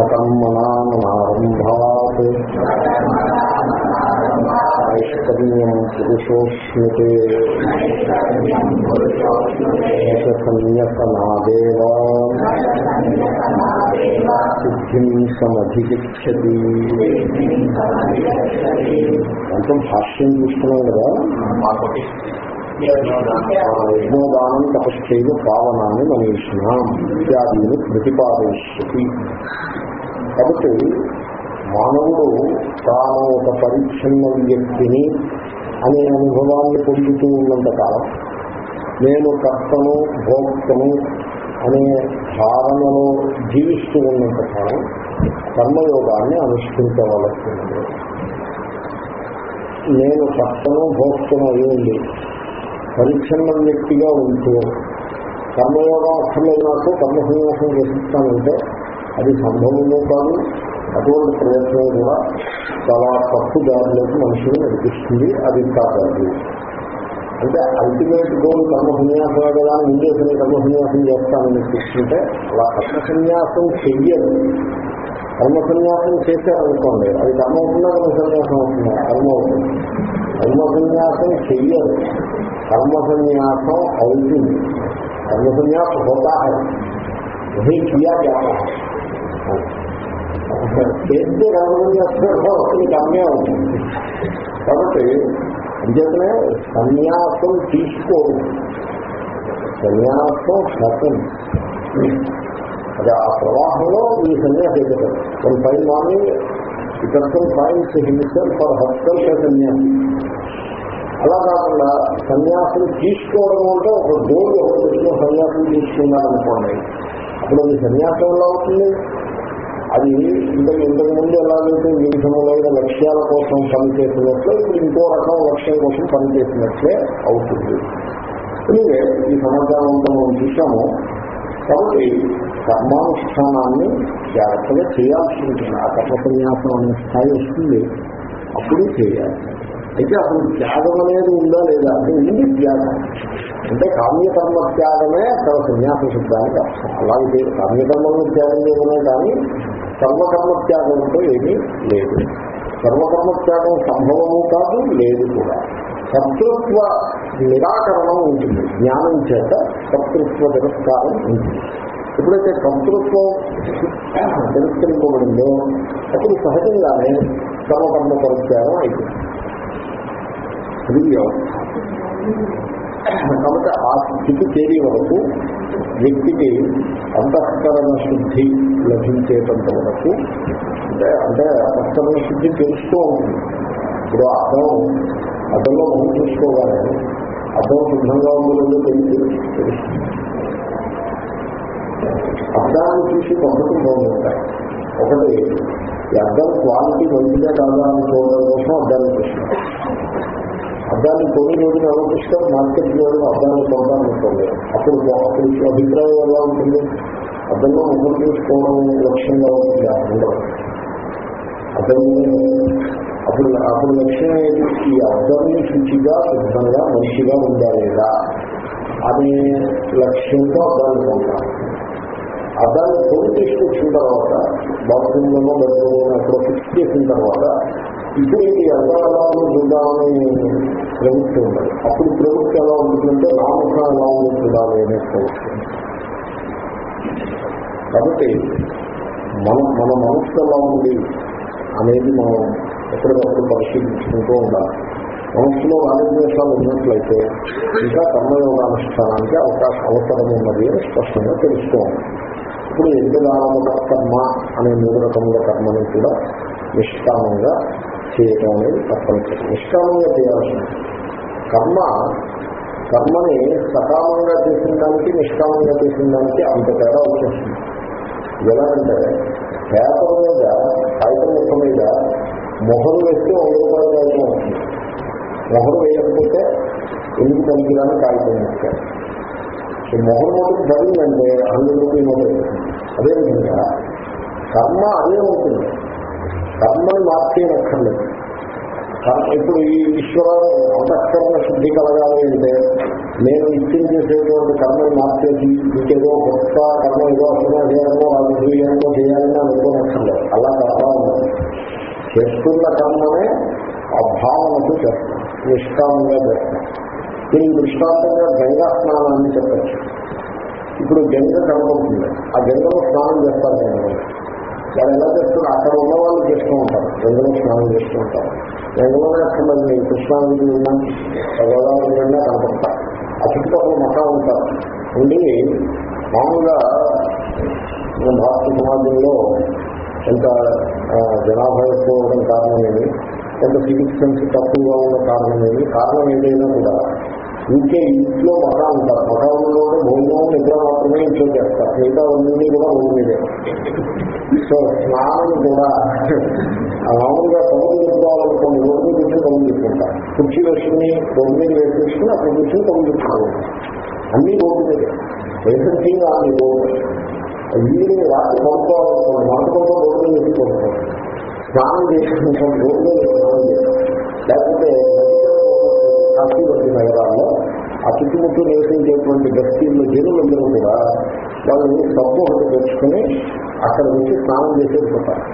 మకర్మణానారంభాత్ నైష్కర్మ్యం పురుషోష్ణుతే సన్యసనాదేవ సిద్ధిం సమధిగచ్చతి. అంటే భాష్యం చూస్తున్నాం కదా? యజ్ఞోదానం తపశ్చైవ పావనాన్ని మనీషిణాం ఇత్యాదిని ప్రతిపాదిస్తుంది కాబట్టి మానవుడు తాను ఒక పరిచ్ఛిన్న వ్యక్తిని అనే అనుభవాన్ని పొందుతూ ఉన్నంత కాలం నేను కర్తను భోక్తను అనే ధారణలో జీవిస్తూ ఉన్నంత కాలం కర్మయోగాన్ని అనుష్ఠించవలసింది నేను కర్తను భోక్తను అయ్యింది పరిచ్ఛిన్న వ్యక్తిగా ఉంటూ కర్మయోగం అక్కర్లేదు నాకు కర్మ సన్యాసం చేసిస్తానంటే అది సంభవము కాదు అటువంటి ప్రయత్నం కూడా చాలా తప్పు దారిలోకి మనుషులు నడిపిస్తుంది అది కాదు అంటే అల్టిమేట్ గోల్ కర్మ సన్యాసమే కదా అని ముందే సరే కర్మ సన్యాసం చేస్తానని చూస్తుంటే అలా కర్మ సన్యాసం చెయ్యదు. కర్మ సన్యాసం చేశారనుకోండి అది కర్మ అవుతుందా కర్మ సన్యాసం అవుతుందా? కర్మ అవుతుంది. కర్మ సన్యాసం చెయ్యదు. కర్మ సన్యాసం అవుతుంది. కర్మ సన్యాసం హోతా హై కియా జానా చేస్తే కర్మ సన్యాసం వస్తుంది కర్మే అవుతుంది. కాబట్టి అంచేతనే సన్యాసం తీసుకోరు సన్యాసం శతం అది ఆ ప్రవాహంలో ఈ సన్యాసం ఎదుగుతారు వన్ ఫైవ్ మార్నింగ్ ఈ పర్సన్ ఫైన్స్ ఫర్ హస్టల్ సన్యాసి అలా కాకుండా సన్యాసం తీసుకోవడం అంటే ఒక గోల్ ఒక దృష్టిలో సన్యాసం తీసుకున్నారనుకోండి అప్పుడు అది సన్యాసం ఎలా అవుతుంది? అది ఇంతకు ఇంతకు ముందు ఎలాగైతే వివిధములైన లక్ష్యాల కోసం పనిచేసినట్లే ఇప్పుడు ఇంకో రకం లక్ష్యం కోసం పనిచేసినట్లే అవుతుంది. ఈ సమాచారం మనం చూసాము కాబట్టి కర్మానుష్ఠానాన్ని జాగ్రత్తగా చేయాల్సి ఉంటుంది ఆ కర్మసన్యాసం అనే స్థాయి వస్తుంది. అప్పుడు చేయాలి. అయితే అసలు త్యాగం అనేది ఉందా లేదా? అంటే ఉంది త్యాగం. అంటే కామ్యకర్మ త్యాగమే తన సన్యాస శుద్ధానికి అర్థం. అలాగే కామ్యకర్మలను త్యాగం చేయడమే కానీ సర్వకర్మ త్యాగం అంటే ఏమీ లేదు. సర్వకర్మ త్యాగం సంభవము కాదు లేదు కూడా. కర్తృత్వ నిరాకరణం ఉంటుంది జ్ఞానం చేత కర్తృత్వ తిరస్కారం ఉంటుంది ఎప్పుడైతే కర్తృత్వం తిరస్కరింపబడిందో అప్పుడు సహజంగానే సర్వకర్మ పరిత్యాగం అయిపోతుంది. అది వ్యవస్థ. కాబట్టి ఆ స్థితి చేరే వరకు వ్యక్తికి అంతఃకరణ శుద్ధి లభించేటంత వరకు అంటే అంటే అంతఃకరణ శుద్ధి తెలుస్తూ ఉంటుంది. ఇప్పుడు అర్థం అర్థంలో మనం చూసుకోవాలి అర్థం శుద్ధంగా ఉందో తెలిసి అర్థాన్ని చూసి పద్ధతులు బాగుంటాయి ఒకటి ఈ అర్థం క్వాలిటీ మంచిగా కాదా అని చూడడం కోసం అర్థాన్ని చూస్తాం. అర్థాన్ని కొన్ని రోజులు ఆలోచిస్తారు మార్కెట్ రోజులు అర్థాన్ని కొనడాలనుకోండి అప్పుడు అప్పుడు అభిప్రాయం ఎలా ఉంటుంది? అర్థంలో ముఖం చూసుకోవడం లక్ష్యంగా ఉంటుంది. ఉండదు అర్థం. అప్పుడు అప్పుడు లక్ష్యం ఏది ఈ అర్థాన్ని శుచిగా శుద్ధంగా మంచిగా ఉందా లేదా అనే లక్ష్యంతో అర్థాన్ని పొందాలి అర్థాన్ని కొని తీసుకొచ్చిన తర్వాత బాత్రూంలో బెడ్రూమ్లో అక్కడ ఫిక్స్ చేసిన తర్వాత ఇప్పుడు ఈ అర్థాలను చూద్దామని ప్రవృత్తి ఉండదు అప్పుడు ప్రవృత్తి ఎలా ఉంటుందంటే నామకం ఎలా ఉంది చూడాలి అనే ప్రవృత్తి. కాబట్టి మన మన మనస్సు ఎలా ఉంది అనేది మనం ఎప్పటికప్పుడు పరిశీలించుకుంటూ ఉండాలి. మనసులో రాజద్వేషాలు ఉన్నట్లయితే ఇంకా కర్మయోగానుష్ఠానానికి అవకాశం అవసరం ఉన్నది అని స్పష్టంగా తెలుసుకోవాలి. ఇప్పుడు యజ్ఞదానముల కర్మ అనే మూడు రకముల కర్మని కూడా నిష్కామంగా చేయటం అనేది తప్పనిసరి. నిష్కామంగా చేయాల్సి కర్మ కర్మని సకామంగా చేసిన దానికి నిష్కామంగా చేసిన దానికి అంత తేడా వచ్చేస్తుంది. ఎలాగంటే పేపర్ మీద కాగితం ముక్క మీద మొహం వేస్తే వంద రూపాయలు కాగితం వస్తుంది మొహం వేయకపోతే ఎందుకు పనికిరాని కాగితం ముక్క సో మొహం మొదటి జరిగిందంటే హండ్రెడ్ రూపీ మొదలు అదేవిధంగా కర్మ అదే ఉంటుంది. కర్మని మార్చేయనక్కర్లేదు కర్మ ఇప్పుడు ఈ ఈశ్వరం అంతఃకరణ శుద్ధి కలగాలి అంటే నేను నిత్యం చేసేటువంటి కర్మను మార్చేసి ఇంకేదో కొత్త కర్మ ఏదో అసలు చేయాలో రాజకీయంలో చేయాలని అనుకోనక్కర్లేదు. అలా కావాలి చేస్తున్న కర్మనే ఆ భావనకు చేస్తాం నిష్కామంగా చేస్తాం దీనికి దృష్టాంతంగా గంగా స్నానాన్ని చెప్పచ్చు. ఇప్పుడు గంగ కనపడుతుంది. ఆ గంగలో స్నానం చేస్తారు గంగలో వాళ్ళు ఎలా చేస్తారు? అక్కడ ఉన్న వాళ్ళు చేస్తూ ఉంటారు. గంగలో స్నానం చేస్తూ ఉంటారు. గంగలోనే అక్కడ నేను కృష్ణానది ఉన్నా గోదావరి నిండా కనపడతారు. ఆ చుట్టుపక్కల మఠం ఉంటారు. ఉండి మామూలుగా భారత సమాజంలో ఎంత జనాభా ఎక్కువ ఉండడం కారణమేమి? ఎంత సిటిజన్స్ తక్కువగా ఉన్న కారణమేమి? కారణం ఏదైనా కూడా ఇంకే ఇంట్లో మఠా ఉంటారు మఠంలో భోజనం నిద్ర మాత్రమే ఇంట్లో చేస్తారు. మిగతా అన్నీ కూడా ఊరి మీదే సో స్నానం కూడా మామూలుగా కబుర్లు చెప్పుకోవాలనుకోండి రోడ్డు మీద కూర్చొని కబుర్లు చెప్పుకుంటారు కుర్చీ వేసుకుని రోడ్డు మీద వేసుకుని అక్కడ కూర్చొని కబుర్లు చెప్పుకోవాలి. అన్ని రోడ్డు మీద. ఎవ్రీథింగ్ ఆన్ రోడ్ ఈవినింగ్ రాత్రి పడుకోవాలనుకోండి మాట్లాడుకో రోడ్డు మీద ఎత్తుకుంటాం స్నానం చేసుకుంటాం రోడ్డు మీద స్నానం చేస్తాం లేకపోతే కాశీ వంటి నగరాల్లో ఆ చుట్టుముట్టు నివసించేటువంటి బస్తీల్లో జనులందరూ కూడా వాళ్ళని సబ్బు ఒకటి తెచ్చుకుని అక్కడ నుంచి స్నానం చేసేసుకుంటారు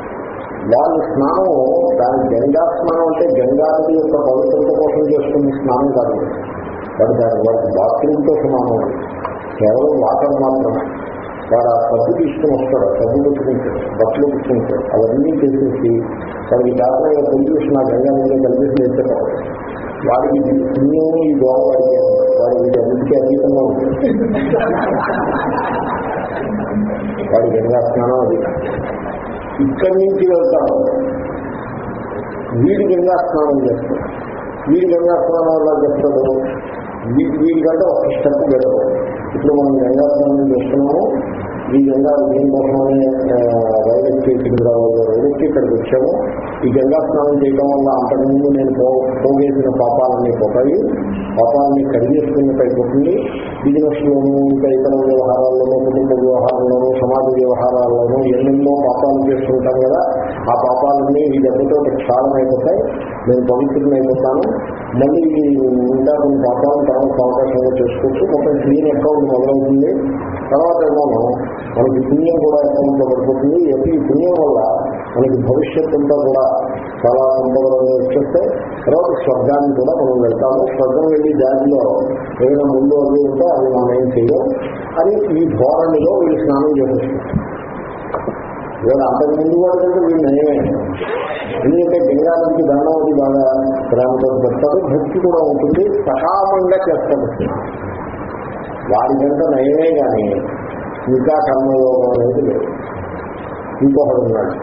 వాళ్ళు స్నానం దాని గంగా స్నానం అంటే గంగా నది యొక్క పవిత్రత కోసం చేసుకున్న స్నానం కాదు వాడు దాని వాటి బాత్రూమ్తో సమానం కేవలం వాటర్ మాత్రమే వారు ఆ సబ్బు తీసుకుని వస్తారు సబ్బు పెట్టుకుంటాడు బట్టలు పెట్టుకుంటాడు అవన్నీ చేసేసి వారికి కారణంగా పొల్యూషన్ ఆ గంగా కలిపేసి వేసేటప్పుడు వారికి ఇది ఈ దోమ వాడికి వాడికి ఇది అన్నిటికీ అతీతంగా ఉంటుంది. వారి గంగా స్నానం అది? ఇక్కడి నుంచి వెళ్తాం. వీడి గంగా స్నానం చేస్తాడు? వీడి గంగా స్నానం ఎలా చెప్తాడు వీ- వీడికంటే ఒక స్టెప్ వెళ్ళదు ఇప్పుడు మనం గంగా స్నానం చేస్తున్నాము. ఈ గంగా దీనికోసమనే రైలు ఎక్కి సికింద్రాబాద్ రైలు ఎక్కి ఇక్కడికి వచ్చాము. ఈ గంగా స్నానం చేయడం వల్ల అంతకుముందు నేను పో- పోగేసిన పాపాలన్నీ పోతాయి. పాపాలన్నీ కడిగేసుకున్నట్టు అయిపోతుంది బిజినెస్ లోను ఇంకా ఇతర వ్యవహారాల్లోనూ కుటుంబ వ్యవహారాల్లోనూ సమాజ వ్యవహారాల్లోనూ ఎన్నెన్నో పాపాలు చేస్తుంటాం కదా. ఆ పాపాలన్నీ ఈ దెబ్బతో క్షాళమైపోతాయి నేను పవిత్రులైపోతాను మళ్ళీ ఇంకా కొన్ని పాపాలను తర్వాత అవకాశంగా చేసుకోవచ్చు. మొత్తం క్లీన్ అకౌంట్ మొదలవుతుంది. తర్వాత ఏమో మనకి పుణ్యం కూడా ఎంత లో పడిపోతుంది ఈ పుణ్యం వల్ల మనకి భవిష్యత్తు అంతా కూడా చాలా సంపదలను వచ్చేస్తే తర్వాత స్వర్గాన్ని కూడా మనం వెళ్తాము. స్వర్గం వెళ్ళి దారిలో ఏదైనా ముందు అవి ఉంటే అవి మనం ఏం చేయం అని ఈ ధోరణిలో వీళ్ళు స్నానం చేస్తున్నారు ఇవాళ అంతకు ముందు వాడు కంటే వీళ్ళు నయమే ఎందుకంటే గంగా నదికి దండం అది బాగా ప్రేమతో పెడతారు భక్తి కూడా ఉంటుంది. సకామంగా చేస్తారు. వారికంటే నయమే కానీ ఇంకా కర్మయోగం అనేది లేదు. ఇంకొకడు ఉన్నాడు.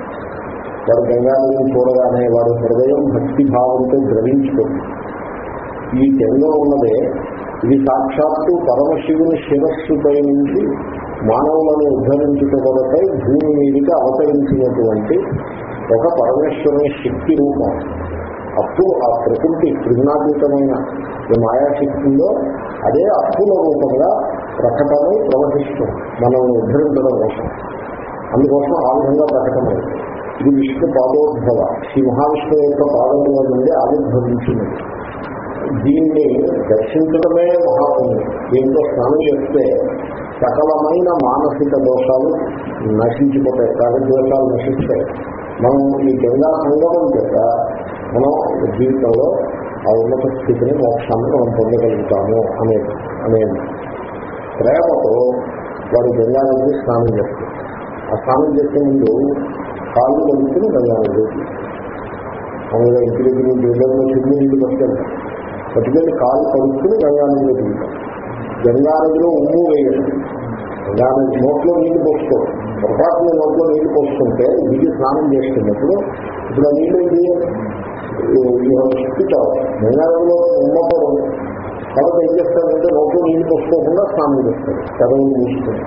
వాడు గంగా చూడగానే వారి హృదయం భక్తి భావంతో ద్రవించుకుంది. ఈ గంగ ఉన్నదే ఇది సాక్షాత్తు పరమశివుని శిరస్సుపై నుంచి మానవులను ఉద్ధరించుకోవడపై భూమి మీదకి అవతరించినటువంటి ఒక పరమేశ్వరుని శక్తి రూపం. అప్పు ఆ ప్రకృతి కృష్ణాతీతమైన మాయాశక్తిలో అదే అప్పుల రూపంగా ప్రకటమై ప్రవహిస్తుంది మనం ఉద్ధరించడం కోసం అందుకోసం ఆ విధంగా ప్రకటమైంది ఇది విష్ణు పాదోద్భవ. శ్రీ మహావిష్ణువు యొక్క పాదముల నుండి ఆవిర్భవించింది. దీన్ని దర్శించడమే మహాపుణ్యం. దీంతో స్నానం చేస్తే సకలమైన మానసిక దోషాలు నశించిపోతాయి. దోషాలు నశిస్తాయి. మనం ఈ గంగా సంగమం చేత మనం జీవితంలో ఆ ఉన్నత స్థితిని మోక్షాన్ని మనం పొందగలుగుతాము అనే అనే ప్రేమతో వాడు గంగా స్నానం చేస్తారు ఆ స్నానం చేసే ముందు కాళ్ళు కలుగుతుంది గంగానది మామూలుగా ఇంటి దగ్గర నుంచి ఇళ్ళలో చిన్ని నీళ్ళు పట్టుకెళ్తాం పట్టుకెళ్ళి కాళ్ళు కలుపుకుని గంగా నదిలో దిగుతాం ఉమ్ము వేయడం గంగా నోట్లో నీళ్ళు పోసుకోవడం పొరపాటున నోట్లో నీళ్ళు పోసుకుంటే ఇది స్నానం చేస్తున్నప్పుడు ఇప్పుడు ఆ నీళ్ళు ఏంటి చుట్టుతావు గంగా కాబట్టి ఏం చేస్తాడంటే నోట్లో నీళ్ళు పోసుకోకుండా స్నానం చేస్తాడు చదువులు మూసుకొని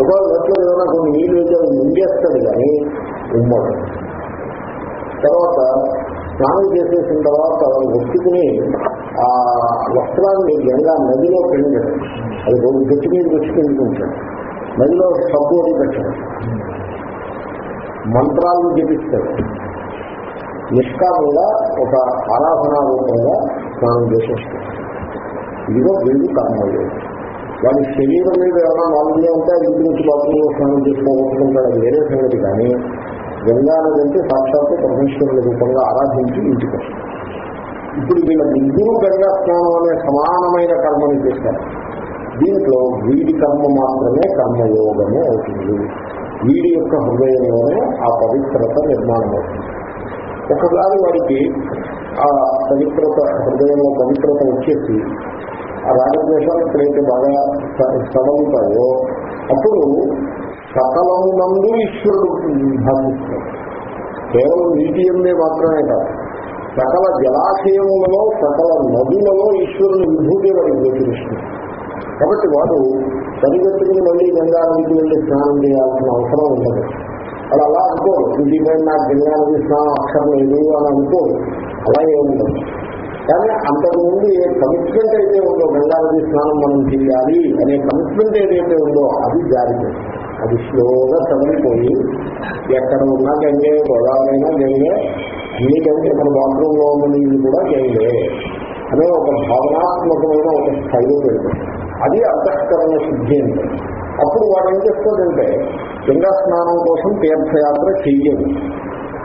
ఒకవేళ నోట్లో ఏదైనా కొన్ని నీళ్ళు అయితే ముంగేస్తాడు కానీ ఉమ్మడు. తర్వాత స్నానం చేసేసిన తర్వాత ఒత్తుకుని ఆ వస్త్రాన్ని గంగా నదిలో పెళ్ళాడు అది రోజు గట్టి మీద వచ్చి నదిలో సబ్బు అది పెట్టాడు. మంత్రాలను జపిస్తాడు నిష్కామంగా ఒక ఆరాధనా రూపంగా స్నానం చేసేస్తాడు ఇదిగో వీళ్ళు కర్మయోగం వాడి శరీరం మీద ఏమైనా నాలుగునే ఉంటే ఇంటి నుంచి బాత్రూంలో స్నానం చేసుకోవచ్చుకుంటాడు వేరే సంగతి కానీ. గంగానది అంటే సాక్షాత్తు పరమేశ్వరుల రూపంగా ఆరాధించి ఇంటికి ఇప్పుడు వీళ్ళ ముగ్గురు గంగా స్నానం అనే సమానమైన కర్మని చేస్తారు. దీంట్లో వీడి కర్మ మాత్రమే కర్మయోగమే అవుతుంది. వీడి యొక్క హృదయంలోనే ఆ పవిత్రత నిర్మాణం అవుతుంది ఒకసారి వాడికి ఆ పవిత్రత హృదయంలో పవిత్రత వచ్చేసి ఆ రాగద్వేషాలు ఎప్పుడైతే బాగా సడవుతాయో అప్పుడు సకలమునందు ఈశ్వరుడు భావిస్తాడు. కేవలం నీటి ఎందే మాత్రమే కాదు సకల జలాశయములలో సకల నదులలో ఈశ్వరుని విభూతి వాడికి గోచరిస్తుంది కాబట్టి వాడు పరిగెత్తుకుని మళ్ళీ గంగా నదికి వెళ్ళి స్నానం చేయాల్సిన అవసరం ఉండదు. వాడు అలా అనుకోడు ఇంటిపై నాకు గంగా నది స్నానం అక్కర్లేదు అని అనుకోడు అలా ఏముండదు కానీ అంతకుముందు ఏ కమిట్మెంట్ అయితే ఉందో గంగానది స్నానం మనం చేయాలి అనే కమిట్మెంట్ ఏదైతే ఉందో అది జారీ అది స్లోగా తగిలిపోయి ఎక్కడ ఉన్నా గంగే గోదావరైనా గంగే అన్ని మన బాత్రూంలో ఉన్న నీళ్ళు కూడా గంగే అనే ఒక భావనాత్మకమైన ఒక స్థాయిలో పెడుతుంది అది అంతఃకరణ శుద్ధి అంటే. అప్పుడు వాడు ఏం చేస్తాడంటే గంగా స్నానం కోసం తీర్థయాత్ర చెయ్యదు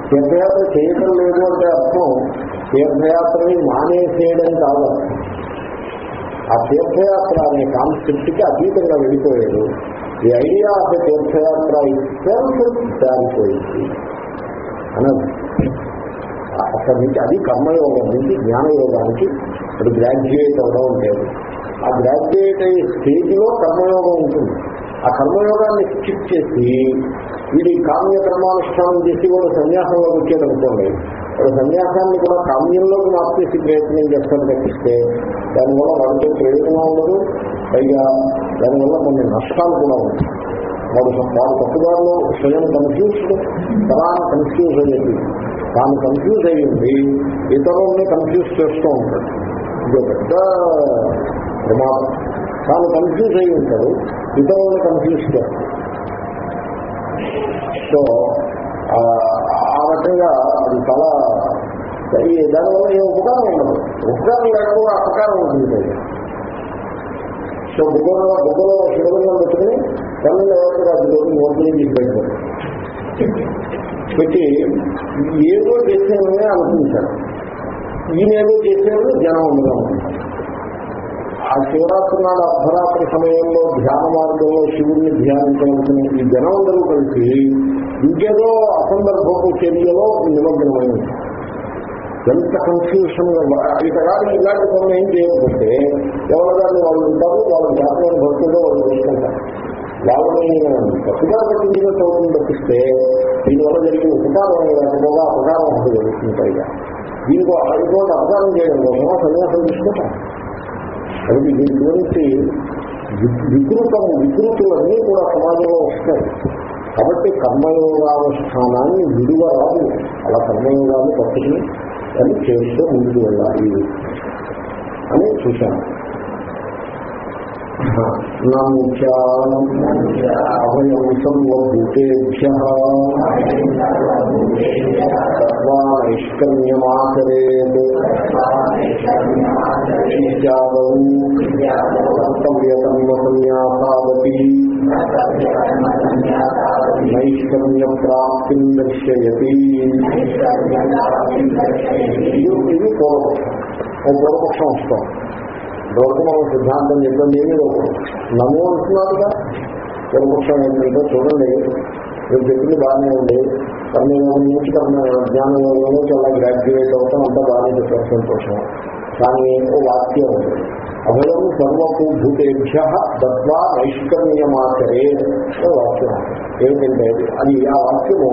తీర్థయాత్ర చేయటం లేదు అంటే అర్థం తీర్థయాత్రని మానేసేయడం కాదు ఆ తీర్థయాత్ర అనే కాన్సెప్ట్కి అతీతంగా వెళ్ళిపోయాడు. ఈ ఐడియా ఆఫ్ తీర్థయాత్ర దారిపోయింది అన్నది అక్కడి నుంచి అది కర్మయోగం నుంచి జ్ఞానయోగానికి అది గ్రాడ్యుయేట్ అవడం లేదు. ఆ గ్రాడ్యుయేట్ అయ్యే స్టేజ్లో కర్మయోగం ఉంటుంది. ఆ కర్మయోగాన్ని స్కిప్ చేసి వీడి కామ్య కర్మానుష్ఠానం చేసి కూడా సన్యాసంలోకి వచ్చేదనుకోండి. వాడు సన్యాసాన్ని కూడా కామ్యంలోకి మార్చేసి ప్రయత్నం చేస్తాను తప్పిస్తే దానివల్ల వాడితో ప్రయోజనం ఉండదు. పైగా దానివల్ల కొన్ని నష్టాలు కూడా ఉంటాయి. వాడు వాడు తప్పుదారులో స్వయం కన్ఫ్యూజ్డ్ తరాన్ని కన్ఫ్యూజ్ అయ్యేది. తాను కన్ఫ్యూజ్ అయ్యింది ఇతరుల్ని కన్ఫ్యూజ్ చేస్తూ ఉంటాడు. ఇది పెద్ద ప్రమాదం. చాలా కన్ఫ్యూజ్ అయి ఉంటాడు. ఇతరులను కన్ఫ్యూజ్ చేస్తారు సో ఆ రకంగా అది చాలా దానివల్ల ఏ ఉపకారం ఉండదు. ఉపకారం లేకపోతే అపకారం ఉంటుంది. సో బుగ్గలో బుగ్గలో శివలింగం పెట్టుకుని కళ్ళు ఎవరికి అది నోట్లీ తీసుకెళ్తారు పెట్టి ఏదో చేసేవనే అనుకుంటారు. ఈయన ఏదో చేసేవారు జనం ఉండడం ఆ శివరాత్రి నాడు అర్ధరాత్రి సమయంలో ధ్యాన మార్గంలో శివుడిని ధ్యానించవలసిన ఈ జనమందరూ కలిసి ఇంకేదో అసందర్భపు చర్యలో నిమగ్నమై ఎంత కన్ఫ్యూషన్ ఇతగాడు ఇలాంటి పనులు ఏం చేయకపోతే ఎవరి దాన్ని వాళ్ళు ఉంటారు వాళ్ళ జాతీయ భక్తులు వాళ్ళు చూసుకుంటారు. వాళ్ళని తప్పుగా పట్టించినట్టు అవుతుంది తప్పిస్తే దీనివల్ల జరిగిన ఉపకారం లేకపోగా అపకారం ఒకటి జరుగుతుంది పైగా దీనికి ఇంకోటి అపకారం చేయడం కోసం సన్యాసం తీసుకుంటాం. కాబట్టి దీని గురించి వికృతం వికృతులన్నీ కూడా సమాజంలో వస్తాయి. కాబట్టి కర్మయోగానుష్ఠానాన్ని విడువ రాదు అలా కర్మయోగాన్ని పట్టుకుని అని చేస్తూ ముందుకు వెళ్ళాలి. అని చూశాను. అభయం సర్వభూతేభ్య నైష్కర్మ్యమాచరేత్ ఇత్యాదౌ కర్తవ్యకర్మ నైష్కర్మ్య ప్రాప్తిం దర్శయతి ఇది పూర్వపక్షం పూర్వపక్షం వస్తాం ఇప్పటివరకు మనం సిద్ధాంతం చెప్పండి ఏమీ నమ్ము అంటున్నారుగా పూర్వపక్షం ఏంటంటే చూడండి. మీరు చెప్పింది బాగానే ఉంది. కర్మయోగం నుంచి కర్మ జ్ఞానయోగం నుంచి అలా గ్రాడ్యుయేట్ అవటం అంతా బాగానే చెప్పారు సంతోషం. కానీ ఓ వాక్యం ఉంది. అభయం సర్వపు భూతేభ్య దత్వా నైష్కర్మ్యమాచరే వాక్యం ఏమిటంటే అది ఆ వాక్యము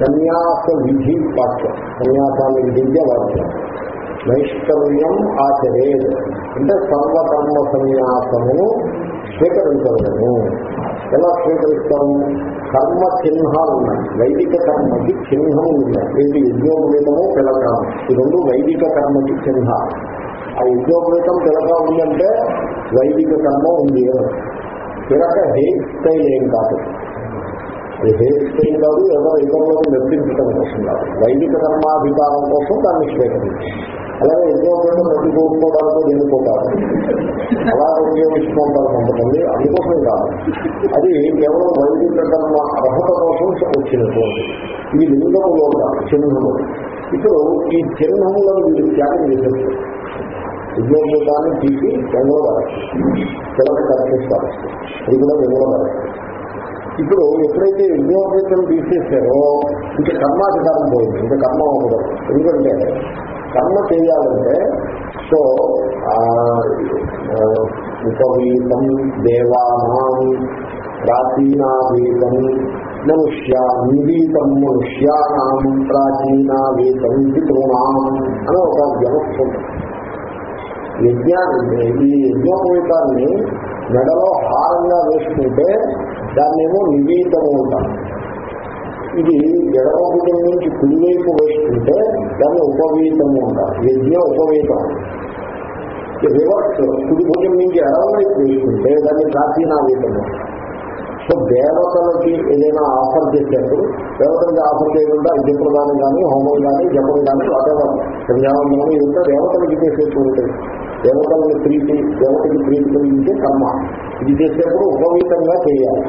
సన్యాస విధి వాక్యం సన్యాసాన్ని విధించే వాక్యం. నైష్కర్మ్యం ఆచరే అంటే సర్వకర్మ సన్యాసమును స్వీకరించగలము ఎలా స్వీకరిస్తాము? కర్మ చిహ్నాలు ఉన్నాయి. వైదిక కర్మకి చిహ్నం ఉన్నాయి ఏది యజ్ఞోపేతము పిలకం. ఈ రెండు వైదిక కర్మకి చిహ్నాలు ఆ యజ్ఞోపేతం పిలక ఉందంటే వైదిక కర్మ ఉంది. పిలక హెయిర్ స్టైల్ ఏం కాదు. అది హెయిర్ స్టైల్ కాదు ఎవరు ఇతరులను మెప్పించడం కోసం కాదు. వైదిక కర్మాధికారం కోసం దాన్ని స్వీకరించారు. అలాగే యజ్ఞోపేతం నది కోరుకోవడానికి దేనిపోతారు అలా ఉపయోగించుకుంటారు కొంతమంది అందుకోసం కాదు. అది కేవలం వైదిక కర్మ అర్హత కోసం వచ్చినటువంటి ఈ లింగంలో కాదు ఇప్పుడు ఈ చిహ్నంలో మీరు త్యాగం చేసేస్తారు యజ్ఞోపేతాన్ని తీసి బెంగళూరు గంగలో చివరికి కనిపిస్తారు ఇది కూడా గంగలో ఇప్పుడు ఎప్పుడైతే యజ్ఞోపేతం తీసేసారో ఇంకా కర్మాధికారం పోయింది ఇంకా కర్మ అవ్వదు ఎందుకంటే కర్మ చేయాలంటే సో ఉపవీతం దేవానాం ప్రాచీనావీతం మనుష్యా నివీతం మనుష్యానాం ప్రాచీనావీతం పితృణాం అని ఒక వ్యవస్థ ఉంది యజ్ఞాన్ని ఈ యజ్ఞోపవీతాన్ని మెడలో హారంగా వేసుకుంటే దాన్నేమో నివీతము ఉంటాం ఇది ఎడమభుజం నుంచి కుడివైపు వేసుకుంటే దాన్ని ఉపవీతము అంటారు. యజ్ఞ ఉపవీతం. రివర్స్ కుడి భుజం నుంచి ఎడమవైపు వేసుకుంటే దాన్ని ప్రాచీనావీతము సో దేవతలకి ఏదైనా ఆఫర్ చేసేప్పుడు దేవతలకి ఆఫర్ చేయకుండా యజ్ఞప్రదానం కానీ హోమం కానీ జపం కానీ వాటెవర్ సంధ్యావందనం ఇదంతా దేవతలకి చేసేటువంటి దేవతలని ప్రీతి దేవతకి ప్రీతి కలిగించే కర్మ. ఇది చేసేప్పుడు ఉపవీతంగా చేయాలి.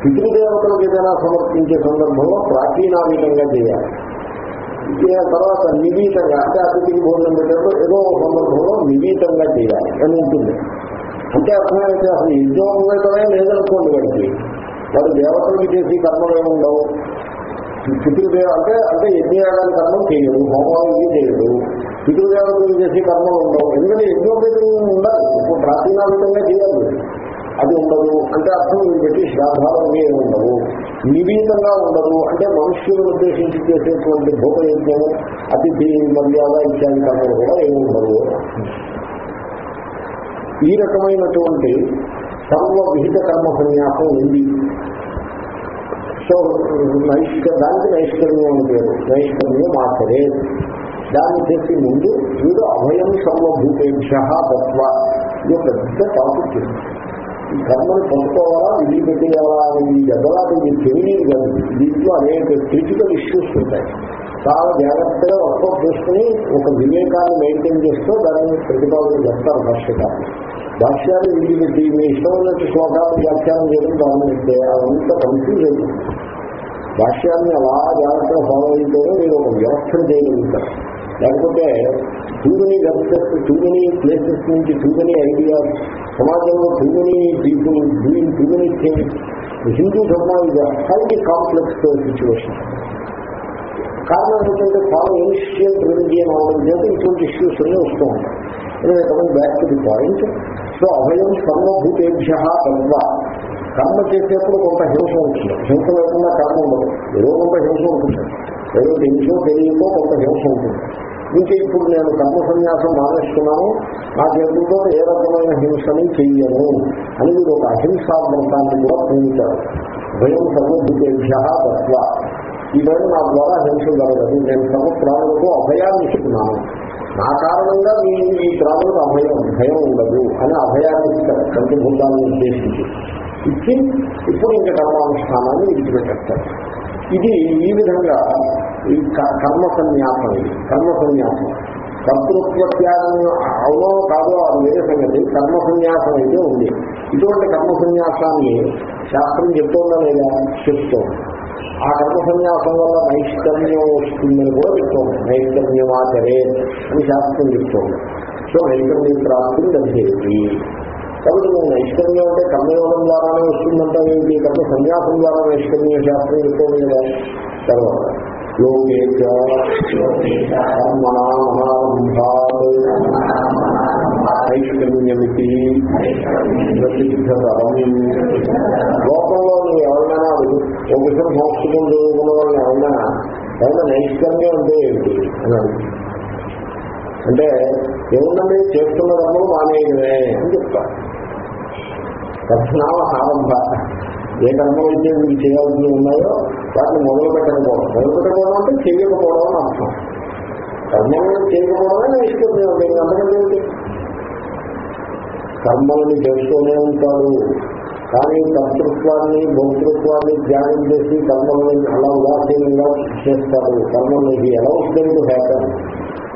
పితృదేవతలకు ఏదైనా సమర్పించే సందర్భంలో ప్రాచీనావీతంగా చేయాలి. తర్వాత నివీతంగా అంటే అతిథికి భోజనం పెట్టేప్పుడు ఏదో సందర్భంలో నివీతంగా చేయాలి అని ఉంటుంది. అంటే అర్థమైతే అసలు యజ్ఞోపేతమే లేదనుకోండి వాడికి. వాడు దేవతలకు చేసి కర్మలు ఏముండవు పితృదేవ అంటే అంటే యజ్ఞయాగాల కర్మం చేయడు హోమాలజీ చేయడు. పితృదేవతలు చేసే కర్మలు ఉండవు. ఎందుకంటే యజ్ఞోపేతం ఉండాలి ఇప్పుడు ప్రాచీనావిధంగా చేయాలి. అది ఉండదు. అంటే అర్థం మీరు పెట్టి శ్రాద్ధాలు ఏమి ఉండవు. నివీతంగా ఉండదు. అంటే మనుష్యులను ఉద్దేశించి చేసేటువంటి భూపయజ్ఞము అతిథి మర్యాద ఇత్యాది కర్మలు కూడా ఏమి ఉండవు. ఈ రకమైనటువంటి సర్వ విహిత కర్మ సన్యాసం ఉంది. సో నైష్క దానికి నైష్కర్యం అని పేరు. నైష్కర్యం ఆచరే దాన్ని చేసి ముందు వీడు అభయం సర్వభూతేభ్య తత్వ. ఇది పెద్ద టాపిక్ ఈ కర్మను పంపుకోవాలా ఇది పెట్టేయాలా అని ఈ దెబ్బలాట తెలియదు కాదు. దీంట్లో అనేక క్రిటికల్ ఇష్యూస్ ఉంటాయి. చాలా జాగ్రత్తగా వర్కౌట్ చేసుకుని ఒక వివేకాన్ని మెయింటైన్ చేస్తూ దాన్ని ప్రతిపాదన చేస్తారు భాష్యకారులు. భాష్యాలు విడిచిపెట్టి మీ ఇష్టమైనట్టు శ్లోకాలను వ్యాఖ్యానం చేయడం ప్రారంభిస్తే అదంతా కన్ఫ్యూజ్ అవుతుంది భాష్యాన్ని అలా జాగ్రత్తగా ఫాలో అయితేనే మీరు ఒక వ్యవస్థను చేయగలుగుతారు. లేకపోతే too many websites too places నుంచి టూ ఐడియాస్ సమాజంలో too people doing too many things Hindu ధర్మ ఇది హైలీ కాంప్లెక్స్ సిచ్యువేషన్ కారణం ఏంటంటే ఫాలో ఇనిషియల్ రిలీజియన్ అవడం చేత ఇటువంటి ఇష్యూస్ అన్నీ వస్తూ ఉంటాయి. Coming back to the point so అభయం సర్వభూతేభ్య కర్మ కర్మ చేసేప్పుడు కొంత హింస ఉంటుంది. హింస లేకుండా కర్మ ఉండదు. ఏదో కొంత హింస ఉంటుంది. ఏదో తెలుసో తెలియకో కొంత హింస ఉంటుంది. ఇంకా ఇప్పుడు నేను కర్మ సన్యాసం మానేస్తున్నాను. నా చేతులతో ఏ రకమైన హింసని చెయ్యను అని మీరు ఒక అహింసా వ్రతాన్ని కూడా ప్రేమించారు భయం సర్వభూతేభ్య తత్వ ఈ నా ద్వారా హింస జరగదు నేను సర్వ అభయాన్ని ఇస్తున్నాను. నా కారణంగా మీ ఈ ప్రాణులకు అభయం భయం ఉండదు అని అభయాన్ని ఇస్తారు పంచభూతాలను ఉద్దేశించి. ఇచ్చి ఇప్పుడు ఇంకా కర్మానుష్ఠానాన్ని విడిచిపెట్టేస్తారు. ఇది ఈ విధంగా ఈ కర్మ సన్యాసం ఇది కర్మ సన్యాసం కర్తృత్వ త్యాగం అవునో కాదో అది వేరే సంగతి. కర్మ సన్యాసం అయితే ఉంది. ఇటువంటి కర్మ సన్యాసాన్ని శాస్త్రం చెప్తోందా లేదా? చెప్తోంది. ఆ కర్మ సన్యాసం వల్ల నైష్కర్మ్యం వస్తుందని కూడా చెప్తోంది నైష్కర్మ్యమాచరే అని శాస్త్రం చెప్తోంది సో నైష్కర్మ్య ప్రాప్తిని దర్శేది కాబట్టి నువ్వు నైష్కర్మ్యం అంటే కర్మయోగం ద్వారానే వస్తుందంటే ఏంటి? కర్మ సన్యాసం ద్వారా నైష్కర్మ్య శాస్త్రం చెప్తోంది కదా. తర్వాత లోకే నైష్కర్మ్యమితి ప్రసిద్ధతరం లోకంలో నువ్వు ఎవరినైనా ఓ విషయం సంస్కృతం చదువుకున్న వాళ్ళని ఎవరినైనా ఎవరైనా నైష్కర్మ్యం అంటే ఏంటి? అని అడుగు. అంటే ఏముందండి? చేస్తున్న కర్మలు మానేయడమే అని చెప్తారు కథనామ ఆరంభ. ఏ కర్మలు అయితే మీరు చేయాల్సి ఉన్నాయో వాటిని మొదలు పెట్టకపోవడం. మొదలు పెట్టకపోవడం అంటే చేయకపోవడం అని అర్థం. కర్మలు చేయకపోవడమే నైష్కర్మ్యం ఉంటుంది అంతకంటే కర్మల్ని చేస్తూనే ఉంటాడు కానీ కర్తృత్వాన్ని భోక్తృత్వాన్ని ధ్యానం చేసి కర్మల్ని అలా ఉదాసీనంగా చేస్తారు. కర్మల్ని ఎలా వస్తుంది హ్యాపన్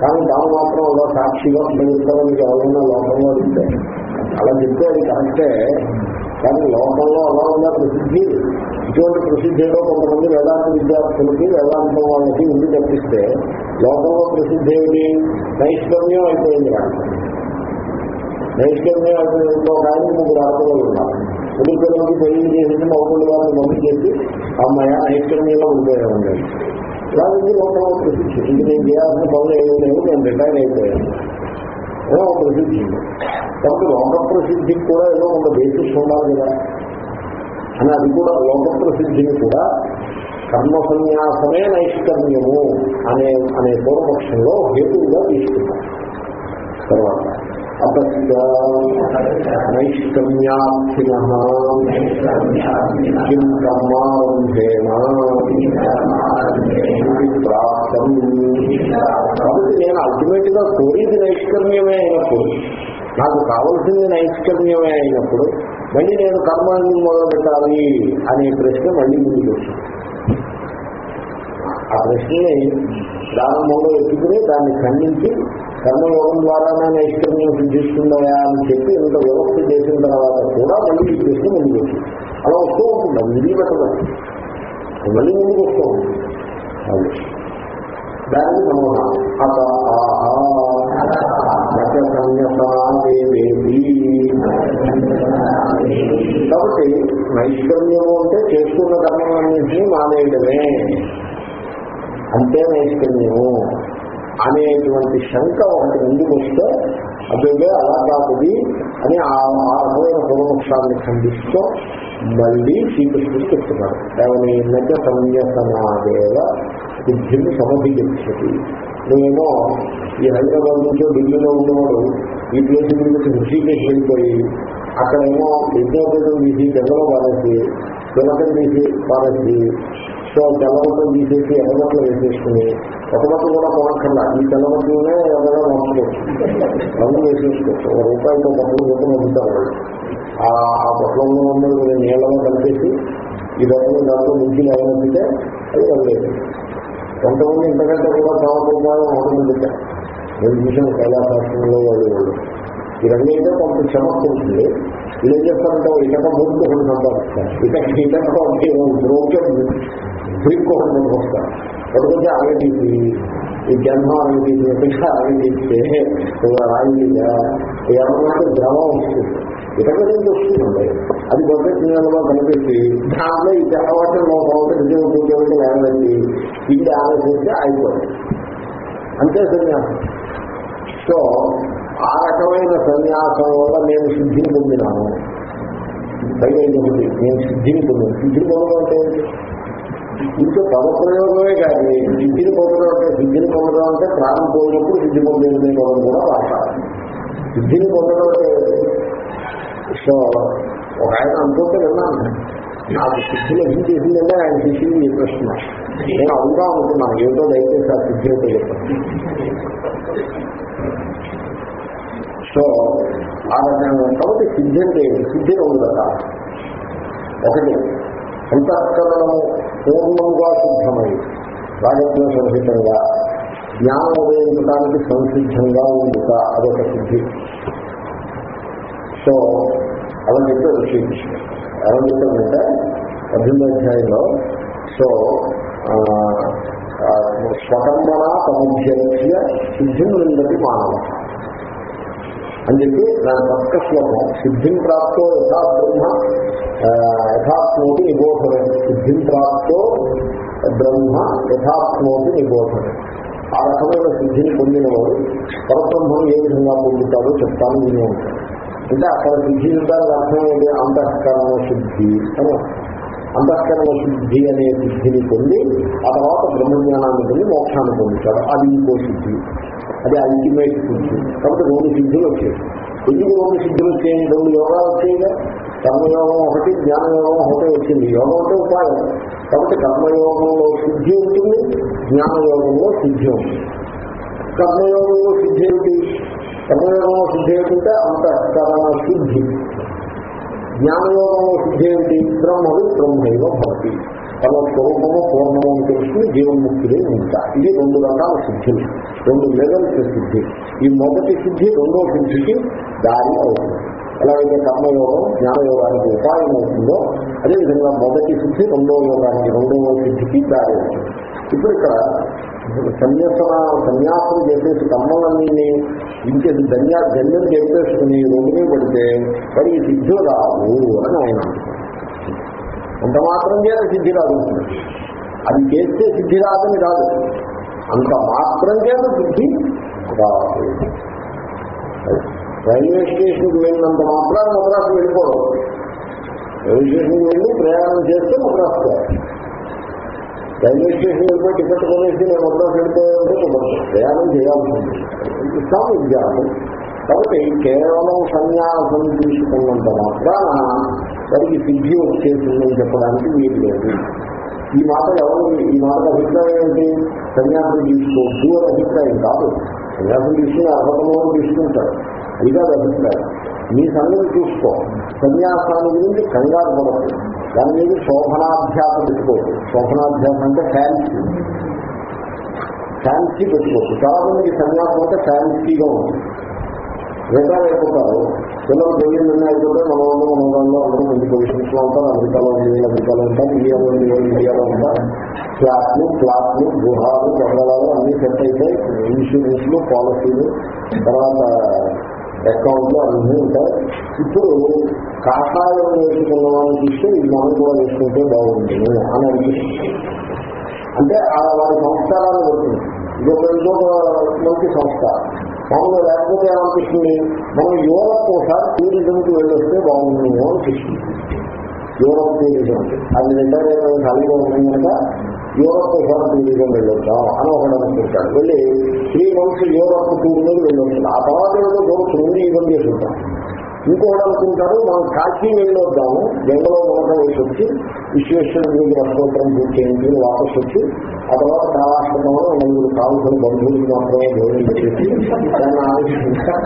కానీ దాని మాత్రం అలా సాక్షిగా ఉపయోగిస్తారని ఎవరైనా లోకంలో అడిగితే అలా చెప్తే అది కరెక్టే. కానీ లోకంలో అలా ఉన్న ప్రసిద్ధి ఇటువంటి ప్రసిద్ధిలో కొంతమంది వేదాంత విద్యార్థులకి వేదాంతం వాళ్ళకి ఉండి తప్పిస్తే లోకంలో ప్రసిద్ధి ఏమిటి? నైష్కర్మ్యం అయిపోయింది కానీ నైష్కర్మ్యం అయిపోయిన ఒక ఆయన ముగ్గురు ఆడపిల్లలు ఉన్నారు ముగ్గురు పెళ్ళి చేసి మౌకులు వాళ్ళని మమ్మీ చేసి అమ్మాయి నైష్కర్మ్యంలో ఉండిపోయా ఉండాలి ఇలాంటి లోకంలో ప్రసిద్ధి ఇది నేను చేయాల్సిన పనులు ఏమీ లేవు నేను రిటైర్ అయిపోయాను. ఏదో ఒక ప్రసిద్ధి కాబట్టి లోక ప్రసిద్ధికి కూడా ఏదో ఒక బేసిస్ ఉండాలి కదా. అని అది కూడా లోక ప్రసిద్ధిని కూడా కర్మ సన్యాసమే నైష్కర్మ్యము అనే అనే పూర్వపక్షంలో హేతువుగా తీసుకున్నాం తర్వాత అతస్య నైష్కర్మ్యార్థిన కిం కర్మారంభేణ ప్రాప్తం కాబట్టి నేను అల్టిమేట్గా కోరేది నైష్కర్మ్యమే అయినప్పుడు నాకు కావలసింది నైష్కర్మ్యమే అయినప్పుడు మళ్ళీ నేను కర్మాన్ని మొదలు పెట్టాలి అనే ప్రశ్న మళ్ళీ ముందుకు వచ్చింది ఆ ప్రశ్నని ప్రారంభంలో ఎత్తుకుని దాన్ని ఖండించి కర్మయోగం ద్వారానే నైష్కర్మ్యం సిద్ధిస్తుందా అని చెప్పి ఇంత వ్యవస్థ చేసిన తర్వాత కూడా మళ్ళీ ఈ ప్రశ్న ముందుకు అలా వస్తూ ఉంటుంది అది పెట్టడం మళ్ళీ ముందుకు వస్తూ ఉంటుంది. అది. దానికి సమాధానం అత కాబట్టి నైష్కర్మ్యము అంటే చేస్తున్న కర్మలన్నింటినీ మానేయడమే. అంతే నైష్కర్మ్యము. అనేటువంటి శంక ఒకటి ముందుకు వస్తే అదే అలా కాదు అని ఆ ఆ రకమైన పూర్వపక్షాన్ని ఖండిస్తూ మళ్ళీ శ్రీకృష్ణుడు చెప్తున్నాడు. ఏమని? నజ సంయసనాదేవ బుద్ధిని సమధిగచ్చతి నేను ఈ హైదరాబాద్ నుంచో ఢిల్లీలో ఉన్నవాడు ఈ ప్లేస్ నుంచి ఋషికేష్ వెళ్ళిపోయి అక్కడేమో విద్యార్థులు తీసి గంగలో పారేసి తిలకం తీసి పారేసి సో తెల్లబట్టలు తీసేసి ఎర్రబట్టలు వేసేసుకుని ఒక బట్టలు కూడా కొనక్కర్లా ఈ తెల్లబట్టలనే ఎవరైనా మార్చుకోవచ్చు రంగు వేసేసుకోవచ్చు ఒక రూపాయలతో బట్టలు రూపాయలు అమ్ముతారు ఆ ఆ బట్టలలో ఉన్న నీళ్ళలో కలిపేసి ఈ బట్టలు దాంట్లో నుంచి లేవనంటే అది వెళ్ళలేదు కొంతమంది ఇంతకంటే కూడా చాలా రూపాయలు అవసరం నేను చూసాను కైలాసాశ్రంలో వాళ్ళు వాళ్ళు ఈ రంగు అయితే కొంత క్షమత ఉంటుంది వీళ్ళు ఏం చేస్తారంటే ఓ ఇటక ముందుకు ఒకటి సంపాదిస్తారు ఇటక ఇటక ఒకటి బ్రోకెన్ గ్రీక్ ఒకటి ముందుకు వస్తారు ఒకటి ఆగదీసి ఈ జన్మ ఆగదీసి ఎక్కడ ఆగదీస్తే రాయిగా ఎవరినంటే ద్రవం వస్తుంది. ఇటక నుంచి వస్తుందండి అది బకెట్ నీళ్ళలో కనిపెట్టి దాంట్లో ఈ తెల్లవాటి లోపల నిజం కూర్చోబెట్టి లేదండి ఇది ఆలోచిస్తే అయిపోయింది అంతే సన్యాసం. సో ఆ రకమైన సన్యాసం వల్ల నేను సిద్ధిని పొందినాను పైగా ఇది నేను సిద్ధిని పొందాను. సిద్ధిని పొందడం అంటే ఏంటి? పదప్రయోగమే కానీ సిద్ధిని పొందడం అంటే సిద్ధిని పొందడం అంటే ప్రాణం పోయినప్పుడు సిద్ధి పొందేది మనం కూడా వాడతారు. సిద్ధిని పొందడం అంటే సో ఒక ఆయన అనుకుంటే విన్నాను. నాకు సిద్ధి లభించేసిందంటే ఆయన శిష్యుని చెప్పేస్తున్నాను నేను అవుతా అనుకున్నాను. ఏదో దయచేసి ఆ సిద్ధి అయితే చెప్పాను సో ఆ రకంగా కాబట్టి సిద్ధి అంటే సిద్ధి ఉంది ఒకటి అంతఃకరణము పూర్ణంగా శుద్ధమై రాజద్వేషరహితంగా జ్ఞానం ఉదయించడానికి సంసిద్ధంగా ఉండుట అదొక సిద్ధి. సో అలా చెప్పారు శ్రీకృష్ణుడు ఎలా చెప్పారంటే పద్దెనిమిది అధ్యాయంలో సో స్వకర్మణ సముద్యస్య సిద్ధిం విందటి మానవ అని చెప్పి దాని పక్క శ్లోకం. సిద్ధిం ప్రాప్తో యథా బ్రహ్మ యథాత్మోటి నిబోధమే సిద్ధిం ప్రాప్తో బ్రహ్మ యథాత్మోటి నిబోధమే ఆ రకమైన సిద్ధిని పొందిన వాడు పరబ్రహ్మం ఏ విధంగా పొందుతాడో చెప్తాను నేను. అంటే అక్కడ సిద్ధి యుద్ధానికి అర్థం ఏంటి? అంతఃకరణ శుద్ధి అని అంతఃకరణ శుద్ధి అనే సిద్ధిని పొంది ఆ తర్వాత బ్రహ్మజ్ఞానాన్ని పొంది మోక్షాన్ని పొందుతాడు. అది ఇంకో సిద్ధి. అది అల్టిమేట్ సిద్ధి. కాబట్టి రెండు సిద్ధులు వచ్చాయి. ఎందుకు రెండు సిద్ధులు వచ్చాయి? రెండు యోగాలు వచ్చాయిగా? కర్మయోగం ఒకటి జ్ఞానయోగం ఒకటే వచ్చింది. యోగం అంటే ఉపాయం. కాబట్టి కర్మయోగంలో సిద్ధి ఉంటుంది జ్ఞానయోగంలో సిద్ధి ఉంటుంది. కర్మయోగంలో సిద్ధి ఏమిటి? కర్మయోగంలో సిద్ధి ఏమిటంటే అంతఃకరణ సిద్ధి. జ్ఞానయోగంలో సిద్ధి ఏంటి బ్రహ్మడు బ్రహ్మైవ భక్తి తమ స్వరూపము పూర్ణము అని తెలుసుకుని జీవన్ముక్తులే ఉంటారు ఇది రెండు రకాల సిద్ధులు రెండు లెవెల్స్ సిద్ధి. ఈ మొదటి సిద్ధి రెండో సిద్ధికి దారి అవుతుంది. ఎలాగైతే కర్మయోగం జ్ఞానయోగానికి ఉపాయం అవుతుందో అదేవిధంగా మొదటి సిద్ధి రెండో యోగానికి రెండవ సిద్ధికి దారి అవుతుంది. ఇప్పుడు ఇక్కడ సన్యాసన సన్యాసం చేసేసి కర్మలన్నీ ఇంకేసి ధన్యా ధన్యం చేసేసుకుని రోడ్డు పడితే మరి సిద్ధి సిద్ధులు రావు అని ఆయన అంత మాత్రం చేత సిద్ధి రాదు. అది చేస్తే సిద్ధి రాదని కాదు. అంత మాత్రం చేత సిద్ధి రాదు. రైల్వే స్టేషన్కి వెళ్ళినంత మాత్రాన్ని మద్రాసు వెళ్ళిపోవడం. రైల్వే స్టేషన్కి వెళ్ళి ప్రయాణం చేస్తే మద్రాసు కాదు రైల్వే స్టేషన్ వెళ్ళిపోయి టికెట్ కొనేసి నేను మద్రాసు వెళ్ళిపోయాలంటే ప్రయాణం చేయాల్సి ఉంటుంది ఇస్తాం విద్యార్థి కాబట్టి కేవలం సన్యాసం తీసుకున్నంత మాత్రాన వారికి సిద్ధి వచ్చేసిందని చెప్పడానికి వీలు లేదు ఈ మాట ఎవరు ఈ మాట అభిప్రాయం ఏంటి సన్యాసం తీసుకోవద్దు అని అభిప్రాయం కాదు సన్యాసం తీసుకుని అర్హతలో తీసుకుంటారు. అది కాదు అభిప్రాయం. మీ సంగతి చూసుకో. సన్యాసాన్ని గురించి కంగారు పడదు దాని మీద శోభనాభ్యాసం పెట్టుకోవద్దు శోభనాభ్యాసం అంటే ఫ్యాన్సీ ఫ్యాన్సీ పెట్టుకోవచ్చు చాలా మందికి సన్యాసం అంటే ఫ్యాన్సీగా ఉంటుంది. రిటైర్ అయిపోతారు. పిల్లలు పెళ్ళి అయిపోతే మన వాళ్ళు మన వాళ్ళు అందరూ మంచి పొజిషన్స్ ఉంటారు. అమెరికాలో ఉంది అమెరికాలో ఉంటారు. ఇండియాలో ఉంది ఇండియాలో ఉంటారు. ఫ్లాట్లు ఫ్లాట్లు గుహాలు బంగళాలు అన్ని సెట్ అయితే ఇన్సూరెన్స్లు పాలసీలు తర్వాత అకౌంట్లో అన్నీ ఉంటాయి. ఇప్పుడు కాషాయం వేసుకున్న వాళ్ళని చూస్తే ఈ మనం కూడా వేసుకుంటే బాగుంటుంది అని అనిపిస్తుంది. అంటే వారి సంస్కారాన్ని బట్టి. ఇది ఒక మంచి సంస్కారం. మామూలుగా లేకపోతే ఏమనిపిస్తుంది? మనం యూరప్ ఒకసారి టూరిజంకి వెళ్ళొస్తే బాగుంటుంది అనిపిస్తుంది. Europe tourism. అది రిటైర్ అయిన ఖాళీగా ఉన్నాయి కనుక యూరప్ ఒకసారి టూరిజం వెళ్ళొద్దాం అని ఒకడు అనుకుంటాడు వెళ్ళి త్రీ మంత్స్ యూరప్ టూర్ మీద వెళ్ళొచ్చాడు ఆ తర్వాత ఏదో దూరం ముందు ఇవ్వం చేసి ఇంకోటి అనుకుంటారు మనం కాశీ వెళ్ళొద్దాము గంగలో మొదట వేసి వచ్చి విశ్వేశ్వర గురించి రసోత్తరం పూర్తి చేయించి వాపస్ వచ్చి ఆ తర్వాత కాలాష్టమంలో నలుగురు కావాల్సిన బంధువులు మాత్రమే భోజనం పెట్టేసి దాన్ని ఆలోచించా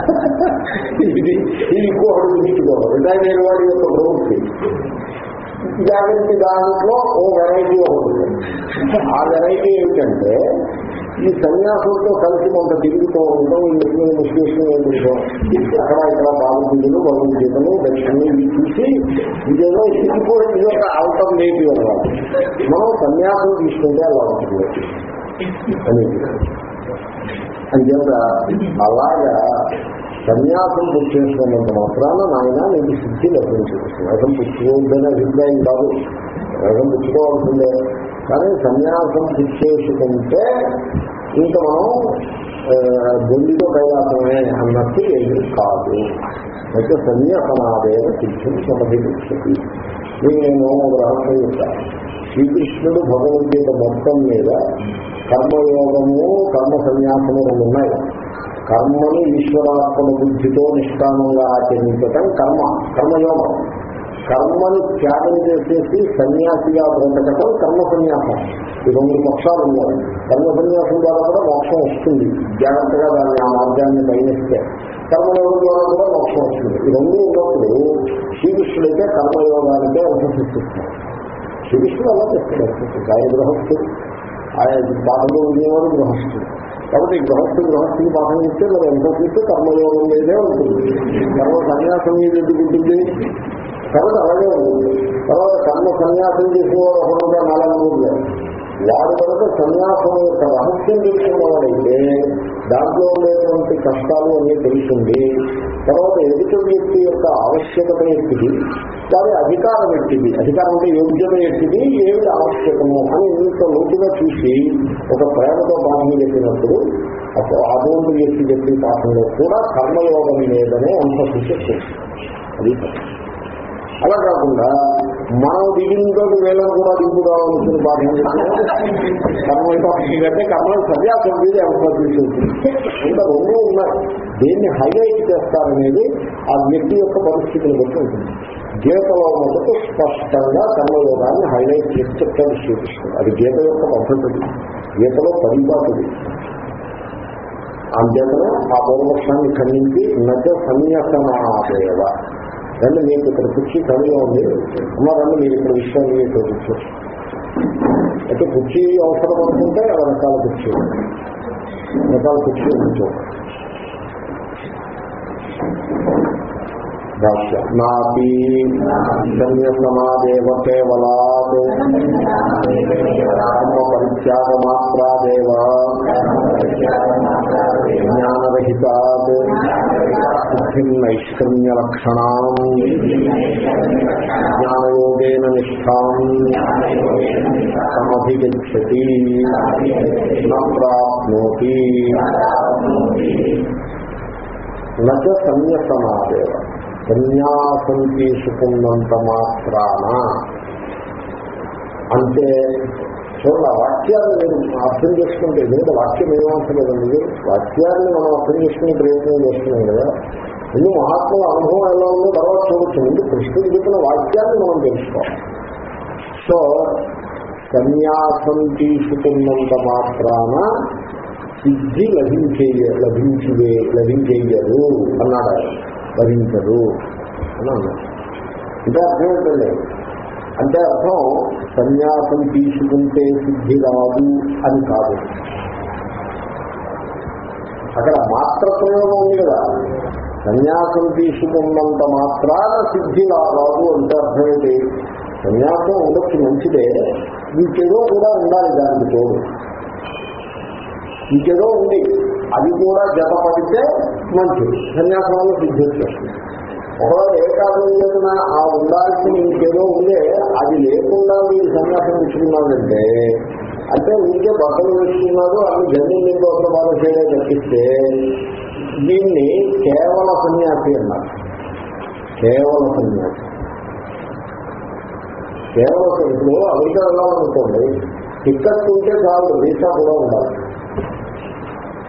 ఇది ఇది ఇంకోటి తీసుకోవాలి రిటైర్ అయిన వాడి యొక్క ప్రవృత్తి జాగ్రత్త దాంట్లో ఓ వెరైటీ ఉంటుంది ఆ వెరైటీ ఏమిటంటే ఈ సన్యాసులతో కలిసి కొంత తిరుగుతూ ఉండడం ఈ ముస్లిం ముస్లిం ఏంటో అక్కడ ఇక్కడ బాగుంటుందో బాగుంటుందో దక్షిణలు చూసి ఇదేదో ఇది కూడా ఇది ఒక ఆల్టర్నేటివ్ అన్నమాట మనం సన్యాసం తీసుకుంటే అలా ఉంటుంది. అని చేత అలాగా సన్యాసం పూర్తి చేసుకున్నంత మాత్రాన నాయన నీకు సిద్ధి లభించదు. వేగం పుచ్చుకోవద్దని అభిప్రాయం కాదు. వేగం పుచ్చుకోవాల్సిందే కానీ సన్యాసం పూర్తి చేసుకుంటే ఇంకా మనం బొండితో కైలాసమే అన్నట్టు ఏది కాదు. అయితే సన్యాసనాదేవ సిద్ధిని సమధించదు నేను ఒక రహస్యం చెప్తాను శ్రీకృష్ణుడు భగవద్గీత మొత్తం మీద కర్మయోగము కర్మ సన్యాసము రెండు ఉన్నాయి. కర్మను ఈశ్వరాత్మక బుద్ధితో నిష్కామంగా ఆచరించటం కర్మ కర్మయోగం. కర్మను త్యాగం చేసేసి సన్యాసిగా బ్రతకటం కర్మ సన్యాసం. ఈ రెండు పక్షాలు ఉన్నాయి. కర్మ సన్యాసం ద్వారా కూడా మోక్షం వస్తుంది. జాగ్రత్తగా దాన్ని ఆ మార్గాన్ని పయనిస్తే కర్మయోగం ద్వారా కూడా మోక్షం వస్తుంది. ఈ రెండు ఉన్నప్పుడు శ్రీకృష్ణుడైతే కర్మయోగానికే అభ్యసిస్తారు శ్రీకృష్ణుడు అలా చేస్తాడు గాయ గృహస్థుడు ఆయన పాఠంలో ఉండేవాడు గృహస్థుడు. కాబట్టి గృహస్థుడు గృహస్థుని పాఠం చెప్తే మనం ఎంత చూస్తే కర్మయోగం లేదే ఉంటుంది. కర్మ సన్యాసం మీద ఎందుకు ఉంటుంది? కాబట్టి అలాగే ఉంటుంది. తర్వాత కర్మ సన్యాసం చేసేవాడు ఒకరుగా నాలుగు రోజులు వాడు కనుక సన్యాసం యొక్క రహస్యం తెలుసుకున్నవాడైతే దాంట్లో ఉండేటువంటి కష్టాలు అన్నీ తెలుస్తుంది తర్వాత ఎదుటి వ్యక్తి యొక్క ఆవశ్యకత ఎట్టిది వారి అధికారం ఎట్టిది అధికారం అంటే యోగ్యత ఎట్టిది ఏమిటి ఆవశ్యకము అని ఇంత లోతుగా చూసి ఒక ప్రేమతో పాఠం చెప్పినప్పుడు అప్పుడు అటువంటి వ్యక్తి చెప్పిన పాఠంలో కూడా కర్మయోగం లేదనే అంశించే అది అలా కాకుండా మనం దిగినతో వేలను కూడా దిగుదామనుకుని పాఠం కర్మయోగం అంటే కర్మ సన్యాసం మీద ఎంఫోసిస్ ఇంకా రెండు ఉన్నాయి. దేన్ని హైలైట్ చేస్తారనేది ఆ వ్యక్తి యొక్క పరిస్థితిని బట్టి ఉంటుంది. గీతలో మొదట స్పష్టంగా కర్మయోగాన్ని హైలైట్ చేసి చెప్తారు శ్రీకృష్ణుడు. అది గీత యొక్క పద్ధతి. గీతలో పరిపాటుది అంతేతనే ఆ పూర్వపక్షాన్ని ఖండించి నజ సన్యాసనాదేవ. రండి మీకు ఇక్కడ కుర్చీ ఖాళీగా ఉంది. అమ్మ రండి మీరు ఇక్కడ విషయాన్ని ఇక్కడ కూర్చో అయితే కుర్చీ అవసరం అనుకుంటే రకాల కుర్చీ రకాల కుర్చీ కూర్చో నాపి సన్యసమాదేవ కేవలాత్ కర్మ పరిత్యాగమాత్రాదేవ జ్ఞానరహితాత్ బుద్ధిం నైష్కర్మ్యలక్షణాం జ్ఞానయోగేన నిష్టాం సమధిగచ్చతి న ప్రాప్నోతి నచ సన్యసమాదేవ సన్యాసం తీసుకున్నంత మాత్రాన అంటే చూడండి ఆ వాక్యాన్ని మీరు అర్థం చేసుకుంటే ఎందుకంటే వాక్యం ఏమవసలేదండి వాక్యాన్ని మనం అర్థం చేసుకునే ప్రయత్నం చేస్తున్నాం కదా. ముందు మహాత్ముల అనుభవం ఎలా ఉందో తర్వాత చూడొచ్చు. ముందు కృష్ణుడు చెప్పిన వాక్యాన్ని మనం తెలుసుకోవాలి. సో సన్యాసం తీసుకున్నంత మాత్రాన సిద్ధి లభించేయ లభించే లభించేయరు అన్నాడు ఆయన. లభించదు అని అన్నారు అంటే అర్థం ఏంటండి? అంటే అర్థం సన్యాసం తీసుకుంటే సిద్ధి రాదు అని కాదు. అక్కడ మాత్రత్వంలో ఉంది కదా. సన్యాసం తీసుకున్నంత మాత్రాన సిద్ధి రాదు అంటే అర్థం ఏంటి? సన్యాసం ఉండొచ్చు మంచిదే. ఇంకేదో కూడా ఉండాలి దానికి తోడు. ఇంకేదో ఉంది. అది కూడా జత పడితే మంచిది. సన్యాసంలో సిద్ధి ఒకవేళ ఏ కారణం లేకున ఆ ఉండాల్సిన ఇంకేదో ఉందే అది లేకుండా మీరు సన్యాసం తెచ్చుకున్నారంటే అంటే ఊరికే బట్టలు వేసుకున్నారు అవి జన్మ కోసం వాళ్ళు చేయడం తప్పిస్తే దీన్ని కేవల సన్యాసి అన్నారు. కేవల సన్యాసి. కేవలం ఇప్పుడు అమెరికా వెళ్ళాలనుకోండి టిక్కెట్ ఉంటే చాలు వీసా కూడా ఉండాలి.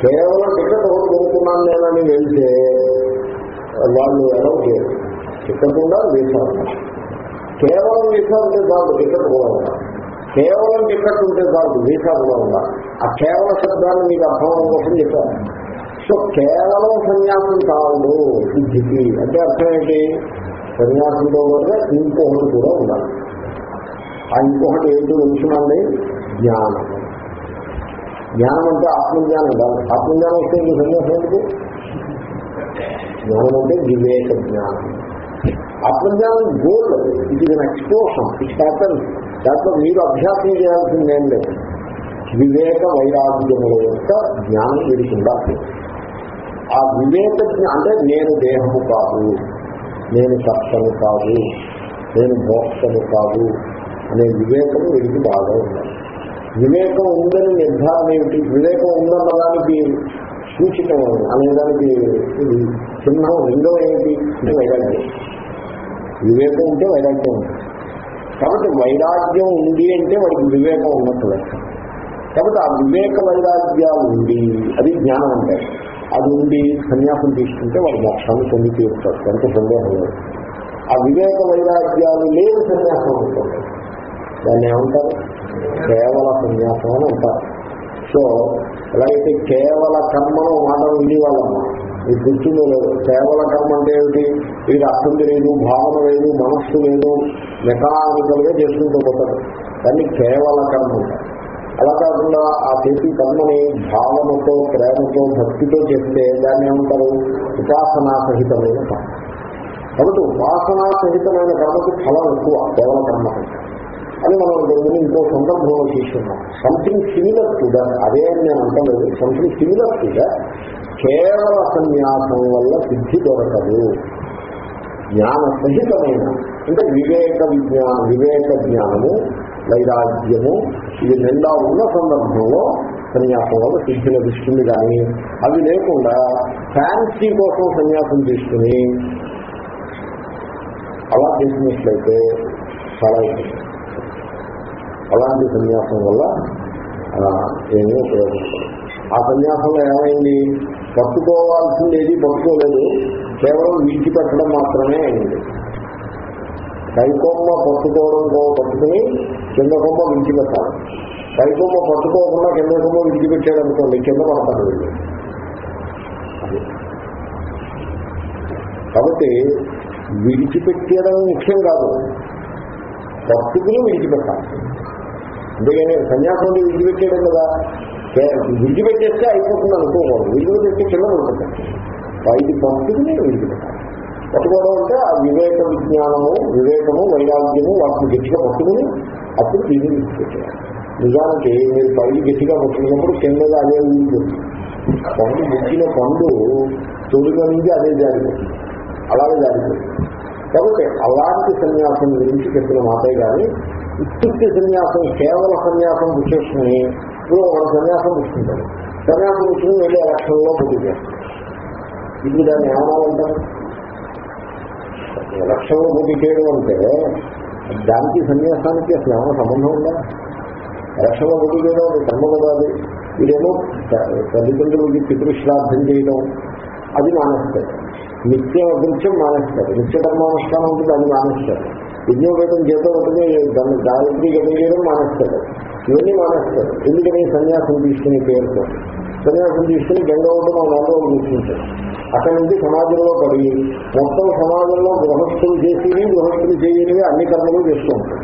కేవలం టికెట్ ఒకటి కొనుక్కున్నాను నేనని వెళ్తే వాళ్ళు ఎలా చేయరు టికెట్ ఉండాలి వీసా కేవలం వీసా ఉంటే చాలు టికెట్ కూడా ఉండాలి కేవలం టికెట్ ఉంటే చాలు వీసా కూడా ఉండాలి ఆ కేవల శబ్దాన్ని మీకు అర్థం కోసం చెప్పారు సో కేవలం సన్యాసం కాదు సిద్ధికి. అంటే అర్థం ఏంటి? సన్యాసంతో పాటుగా ఇంకొకటి కూడా ఉండాలి. ఆ ఇంకొకటి ఏంటో తెలుసునండి జ్ఞానం. జ్ఞానం అంటే ఆత్మజ్ఞానం కాదు. ఆత్మజ్ఞానం వస్తే ఇంక సన్యాసం ఏంటి జ్ఞానం అంటే వివేక జ్ఞానం. ఆత్మజ్ఞానం goal it is an explosion it happen దాంట్లో మీరు అభ్యాసం చేయాల్సిందేం లేదు. వివేక వైరాగ్యముల యొక్క జ్ఞానం వీరికి ఉండాలి ఆ వివేక అంటే నేను దేహము కాదు నేను కర్తను కాదు నేను మోక్షము కాదు అనే వివేకం వీరికి బాగా ఉండాలి. వివేకం ఉందని నిర్ధారణ ఏమిటి? వివేకం ఉందన్నదానికి సూచిక అనేదానికి ఇది చిహ్నం లింగం ఏమిటి? అంటే వైరాగ్యం. వివేకం ఉంటే వైరాగ్యం ఉంటుంది కాబట్టి వైరాగ్యం ఉంది అంటే వాడికి వివేకం ఉన్నట్టు కాబట్టి ఆ వివేక వైరాగ్యాలు ఉంది. అది జ్ఞానం అంటే. అది ఉండి సన్యాసం తీసుకుంటే వాడు మోక్షాన్ని పొంది తీరుతారు ఎంత సందేహం లేదు. ఆ వివేక వైరాగ్యాలు లేని సన్యాసం ఉంటుంది దాన్ని ఏమంటారు? కేవల సన్యాసం అని అంటారు. సో ఎలాగైతే కేవల కర్మను మాట విని వాళ్ళమ్మ ఈ గుర్తుందో లేదు? కేవల కర్మ అంటే ఏమిటి? వీడి అర్థం లేదు భావన లేదు మనస్సు లేదు మెకానికల్గా చేసుకుంటూ పోతారు. దాన్ని కేవల కర్మ అలా కాకుండా ఆ చేతి కర్మని భావనతో ప్రేమతో భక్తితో చేస్తే దాన్ని ఏమంటారు? ఉపాసనా సహితమైన కర్మ. కాబట్టి ఉపాసనా సహితమైన కర్మకి ఫలం ఎక్కువ కేవల కర్మ. కంటే. అని మనం ఇంతకు ఇంకో సందర్భంలో చూస్తున్నాం సంథింగ్ సిమిలర్ టు దట్ అదే అని నేను అంటలేదు. సంథింగ్ సిమిలర్ టు దట్ కేవల సన్యాసం వల్ల సిద్ధి దొరకదు. జ్ఞాన సహితమైన అంటే వివేక విజ్ఞాన వివేక జ్ఞానము వైరాగ్యము ఇది నిండా ఉన్న సందర్భంలో సన్యాసం వల్ల సిద్ధి లభిస్తుంది కానీ అవి లేకుండా ఫ్యాన్సీ కోసం సన్యాసం తీసుకుని అలా చేసినట్లయితే చాలా ఇబ్బంది అలాంటి సన్యాసం వల్ల ఏమీ ఉపయోగపడదు ఆ సన్యాసంలో ఏమైంది? పట్టుకోవాల్సింది ఏది పట్టుకోలేదు. కేవలం విడిచిపెట్టడం మాత్రమే అయింది. పైకొమ్మ పట్టుకోవడం పట్టుకుని కింద కొమ్మ విడిచిపెట్టాలి పైకొమ్మ పట్టుకోకుండా కింద కొమ్మ విడిచిపెట్టాడు అనుకోండి కింద పడతాడు వీళ్ళు కాబట్టి విడిచిపెట్టడం ముఖ్యం కాదు. పట్టుకుని విడిచిపెట్టాలి అంతేగాని సన్యాసం అంటే విడిచిపెట్టేయడం కదా. విడిచిపెట్టేస్తే అయిపోతుంది అనుకోకూడదు. విడిచిపెట్టేస్తే కింద పడుతుంది పైకి నేను విడిచిపెట్టాను పట్టుకోవడం అంటే ఆ వివేక విజ్ఞానము వివేకము వైరాగ్యము వాటిని గట్టిగా పట్టుకుని అప్పుడు దీన్ని విడిచిపెట్టాను నిజానికి మీరు పైకి గట్టిగా పట్టుకున్నప్పుడు కిందగా అదే ఊరుతుంది పండు ముక్కిన పండు తొలిగా నుంచి అదే జారిపోతుంది. అలాగే జారిపోతుంది. కాబట్టి అలాంటి సన్యాసం గురించి చెప్పిన మాటే కానీ ఉత్పత్తి సన్యాసం కేవల సన్యాసం విశేషమని ఇప్పుడు ఒక సన్యాసం పుచ్చుకుంటాడు సన్యాసం పుచ్చుకుని వెళ్ళి ఎలక్షన్లో పోటీ చేస్తాడు. ఇప్పుడు దాన్ని ఏమనాలంటారు? ఎలక్షన్లో పోటీ చేయడం అంటే దానికి సన్యాసానికి అసలు ఏమైనా సంబంధం ఉందా? ఎలక్షన్లో పోటీ చేయడం అది కర్మ కదా అది. వీడేమో తల్లిదండ్రులకి పితృశ్రాద్ధం చేయడం. అది మానేస్తారు. నిత్యం అదృశ్యం మానేస్తారు. నిత్య కర్మానుష్ఠానం ఉంటుంది అది మానేస్తారు. యజ్ఞోపేతం చేత ఉంటుంది దాన్ని గాయత్రి గతం చేయడం మానేస్తారు. ఇవన్నీ మానేస్తారు. ఎందుకని సన్యాసం తీసుకునే పేరుతో? సన్యాసం తీసుకుని గంగ ఒకటి నాలుగు తీసుకుంటారు అక్కడి నుంచి సమాజంలో పడి మొత్తం సమాజంలో గృహస్థులు చేసినవి గృహస్థులు చేయనివి అన్ని కర్మలు చేస్తూ ఉంటారు.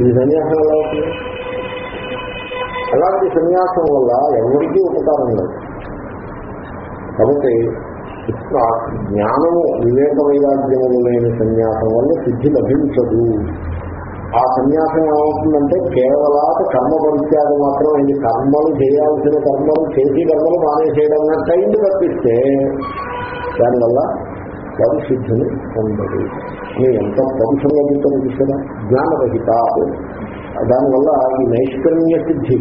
ఇది సన్యాసం ఎలా అవుతుంది? అలాంటి సన్యాసం వల్ల ఎవరికీ ఉపకారం లేదు. కాబట్టి ఆ జ్ఞానము వివేక వైరాగ్యములు లేని సన్యాసం వల్ల సిద్ధి లభించదు. ఆ సన్యాసం ఏమవుతుందంటే కేవలాత కర్మ పరిత్యాగం మాత్రం ఇది కర్మలు చేయాల్సిన కర్మలు చేసి కర్మలు మానేసేయడం అన్నట్టయింది తప్పిస్తే దానివల్ల వారి సిద్ధిని పొందదు నేను ఎంత పరుషంగా చెప్తాను చూసారా? జ్ఞానరహిత. దానివల్ల ఈ నైష్కర్మ్య సిద్ధి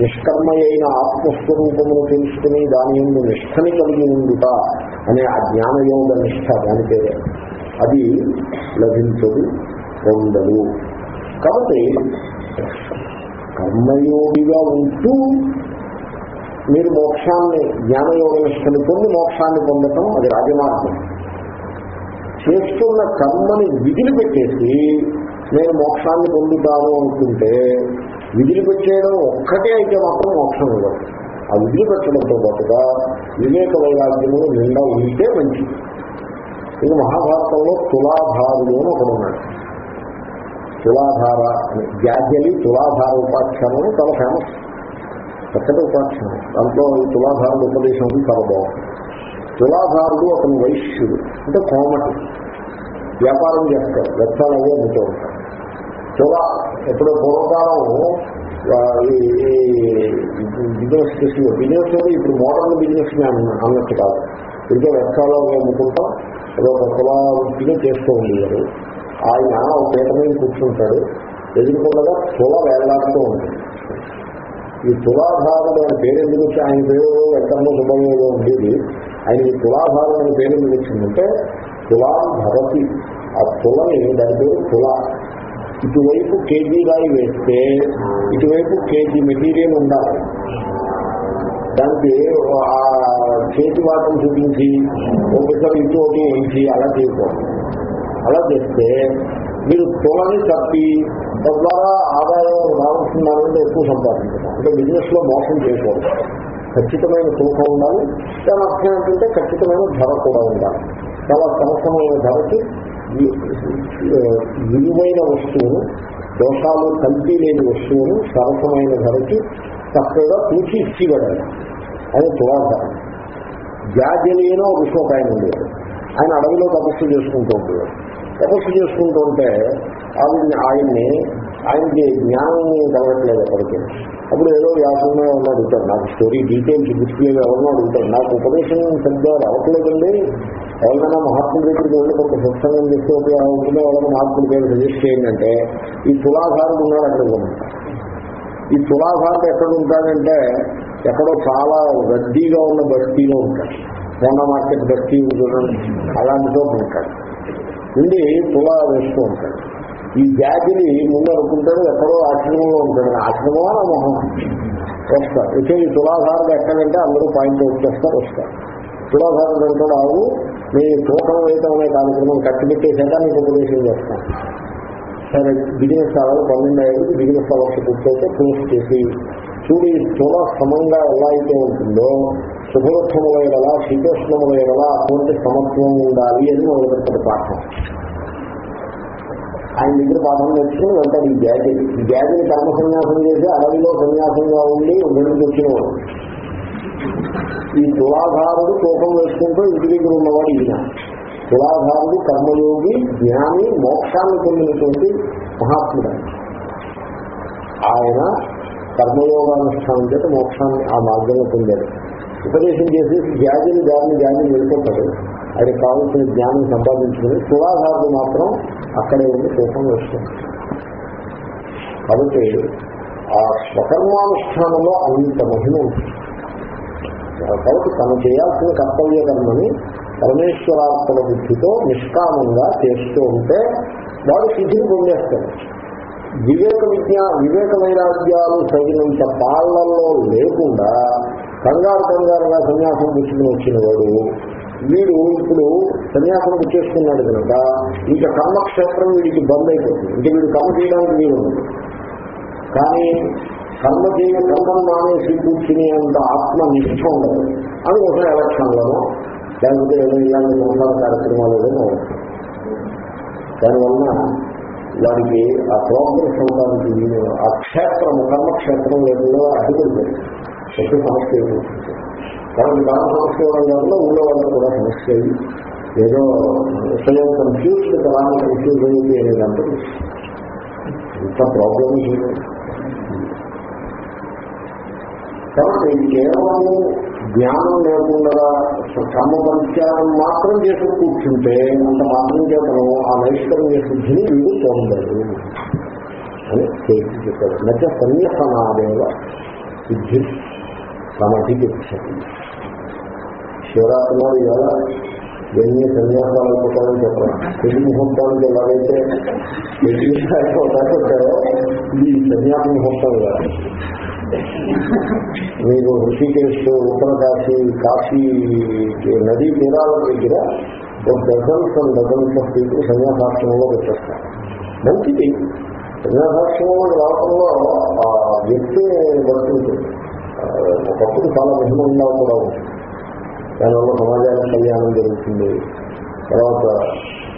నిష్కర్మ అయిన ఆత్మస్వరూపమును తెలుసుకుని దాని ఎందు నిష్ఠని కలిగి ఉండుట అనే ఆ జ్ఞానయోగ నిష్ఠ దాని పేరే. అది లభించదు పొందదు. కాబట్టి కర్మయోగిగా ఉంటూ మీరు మోక్షాన్ని జ్ఞానయోగ నిష్టని పొంది మోక్షాన్ని పొందటం అది రాజమార్గం. చేస్తున్న కర్మని విదిలిపెట్టేసి నేను మోక్షాన్ని పొందుతాను అనుకుంటే విదిలిపెట్టేయడం ఒక్కటే అయితే మాత్రం మోక్షం ఇవ్వదు ఆ విదిలిపెట్టడంతో పాటుగా వివేక వైరాగ్యములు నిండా ఉంటే మంచిది. ఇది మహాభారతంలో తులాధారులు అని ఒకడు ఉన్నాడు. తులాధార అని వ్యాధ్యలి తులాధార ఉపాఖ్యానం చాలా ఫేమస్ చక్కటి ఉపాఖ్యానం. దాంట్లో ఈ తులాధారుడు ఉపదేశం చాలా బాగుంది. తులాధారుడు అతను వైశ్యుడు. అంటే కోమటి. వ్యాపారం చేస్తాడు. వ్యర్థాలు అదే అమ్ముతూ ఉంటాడు. తులా ఎప్పుడో పూర్వకాలం ఈ బిజినెస్ చేసిన బిజినెస్ ఇప్పుడు మోడర్న్ బిజినెస్ అన్నట్టు కాదు. ఇంకా వ్యర్థాలు అవి అమ్ముకుంటాం ఏదో ఒక తులా వృత్తిగా చేస్తూ ఉండేవారు. ఆయన ఒక పీట మీద కూర్చుంటాడు. ఎదుర్కొండగా తుల వేలాడుతూ ఉంటుంది ఈ తులాధారుడు అని పేరు ఎందుకు వచ్చి ఆయన పేరు ఎక్కడో శుభంగా ఉండేది ఆయన ఈ తులాధారుడు అని పేరు ఎందుకు వచ్చిందంటే తులా భరతి ఆ తులని దాని పేరు తులా. ఇటువైపు కేజీ రాయి వేస్తే ఇటువైపు కేజీ మెటీరియల్ ఉండాలి. దానికి ఆ చేతి వాటం చూపించి ఒకసారి ఇటు ఒకటి వేయించి అలా చేయకూడదు అలా చేస్తే మీరు తులని తప్పి తద్వారా ఆదాయం రావాల్సిన ఎక్కువ సంపాదించారు అంటే బిజినెస్లో మోసం చేయకూడదు ఖచ్చితమైన తూకం ఉండాలి. దాని అర్థం ఏంటంటే ఖచ్చితమైన ధర కూడా ఉండాలి. చాలా సమస్యమైన ధరకి విలువైన వస్తువును దోషాలు కలిపి లేని వస్తువును సరసమైన ధరకి చక్కగా పూచి ఇచ్చివ్వడాలి ఆయన తులాధారం. జాజలీనో విషయం ఒక ఆయన ఉండేది ఆయన అడవిలో తపస్సు చేసుకుంటూ ఉండేవాడు. తపస్సు చేసుకుంటూ ఉంటే ఆవిడ్ని ఆయన్ని ఆయనకి జ్ఞానం కలగట్లేదు ఎప్పటికీ. అప్పుడు ఏదో వ్యాసంగా ఉన్న అడుగుతారు నాకు స్టోరీ డీటెయిల్స్ గుర్తులేదు ఎవరినో అడుగుతారు. నాకు ఉపదేశం సరిగ్గా రావట్లేదండి. ఎవరైనా మహాత్ముల దగ్గరికి వెళ్ళి కొంత సత్సంగం చేస్తే ఉంటుందో ఎవరైనా మహాత్ముల పేరు సజెస్ట్ చేయండి అంటే ఈ తులాధారుడు ఉన్నాడు అక్కడ ఈ తులాభారత ఎక్కడ ఉంటాడంటే ఎక్కడో చాలా రద్దీగా ఉన్న బస్తీలో ఉంటాడు. సోనా మార్కెట్ బస్తీ ఉంటుంది అలాంటి చోట ఉంటాడు. ఉండి తులా వేస్తూ ఉంటాడు. ఈ జాతిని ముందు అనుకుంటాడు ఎక్కడో ఆశ్రమంలో ఉంటాడు. ఆశ్రమం నా మొహం వస్తారు అయితే ఈ తులాధారులు ఎక్కడంటే అందరూ పాయింట్ వచ్చేస్తారు వస్తారు తులాధారులు అంటాడు ఆవు మీ తూకం వేయటం అనే కార్యక్రమం కట్టిపెట్టేసాక నీకు ఉపదేశం చేస్తాను. సరే బిజినెస్ కావాలి పన్నెండు ఐదు బిజినెస్ అవర్స్ పూర్తయితే క్లోజ్ చేసి చూడు ఈ తుల సమంగా ఎలా అయితే ఉంటుందో శుభోత్తముల ఎలా అటువంటి సమత్వం ఉండాలి అని మొదలుపెట్టాడు పాఠం. ఆయన దగ్గర పాఠం నేర్చుకుని వెళ్తాడు. ఈ గ్యాజీ ఈ గ్యాజీని కర్మ సన్యాసం చేసి అడవిలో సన్యాసంగా ఉండి రెండు వచ్చినవాడు ఈ తులాధారుడు కోపం వేసుకుంటూ ఇంటి దగ్గర ఉన్నవాడు ఈయన. తులాధారుడు కర్మయోగి జ్ఞాని మోక్షాన్ని పొందినటువంటి మహాత్ముడు. ఆయన కర్మయోగానుష్ఠానం చేత మోక్షాన్ని ఆ మార్గంలో పొందాడు. ఉపదేశం చేసి వ్యాధిని దాన్ని వ్యాధిని వెళ్ళిపోతాడు. అది కావాల్సిన జ్ఞానం సంపాదించుకుని తులాధారుడు మాత్రం అక్కడే ఉండి కోపం వేస్తుంది. కాబట్టి ఆ స్వకర్మానుష్ఠానంలో అంత మహిమ ఉంటుంది. కాబట్టి తను చేయాల్సిన కర్తవ్య కర్మని పరమేశ్వరాత్మల బుద్ధితో నిష్కామంగా చేస్తూ ఉంటే వాడు సిద్ధిని పొందేస్తాడు. వివేక విజ్ఞా వివేక వైరాగ్యాలు తగినంత పాళ్ళలో లేకుండా కంగారు కంగారుగా సన్యాసం తీసుకుని వచ్చిన వాడు వీడు ఇప్పుడు సన్యాసం పుచ్చేసుకున్నాడు కనుక ఇంకా కర్మక్షేత్రం వీడికి బంద్ అయిపోతుంది ఇంకా వీడు కర్మ చేయడానికి వీలు కానీ కర్మ చేయ కర్మను మానేసి కూర్చునే అంత ఆత్మ నిష్ఠ ఉండదు. అందుకోసం ఎలక్షన్లను లేకపోతే ఏదో ఇలాంటి సంసార కార్యక్రమాలు ఏదైనా దానివల్ల వారికి ఆ ప్రోగ్రెస్ అవడానికి ఆ క్షేత్రము కర్మక్షేత్రం లేకుండా అడ్డుకుంటుంది. ఎక్కువ సమస్య ఏమవుతుంది కాబట్టి కర్మ సమస్య వల్ల ఊళ్ళో వాళ్ళకి కూడా సమస్య అయ్యి ఏదో స్వయం కన్ఫ్యూజ్ కరాన్ని కన్ఫ్యూజ్ అయ్యింది అనేదంటే ఇంత ప్రాబ్లమ్ కాబట్టి కేవలం జ్ఞానం లేకుండా కర్మ పరిత్యాగం మాత్రం చేసి కూర్చుంటే అంత మాత్రం చేతను ఆ నైష్కర్య శుద్ధిని వీడు పొందడు. అని చేసి చెప్పాడు. నచ్చ సన్యసనాదేవ సిద్ధి సమధికి శివరాత్రి నాడు ఇవాళ ఎన్ని సన్యాసాలు అయిపోతాయని చెప్పడం పెళ్ళి ముహూర్తానికి ఎలాగైతే పెళ్ళి అయిపోతాయో ఇది సన్యాస ముహూర్తం కాదు మీరు ఋషికేశ్ ఉత్తరకాశీ కాశీ నదీ తీరాల దగ్గర ఒక dozens and dozens of people సన్యాసాశ్రమంలో వచ్చేస్తారు మంచిది. సన్యాసాశ్రమంలో రావడంలో ఆ వ్యక్తి బతుకుంటుంది ఒకప్పుడు చాలా మహిమంగా కూడా ఉంటుంది దానివల్ల సమాజానికి కళ్యాణం జరుగుతుంది. తర్వాత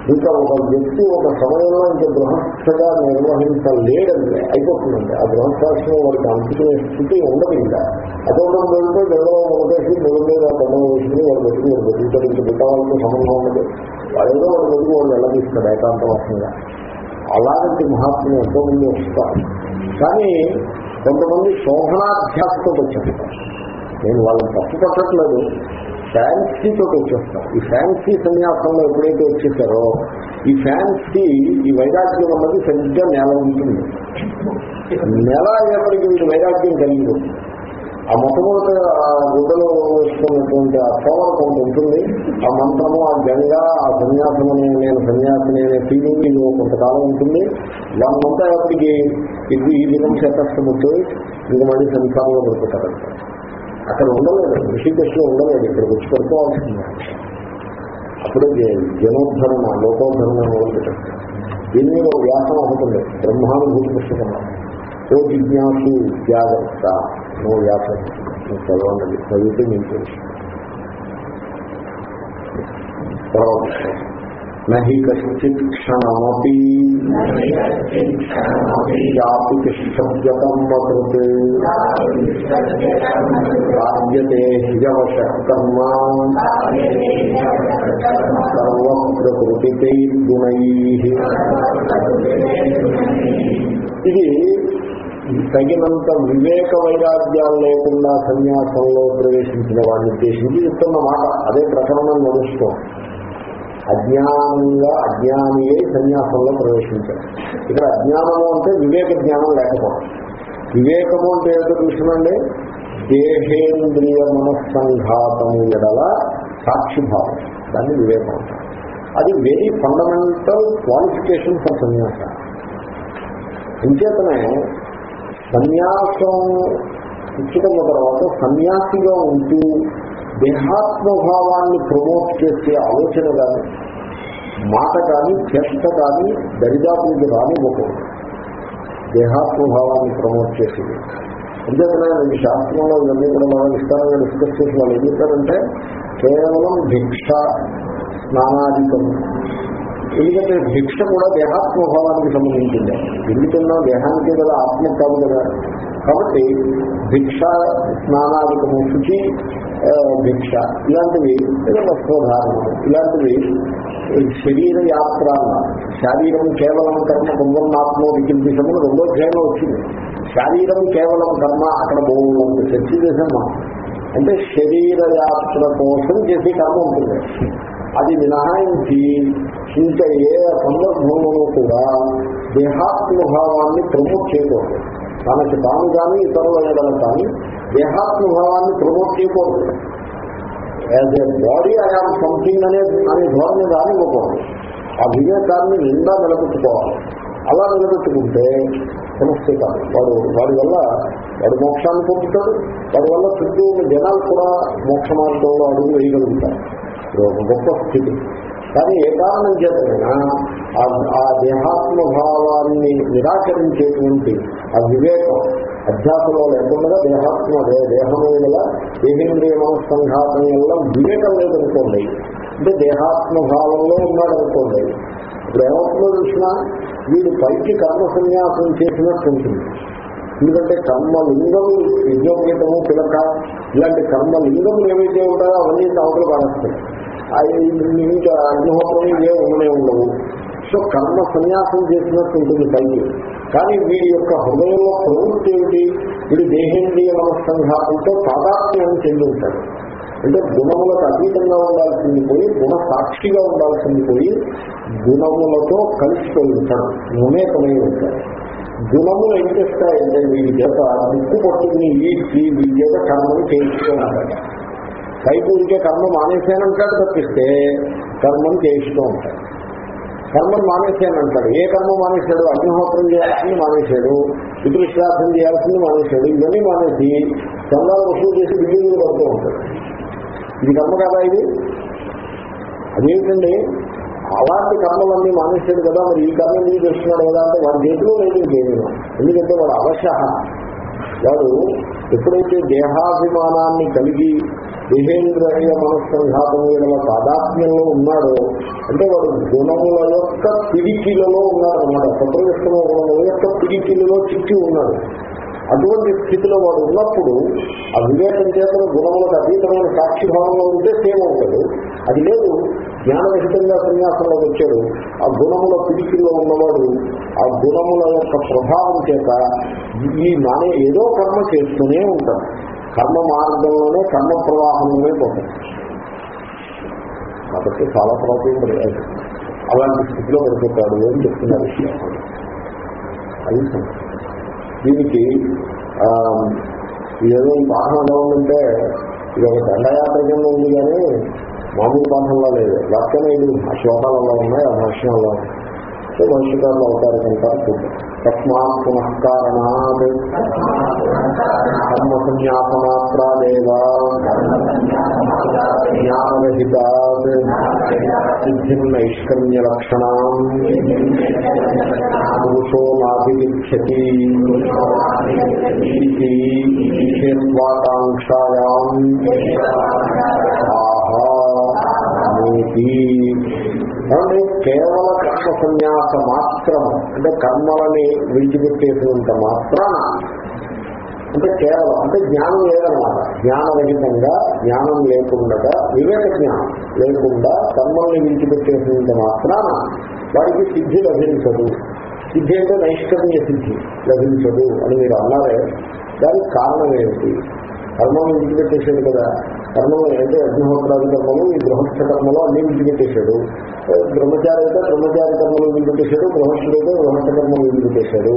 ఇంకా ఒక వ్యక్తి ఒక సమయంలో ఇంకా గృహస్థగా నిర్వహించలేడంటే అయిపోతుందండి. ఆ గృహస్థాశ్రమం వాడికి అంచుకునే స్థితి ఉండదు ఇంకా. అటువంటి వెళ్తే గెలవ ఒకటేసి మొదటి మీద పండుగ వేసుకుని వాడు బతుకు వాడు బతుకుతాడు ఇంకా మిగతా వాళ్ళతో సంబంధం ఉండదు. వాడేదో వాడు బతుకు వాడు వెళ్ళదీస్తాడు ఏకాంతవాసంగా. అలాంటి మహాత్ములు ఎంతో మంది వస్తారు. కానీ కొంతమంది శోభనాధ్యాసతో వచ్చేస్తారు నేను వాళ్ళని తప్పు పట్టట్లేదు ఫ్యాన్సీతో వచ్చేస్తారు ఈ ఫ్యాన్సీ సన్యాసంలో ఎప్పుడైతే వచ్చేసారో ఈ ఫ్యాన్సీ ఈ వైరాగ్యం అన్నది సరిగ్గా నెల ఉంటుంది. నెల అయ్యేప్పటికీ వీడు వైరాగ్యం కలిగి ఆ మొట్టమొదటి ఆ గుడ్డలో వేసుకున్నటువంటి ఆ పవర్ కొంత ఉంటుంది. ఆ మంత్రము ఆ గంగ ఆ సన్యాసం అనే నేను సన్యాసిని అనే ఫీలింగ్ ఇది కొంతకాలం ఉంటుంది. వన్ మంత్ అయ్యేప్పటికి ఇది ఈ దినం శతస్థముతో ఇది మళ్ళీ సంసారంలో పడిపోతారు అక్కడ ఉండలేదు. ఋషికేశ్లో ఉండలేదు. ఇక్కడికి వచ్చి పడుకోవాల్సింది. అప్పుడే జనోద్ధరణ లోకోద్ధరణ మొదలు పెట్టారు. దీని మీద వ్యాసం అవుతుంది బ్రహ్మానుభూతి పుస్తకంలో ఓ జిజ్ఞాసు జాగ్రత్త. నో వ్యాసం చదవండి చదివితే మీకు తెలుసు. నహి కశ్చిత్ క్షణమపి. యాపి తిష్టవ్యతం వదృత్. రాజ్యతే కర్మ ఇది తగినంత వివేక వైరాగ్యాలు లేకుండా సన్యాసంలో ప్రవేశించిన వాడిని ఉద్దేశించి చెప్తున్న మాట. అదే ప్రకరణం నడుస్తాం అజ్ఞానంగా అజ్ఞాని సన్యాసంలో ప్రవేశించారు ఇక్కడ అజ్ఞానము అంటే వివేక జ్ఞానం లేకపోవడం. వివేకము అంటే ఏదో చూసినండి దేహేంద్రియ మనస్సంఘాతము ఎడల సాక్షిభావం. దాన్ని వివేకం అది వెరీ ఫండమెంటల్ క్వాలిఫికేషన్ ఫర్ సన్యాసం. ఇంకేతనే సన్యాసం పుచ్చుకున్న తర్వాత సన్యాసిగా ఉంటూ దేహాత్మభావాన్ని ప్రమోట్ చేసే ఆలోచన కానీ మాట కానీ చేష్ట కానీ దరిదాపులకి రానివ్వకూడదు. దేహాత్మభావాన్ని ప్రమోట్ చేసేది. అంతేకానే ఈ శాస్త్రంలో ఇవన్నీ కూడా మనం విస్తారంగా డిస్కస్ చేసి వాళ్ళు ఏం చెప్పారంటే కేవలం భిక్ష స్నానాధికం. ఎందుకంటే భిక్ష కూడా దేహాత్మభావానికి సంబంధించింది. ఎందుకన్నా దేహానికి కదా ఆత్మ కాదు కదా. కాబట్టి భిక్ష స్నానాధికము శుచి భిక్ష ఇలాంటివి వస్త్రోధారణ వస్త్రధారణ ఇలాంటివి శరీర యాత్ర శారీరం కేవలం కర్మ కుంభర్ణాత్మో వికిల్పిషము రెండో ధ్యానం వచ్చింది. శారీరం కేవలం కర్మ అక్కడ బోల్డ్ చర్చ చేసామా అంటే శరీర యాత్ర కోసం చేసే కర్మ ఉంటుంది. అది మినహాయించి ఇంకా ఏ సందర్భంలోనూ కూడా దేహాత్మభావాన్ని ప్రమోట్ చేయకూడదు తనకి తాను కానీ ఇతరుల ఎడల కానీ దేహాత్మభావాన్ని ప్రమోట్ చేయకూడదు as a body I am something అనే అనే ధోరణి రానివ్వకూడదు ఆ వివేకాన్ని నిండా నిలబెట్టుకోవాలి అలా నిలబెట్టుకుంటే సమస్య కాదు వాడు వాడి వల్ల వాడు మోక్షాన్ని పొందుతాడు వాడి వల్ల చుట్టూ ఉన్న జనాలు కూడా మోక్ష మార్గంలో అడుగు వేయగలుగుతారు ఇది ఒక గొప్ప స్థితి కానీ ఏ కారణం చేతనైనా ఆ- ఆ దేహాత్మ భావాన్ని నిరాకరించేటువంటి ఆ వివేకం అధ్యాసంలో లేకుండా దేహాత్మ దేహమేలా దేహము వల్ల దేహేంద్రియ మనస్సంఘాతం వల్ల వివేకం లేదనుకోండి. అంటే దేహాత్మ భావంలో ఉన్నాడనుకోండి. ఇప్పుడు ఏమవుతుందో చూసినా వీడు పైకి కర్మ సన్యాసం చేసినట్టు ఉంటుంది ఎందుకంటే కర్మ లింగము యజ్ఞోపేతము పిలక ఇలాంటి కర్మ లింగములు ఏవైతే ఉంటాయో అవన్నీ అవతల పారేస్తాయి ఇంకా అగ్నిహోత్రం ఇవే ఉండనే ఉండవు సో కర్మ సన్యాసం చేసినట్టు ఉంటుంది పైకి కానీ వీడి యొక్క హృదయంలో ప్రవృత్తి ఏమిటి వీడి దేహేంద్రియ మనస్సంఘాతంతో తాదాత్మ్యాన్ని చెంది ఉంటాడు అంటే గుణములకు అతీతంగా ఉండాల్సింది పోయి గుణ సాక్షిగా ఉండాల్సింది పోయి గుణములతో కలిసిపోయి ఉంటాడు మమేకమై ఉంటాడు గుణములు ఏం చేస్తాయంటే వీడి చేత ముక్కు పట్టుకుని ఈ వీడి చేత కర్మను చేయిస్తూ పైకి ఉంటే కర్మ మానేశానంటాడు తప్పిస్తే కర్మను చేయిస్తూ ఉంటాడు. కర్మను మానేశానంటాడు ఏ కర్మ మానేశాడు? అగ్నిహోత్రం చేయాల్సింది మానేశాడు. ఇతరు చేయాల్సింది మానేశాడు. ఇవన్నీ మానేసి చందాలు వసూలు చేసి బిల్డింగ్లు పడుతూ ఉంటాడు. ఇది కర్మ కదా ఇది? అదేంటండి అలాంటి కర్మలన్నీ మానేశాడు కదా మరి ఈ కర్మ ఎందుకు చేస్తున్నాడు కదా అంటే వాడి చేతిలో లేదు ఇంకేమీ ఎందుకంటే వాడు అవశ వాడు ఎప్పుడైతే దేహాభిమానాన్ని కలిగి దేహేంద్రియ మనస్సంఘాతం గల తాదాత్మ్యంలో ఉన్నాడో అంటే వాడు గుణముల యొక్క పిడికిలలో ఉన్నాడు అన్నమాట. సత్రవిష్టమ గుణముల యొక్క పిడికిలలో చిక్కి ఉన్నాడు. అటువంటి స్థితిలో వాడు ఉన్నప్పుడు ఆ వివేకం చేత గుణములకు అతీతమైన సాక్షిభావంలో ఉంటే సేమ్ అవుతాడు. అది లేదు. జ్ఞానరహితంగా సన్యాసంలోకి వచ్చాడు. ఆ గుణముల పిడికిలో ఉన్నవాడు ఆ గుణముల యొక్క ప్రభావం చేత ఈ మానే ఏదో కర్మ చేస్తూనే ఉంటాడు. కర్మ మార్గంలోనే కర్మ ప్రవాహంలోనే పోతాడు. కాబట్టి చాలా ప్రాబ్లం పడేది అలాంటి స్థితిలో పడిపోతాడు అని చెప్తున్నారు విషయం అది దీనికి ఏదో ఈ పాఠం ఎలా ఉందంటే ఇది ఒక దండయాత్ర కింద ఉంది కానీ మామూలు పాఠంలో లేదు. లక్కనే ఇది ఆ శ్లోకాలు అలా ఉన్నాయి. ఆ భాష్యం అలా ఉంది సో భవిష్యత్తులో అవుతారు కనుక చూద్దాం తస్మాత్ పునఃకారణాత్ కర్మ సన్యాసమాత్రాదేవ జ్ఞానరహితాత్ సిద్ధిం నైష్కర్మ్య లక్షణం పురుషో నాభిలిఖ్యతి ఇది హేత్వాకాంక్షాయాం ఆహా కాబట్టి కేవల కర్మ సన్యాస మాత్రం అంటే కర్మలని విడిచిపెట్టేసినంత మాత్రాన అంటే కేవలం అంటే జ్ఞానం లేదనమాట జ్ఞానరహితంగా జ్ఞానం లేకుండా వివేక జ్ఞానం లేకుండా కర్మల్ని విడిచిపెట్టేసినంత మాత్రాన వాడికి సిద్ధి లభించదు. సిద్ధి అంటే నైష్కర్మ్య సిద్ధి లభించదు అని మీరు అన్నారే దానికి కారణం ఏమిటి కర్మను విడిచిపెట్టేశాడు కదా. కర్మలు అయితే అగ్నిహోత్రాది కర్మలు ఈ గృహస్థ కర్మలు అన్ని విడిచిపెట్టేశాడు బ్రహ్మచారి అయితే బ్రహ్మచారి కర్మలు విడిచిపెట్టేశాడు గృహస్థుడైతే గృహస్థ కర్మలు విడిచిపెట్టేశాడు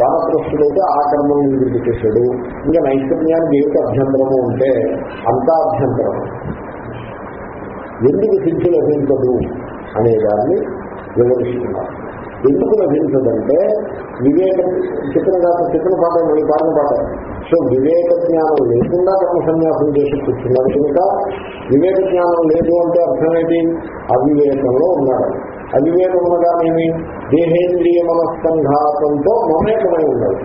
వానప్రస్థుడైతే ఆ కర్మలు విడిచిపెట్టేశాడు ఇంకా నైపుణ్యానికి ఏమిటి అభ్యంతరము ఉంటే అంతా అభ్యంతరం. ఎందుకు సిద్ధి లభించదు అనే దాన్ని వివరిస్తున్నారు. ఎందుకు లభించదంటే వివేక కాదు చెప్పిన పాట మళ్ళీ పాఠం పాట సో వివేక జ్ఞానం లేకుండా కర్మ సన్యాసం చేసి కూర్చున్నారు కనుక వివేక జ్ఞానం లేదు అంటే అర్థమేంటి అవివేకంలో ఉన్నాడు అవివేకం అనగానేమి? దేహేంద్రియ మనస్సంఘాతంతో మమేకమై ఉన్నాడు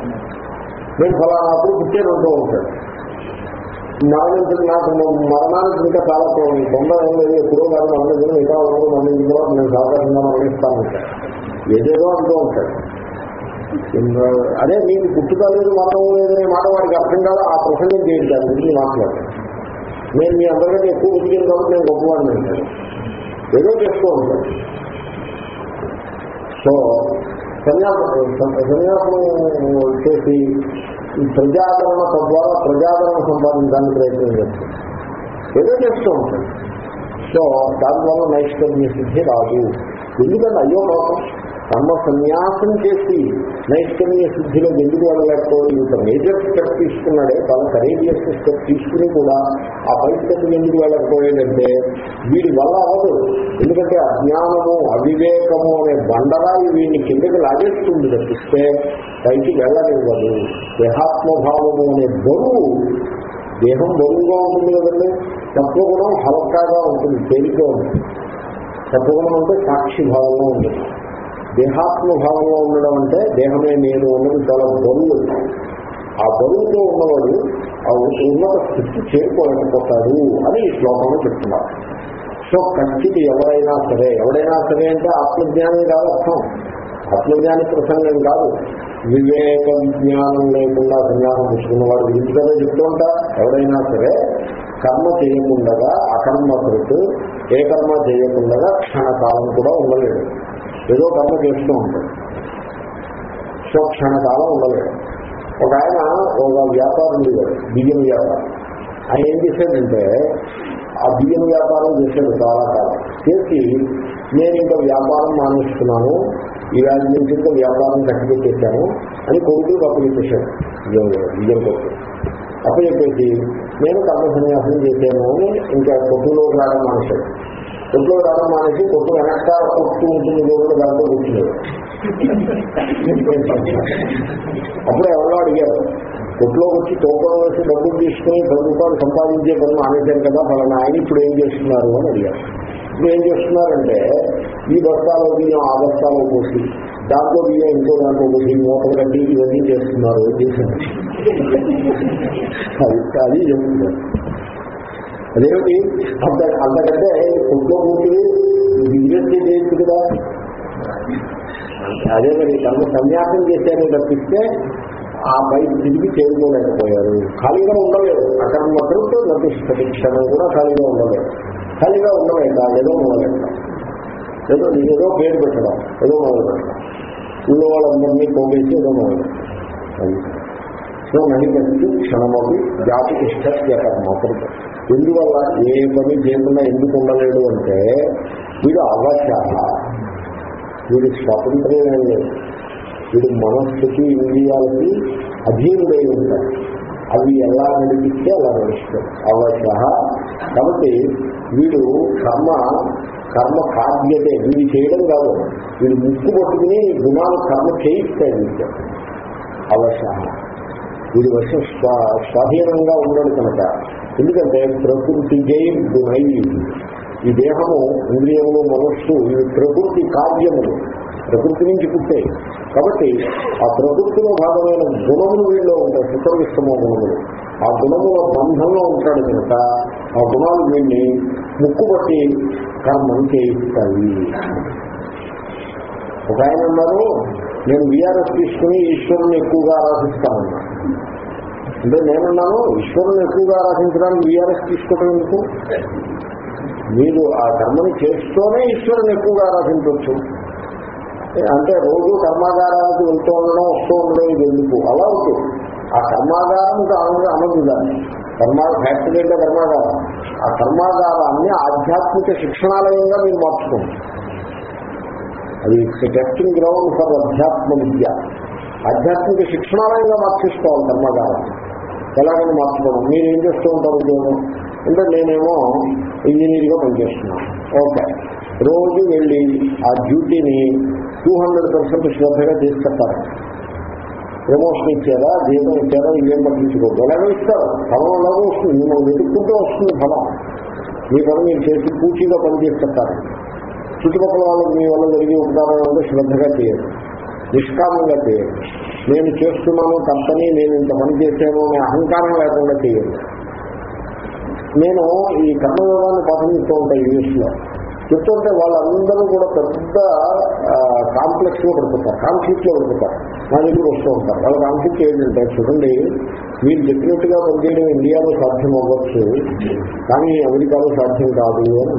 నేను ఫలానా పుట్టేనంటూ ఉంటాడు. మరణించిన నాకు మరణానికి ఇంకా చాలా తొందర ఏం లేదు ఎప్పుడో కాదు మరణించిన ఇంకా ఉండదు మరణించిన నేను సాధారణంగా మరణిస్తాను ఏదేదో అంటూ ఉంటాడు. అదే మీకు పుట్టుక లేదు మరణం లేదనే మాట వాడికి అర్థం కాదు. ఆ ప్రసంగం చేయండి దాని గురించి మాట్లాడతాను నేను మీ అందరికంటే ఎక్కువ బతికింది కాబట్టి నేను గొప్పవాడిని అంటాను ఏదో చేస్తూ ఉంటాను సో సన్యాసం సన్యాసం చేసి ఈ ప్రజాదరణ తద్వారా ప్రజాదరణ సంపాదించడానికి ప్రయత్నం చేస్తుంది. ఏదో చేస్తూ ఉంటుంది. సో దానివల్ల నైష్కర్మ్య సిద్ధి రాదు. ఎందుకంటే అయ్యో పాపం కర్మ సన్యాసం చేసి నైష్కర్మ్య సిద్ధిలో ఎందుకు వెళ్ళలేకపోవడం ఇంత మేజర్ స్టెప్ తీసుకున్నాడే చాలా కరేజియస్ స్టెప్ తీసుకుని కూడా ఆ పై స్టెప్ ఎందుకు వెళ్ళకపోయాడంటే వీడి వల్ల అవదు ఎందుకంటే అజ్ఞానము అవివేకము అనే బండరాయి వీడిని కిందకి లాగేస్తుంది. తప్పిస్తే పైకి వెళ్ళనివ్వదు. దేహాత్మభావము అనే బరువు దేహం బరువుగా ఉంటుంది కదండి. తత్వగుణం హలక్కాగా ఉంటుంది తేలిగ్గా ఉంటుంది. తత్వగుణం అంటే సాక్షిభావంగా ఉంటుంది. దేహాత్మభావంలో ఉండడం అంటే దేహమే నేను ఉన్నది చాలా బరువు. ఆ బరువుతో ఉన్నవాడు ఆ ఉన్నత స్థితి చేరుకోలేకపోతాడు అని ఈ శ్లోకంలో చెప్తున్నారు. సో కచ్చితి ఎవరైనా సరే ఎవరైనా సరే అంటే ఆత్మజ్ఞానం కాదు అర్థం. ఆత్మజ్ఞాన ప్రసంగం కాదు. వివేక విజ్ఞానం లేకుండా సన్యాసం పుచ్చుకున్న వాడు గురించి కదా చెప్తూ ఉంటా. ఎవరైనా సరే కర్మ చేయకుండగా అకర్మకృత్ ఏ కర్మ చేయకుండగా క్షణకాలం కూడా ఉండలేడు ఏదో కర్మ చేస్తూ ఉంటాడు. సో క్షణకాలం ఉండలేదు. ఒక ఆయన ఒక వ్యాపారం ఉండేవాడు బియ్యం వ్యాపారం. ఆయన ఏం చేశాడంటే ఆ బియ్యం వ్యాపారం చేశాడు చాలా కాలం. చేసి నేను ఇంకా వ్యాపారం మానేస్తున్నాను ఈ వేళ నుంచి ఇంకా వ్యాపారం కట్టిపెట్టేశాను అని కొడుకులు అప్పచెప్పేశాడు బియ్యం బియ్యం కొడుకు అప్పచెప్పేసి నేను కర్మ సన్యాసం చేశాను అని ఇంకా కొట్టులో రావడం మానేశాడు. కొట్టులో రావడం మానేసి కొట్టు వెనకాల కొట్టు ఉంటుంది కూడా దాంట్లో కూర్చున్నాడు. అప్పుడు ఎవరో అడిగారు కొట్టులోకి వచ్చి తోపం వేసి డబ్బులు తీసుకుని పది రూపాయలు సంపాదించే పని మానేశారు కదా ఫలానా ఆయన ఇప్పుడు ఏం చేస్తున్నారు? అని అడిగారు. ఇప్పుడు ఏం చేస్తున్నారంటే ఈ బస్తాలో బియ్యం ఆ బస్తాలో పోసి దాంట్లో బియ్యం ఇంకో దాంట్లో పోసి మూటలు కట్టి ఇవన్నీ చేస్తున్నారు అది అది చెప్తున్నారు. అదేమిటి? అంత అంతకంటే కొట్లో కూర్చుని బిజినెస్ చేయొచ్చు కదా. అదే మరి కర్మ సన్యాసం చేశారని తప్పిస్తే ఆ బయట తిరిగి చేరుకోలేకపోయారు. ఖాళీగా ఉండలేదు. అక్కడ మాత్రం నటిస్తుంది క్షణం కూడా ఖాళీగా ఉండలేదు. ఖాళీగా ఉండలేక ఏదో మొదలెట్టడం ఏదో ఏదో పేరు పెట్టడం ఏదో మొదలు పెట్టడం ఊళ్ళో వాళ్ళందరినీ పోగేసి ఏదో మొదలు అది. సో నడిపి క్షణమవి జాతి ఇష్ట కర్మ ఎందువల్ల ఏ పని చేయకుండా ఎందుకు ఉండలేడు అంటే వీడు అవశ వీడి స్వతంత్రమే ఏం లేదు వీడు మనస్సుకి ఇంద్రియాలకి అధీనుడై ఉంటాడు. అవి ఎలా నడిపిస్తే అలా నడుస్తాడు అవశ కాబట్టి వీడు కర్మ కర్మ కార్యతే. వీడు చేయడం కాదు. వీడు ముక్కు పట్టుకుని గుణాలు కర్మ చేయిస్తాడు. అవశ వీడి వర్షం స్వా స్వాధీనంగా ఉండడు కనుక. ఎందుకంటే ప్రకృతి గుణై ఈ దేహము ఇంద్రియములు మనస్సు ఇవి ప్రకృతి కావ్యములు. ప్రకృతి నుంచి పుట్టాయి కాబట్టి ఆ ప్రకృతిలో భాగమైన గుణములు వీళ్ళు ఉంటాయి. సుఖవిష్టమో గుణములు. ఆ గుణముల బంధంలో ఉంటాడు కనుక ఆ గుణాలు వీళ్ళని ముక్కుబట్టి కర్మం చేయిస్తాయి. ఒక ఆయన అన్నారు నేను విఆర్ఎస్ తీసుకుని ఈశ్వరుని ఎక్కువగా ఆరాధిస్తానన్నా అంటే నేనున్నాను ఈశ్వరుని ఎక్కువగా ఆరాధించడానికి విఆర్ఎస్ తీసుకోవడం ఎందుకు? మీరు ఆ కర్మని చేస్తూనే ఈశ్వరుని ఎక్కువగా ఆరాధించవచ్చు. అంటే రోజు కర్మాగారానికి వెళ్తూ ఉండడం వస్తూ ఉండడం ఇది ఎందుకు? అలా అవుతుంది. ఆ కర్మాగారం అనగా అనదు దాన్ని కర్మా ఫ్యాక్టరీ అంటే కర్మాగారం. ఆ కర్మాగారాన్ని ఆధ్యాత్మిక శిక్షణాలయంగా మీరు మార్చుకోండి. అది టెస్టింగ్ గ్రౌండ్ ఫర్ అధ్యాత్మ విద్య ఆధ్యాత్మిక శిక్షణాలయంగా మార్చేసుకోవాలి కర్మాగారం ఎలాగైనా మార్చుకోవడం. మీరు ఏం చేస్తూ ఉంటారు ఉద్యోగం అంటే నేనేమో ఇంజనీర్గా పనిచేస్తున్నాను. ఓకే. రోజు వెళ్ళి ఆ డ్యూటీని టూ హండ్రెడ్ పర్సెంట్ శ్రద్ధగా చేసి ప్రమోషన్ ఇచ్చారా? జీతం ఇచ్చారా? ఇవేం పట్టించుకోవద్దు. ఎలాగో ఇస్తారు. ఫలం ఎలాగో వస్తుంది. మిమ్మల్ని వెతుక్కుంటూ వస్తుంది ఫలం. మీ పని మీరు చేసి పూచీగా పనిచేసి కట్టాలి చుట్టుపక్కల వాళ్ళకి మీ వల్ల జరిగే ఉపకారం అంటే శ్రద్ధగా చేయండి. నిష్కామంగా చేయండి. నేను చేస్తున్నాను కంపెనీ నేను ఇంత పని చేశాను అనే అహంకారం లేకుండా చేయండి. నేను ఈ కర్మయోగాన్ని పాటిస్తూ ఉంటాను యూఎస్లో చెప్తుంటే వాళ్ళందరూ కూడా పెద్ద కాంప్లెక్స్లో పడిపోతారు. కాన్ఫ్లిక్ట్లో పడిపోతారు. నా దగ్గర వస్తూ ఉంటారు. వాళ్ళ కాన్ఫ్లిక్ట్ ఏంటంటే చూడండి మీరు చెప్పినట్టుగా పనిచేయడం ఇండియాలో సాధ్యం అవ్వచ్చు కానీ అమెరికాలో సాధ్యం కాదు అని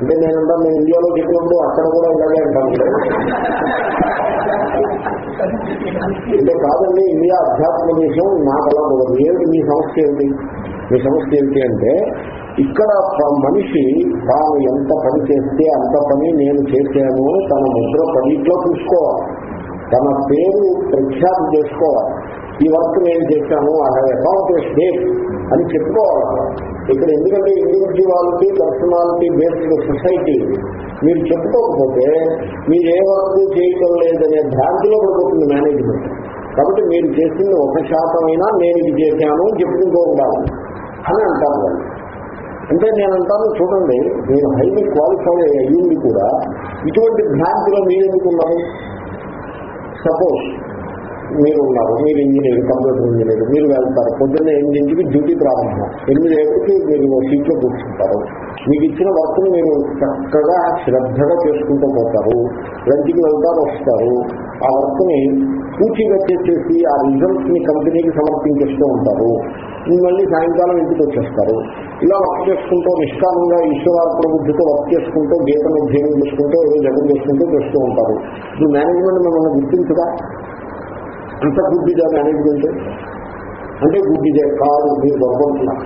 అంటే నేనంటాను నేను ఇండియాలో చెప్పినప్పుడు అక్కడ కూడా ఇలాగే అంటాను అంటే కాదండి ఇండియా అధ్యాత్మ దేశం నాకు అలా కుదరదు ఏమిటి మీ సమస్య ఏమిటి మీ సమస్య ఏమిటి అంటే ఇక్కడ మనిషి తాను ఎంత పని చేస్తే అంత పని నేను చేశాను తన ముద్ర పనిట్లో చూసుకోవాలి. తన పేరు ప్రఖ్యాతి చేసుకోవాలి. ఈ వర్క్ నేను చేశాను ఐ అకౌంట్ డేట్ అని చెప్పుకోవాలి. ఇక్కడ ఎందుకంటే ఇండివిజువాలిటీ పర్సనాలిటీ బేస్డ్ సొసైటీ మీరు చెప్పుకోకపోతే మీరు ఏ వర్క్ చేయటం లేదనే భ్రాంతిలో పడిపోతుంది మేనేజ్మెంట్ కాబట్టి మీరు చేసింది ఒక శాతం అయినా నేను ఇది చేశాను అని చెప్పుకుంటూ ఉండాలి. అని అంటారు అంటే నేను అంటాను చూడండి నేను హైలీ క్వాలిఫై అయ్యింది కూడా ఇటువంటి భ్రాంతిలో మీరు ఎందుకున్నారు సపోజ్ మీరు ఉన్నారు మీరు ఇంజనీర్ కంప్యూటర్ ఇంజనీర్ మీరు వెళ్తారు. పొద్దున్న ఎనిమిదింటికి డ్యూటీ ప్రారంభం. ఎనిమిది ఏళ్ళకి మీరు సీట్లో కూర్చుంటారు. మీకు ఇచ్చిన వర్క్ని మీరు చక్కగా శ్రద్ధగా చేసుకుంటూ పోతారు. లంచ్కి వెళ్తారు వస్తారు. ఆ వర్క్ని పూర్తిగా చేసేసి ఆ రిజల్ట్స్ని కంపెనీకి సమర్పించేస్తూ ఉంటారు. మళ్ళీ సాయంకాలం ఇంటికి వచ్చేస్తారు. ఇలా వర్క్ చేసుకుంటూ నిష్కామంగా ఈశ్వరార్పణ బుద్ధితో వర్క్ చేసుకుంటూ గీతను అధ్యయనం చేసుకుంటూ ఏదో జగన్ చేసుకుంటూ చేస్తూ ఉంటారు. ఇప్పుడు మేనేజ్మెంట్ మిమ్మల్ని గుర్తించదా? అంత గుడ్డిగా మేనేజ్మెంట్ అంటే గుడ్డిదే కాదు మీరు పొరపడుతున్నారు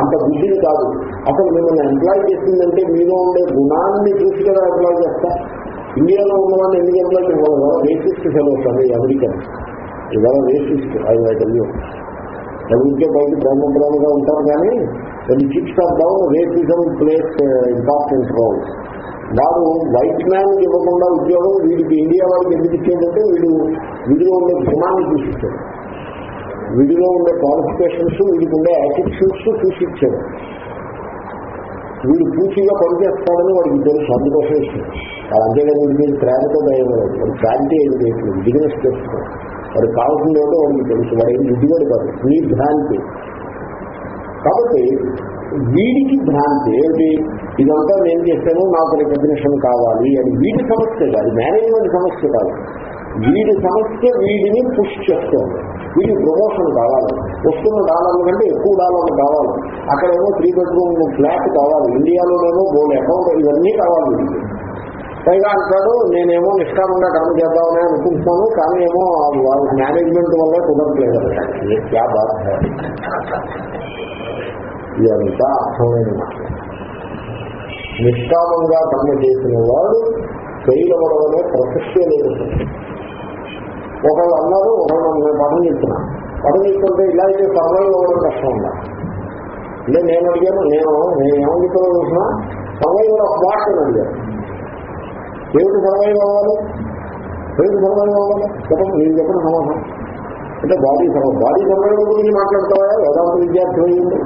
అంత బుద్ధిని కాదు. అసలు మిమ్మల్ని ఎంప్లాయ్ చేసిందంటే మీలో ఉండే గుణాన్ని చూసి కదా ఎంప్లాయ్ చేస్తా. ఇండియాలో ఉన్న వాళ్ళు ఎన్ని ఎంప్లాయ్ చేయాలి రేసిస్ట్ ఫెలోస్ అండి అమెరికన్. ఇవాళ రేసిస్ట్ అది తెలియ చదివితే బయట బ్రహ్మబ్రహ్మగా ఉంటారు కానీ అది chicks of down racism plays important role వాడు వైట్ మ్యాన్ ఇవ్వకుండా ఉద్యోగం వీడికి ఇండియా వాళ్ళకి ఎందుకు ఇచ్చేదంటే వీడు వీడిలో ఉండే గుణాన్ని చూసిచ్చాడు వీడిలో ఉండే క్వాలిఫికేషన్స్ వీడికి ఉండే యాటిట్యూడ్స్ చూసిచ్చాడు వీడు పూర్తిగా పనిచేస్తాడని వాడికి తెలుసు అందుకోసం ఇచ్చాడు వాడు అంతేగాని వీడి మీద ప్రేమతో దయం వాడు క్రాంతి ఏది చేయట్లేదు బిజినెస్ చేస్తున్నాడు వాడు కావాల్సింది ఏదో వాడికి తెలుసు. వాడు ఏం బుద్ధివాడు కాదు. నీ భ్రాంతి. కాబట్టి వీడికి భ్రాంతి ఏంటి ఇదంతా నేను చేశాను నాకు రికగ్నిషన్ కావాలి అని వీడి సమస్య కాదు మేనేజ్మెంట్ సమస్య కాదు. వీడి సమస్య వీడిని పుష్ చేస్తుంది. వీడి ప్రమోషన్ కావాలి. వస్తున్న డాలర్ల కంటే ఎక్కువ డాలర్లు కావాలి. అక్కడేమో త్రీ బెడ్రూమ్ ఫ్లాట్ కావాలి. ఇండియాలోనేమో బోల్ అకౌంట్ ఇవన్నీ కావాలి వీడికి. పైగా అంటాడు నేనేమో నిష్కామంగా కర్మ చేద్దామని అనుకుంటున్నాను కానీ ఏమో వాళ్ళ మేనేజ్మెంట్ వల్ల కుదరట్లేదు. ఏ బాధ ఇదంతా అర్థమైన నిష్కామంగా కర్మ చేసిన వాడు ఫెయిల్ అవ్వడం అనే ప్రసక్తే లేదు. ఒకళ్ళు అన్నారు ఒకళ్ళు నేను పదం చెప్తున్నా పదం చెప్తుంటే ఇలా అయితే సర్వైవ్ అవ్వడం కష్టం ఉందా? అంటే నేను అడిగాను నేను నేను ఏమని చెప్పాలో చూసినా సర్వైవ్ ఆఫ్ వాట్ అని అడిగాను ఏమిటి సర్వైవ్ అవ్వాలి? ఏమిటి సర్వైవ్ అవ్వాలి? చెప్పండి నేను చెప్పిన సమాధానం. అంటే బాడీ సమయం బాడీ సమయం గురించి మాట్లాడతావా? వేదాంత విద్యార్థి అయ్యింది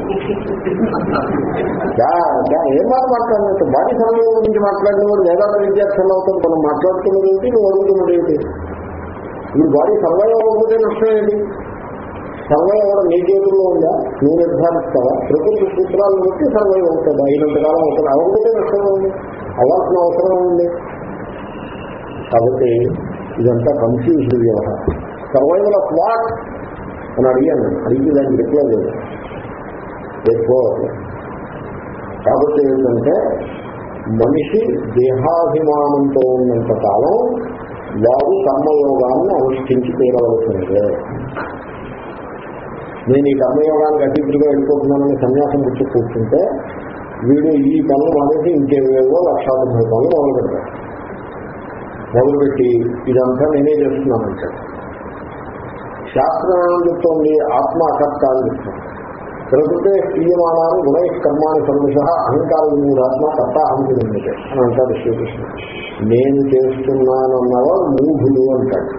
ఏం మాట మాట్లాడినట్టు? బాడీ సమయం గురించి మాట్లాడిన వాడు వేదాంత విద్యార్థులు అవుతాడు. మనం మాట్లాడుతున్నది ఏంటి? నువ్వు అడుగుతున్నది ఏంటి? ఇప్పుడు బాడీ సర్వైవ్ అవ్వకపోతే నష్టం ఏంటి? సర్వైవ్ అవ్వడం నీ చేతుల్లో ఉందా? నువ్వు నిర్ధారిస్తావా? ప్రకృతి సూత్రాలను బట్టి సర్వైవ్ అవుతుంది? అయినంతకాలం అవుతుంది. అవ్వకపోతే నష్టం ఉంది అవ్వాల్సిన అవసరం ఉంది కాబట్టి ఇదంతా కన్ఫ్యూజ్డ్ వ్యవహారం. సర్వైవల్ ఆఫ్ వాట్ అని అడిగాను. అడిగి దాన్ని రిప్లై లేదు ఎక్కువ కాబట్టి ఏంటంటే మనిషి దేహాభిమానంతో ఉన్నంత కాలం వారు కర్మయోగాన్ని అనుష్ఠించి తీరవలసిందే నేను ఈ కర్మయోగానికి అతీతులుగా వెళ్ళిపోతున్నానని సన్యాసం గుర్తు కూర్చుంటే వీడు ఈ పనులు మానేసి ఇంకేవేవో లక్షాధిపతి పనులు మొదలు మొదలుపెట్టి ఇదంతా నేనే చేస్తున్నానంటే శాస్త్రం ఏమని చెప్తోంది ఆత్మ అకర్త అని చెప్తాం ప్రకృతే క్రియమాణాలు గుణై కర్మాన్ని సందేశ అహంకార ఆత్మ కర్త అహంకిందే అని అంటాడు శ్రీకృష్ణ నేను చేస్తున్నానన్నవాడు మూఢుడు అంటాడు.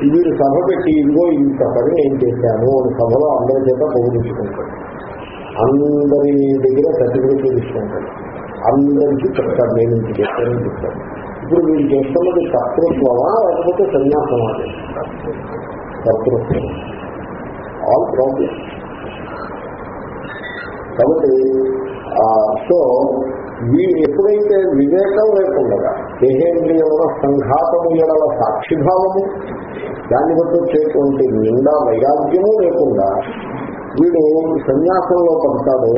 వీడు సభ పెట్టి ఇదిగో ఇంత పని నేను చేశాను అని సభలో అందరి చేత పొగుడించుకుంటాడు అందరి దగ్గర సర్టిఫికేట్ తీసుకుంటాడు. అందరికీ చెప్తాడు నేను ఇంత చేశానని చెప్తాడు. ఇప్పుడు మీరు చేస్తున్నది కర్తృత్వమా లేకపోతే సన్యాసమా అది? కర్తృత్వం. ఆల్ ప్రాబ్లం కాబట్టి సో వీళ్ళు ఎప్పుడైతే వివేకం లేకుండా దేహేంద్రియముల సంఘాతము ఎడల సాక్షిభావము దాన్ని బట్టి వచ్చేటువంటి నిండా వైరాగ్యము లేకుండా వీడు సన్యాసంలో పడతాడు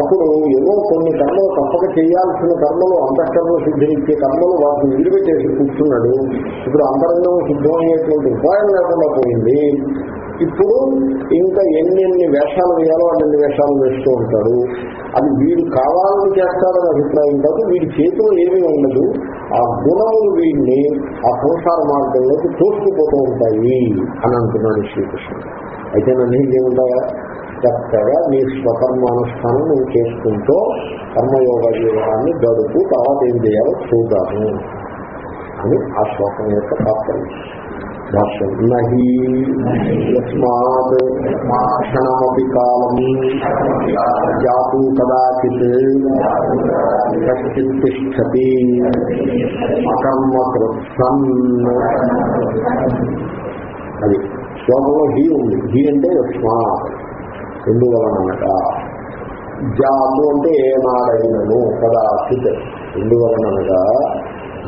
అప్పుడు ఏదో కొన్ని కర్మలు తప్పక చేయాల్సిన కర్మలు అంతఃకరణ సిద్ధించే కర్మలు వాటిని చేసి కూర్చున్నాడు. ఇప్పుడు అంతరంగం సిద్ధమయ్యేటువంటి ఉపాయం లేకుండా పోయింది. ఇప్పుడు ఇంకా ఎన్నెన్ని వేషాలు వేయాలో అన్ని వేషాలు వేస్తూ ఉంటాడు అది వీడు కావాలని చేస్తాడని అభిప్రాయం కాదు వీడి చేతిలో ఏమీ ఉండదు. ఆ గుణములు వీడిని ఆ సంసార మార్గంలోకి తోసుకుపోతూ ఉంటాయి అని అంటున్నాడు శ్రీకృష్ణుడు. అయితే నన్ను ఏముంటాయా చక్కగా నీ స్వకర్మానుష్ఠానం నువ్వు చేసుకుంటూ కర్మయోగ జీవనాన్ని గడుపు తర్వాత ఏం చేయాలో చూద్దాము అని ఆ శ్లోకం యొక్క తాత్పర్యం భాష్యం. నహి యస్మాత్ క్షణమపి కాలం జాతు కదాచిత్ కశ్చిత్ తిష్టతి అకర్మకృత్ అది శ్లోకంలో హీ ఉంది. హీ అంటే యస్మాత్ ఎందువలనమాట జాము అంటే ఏనాడైనను కదాచిత్. ఎందువలనగా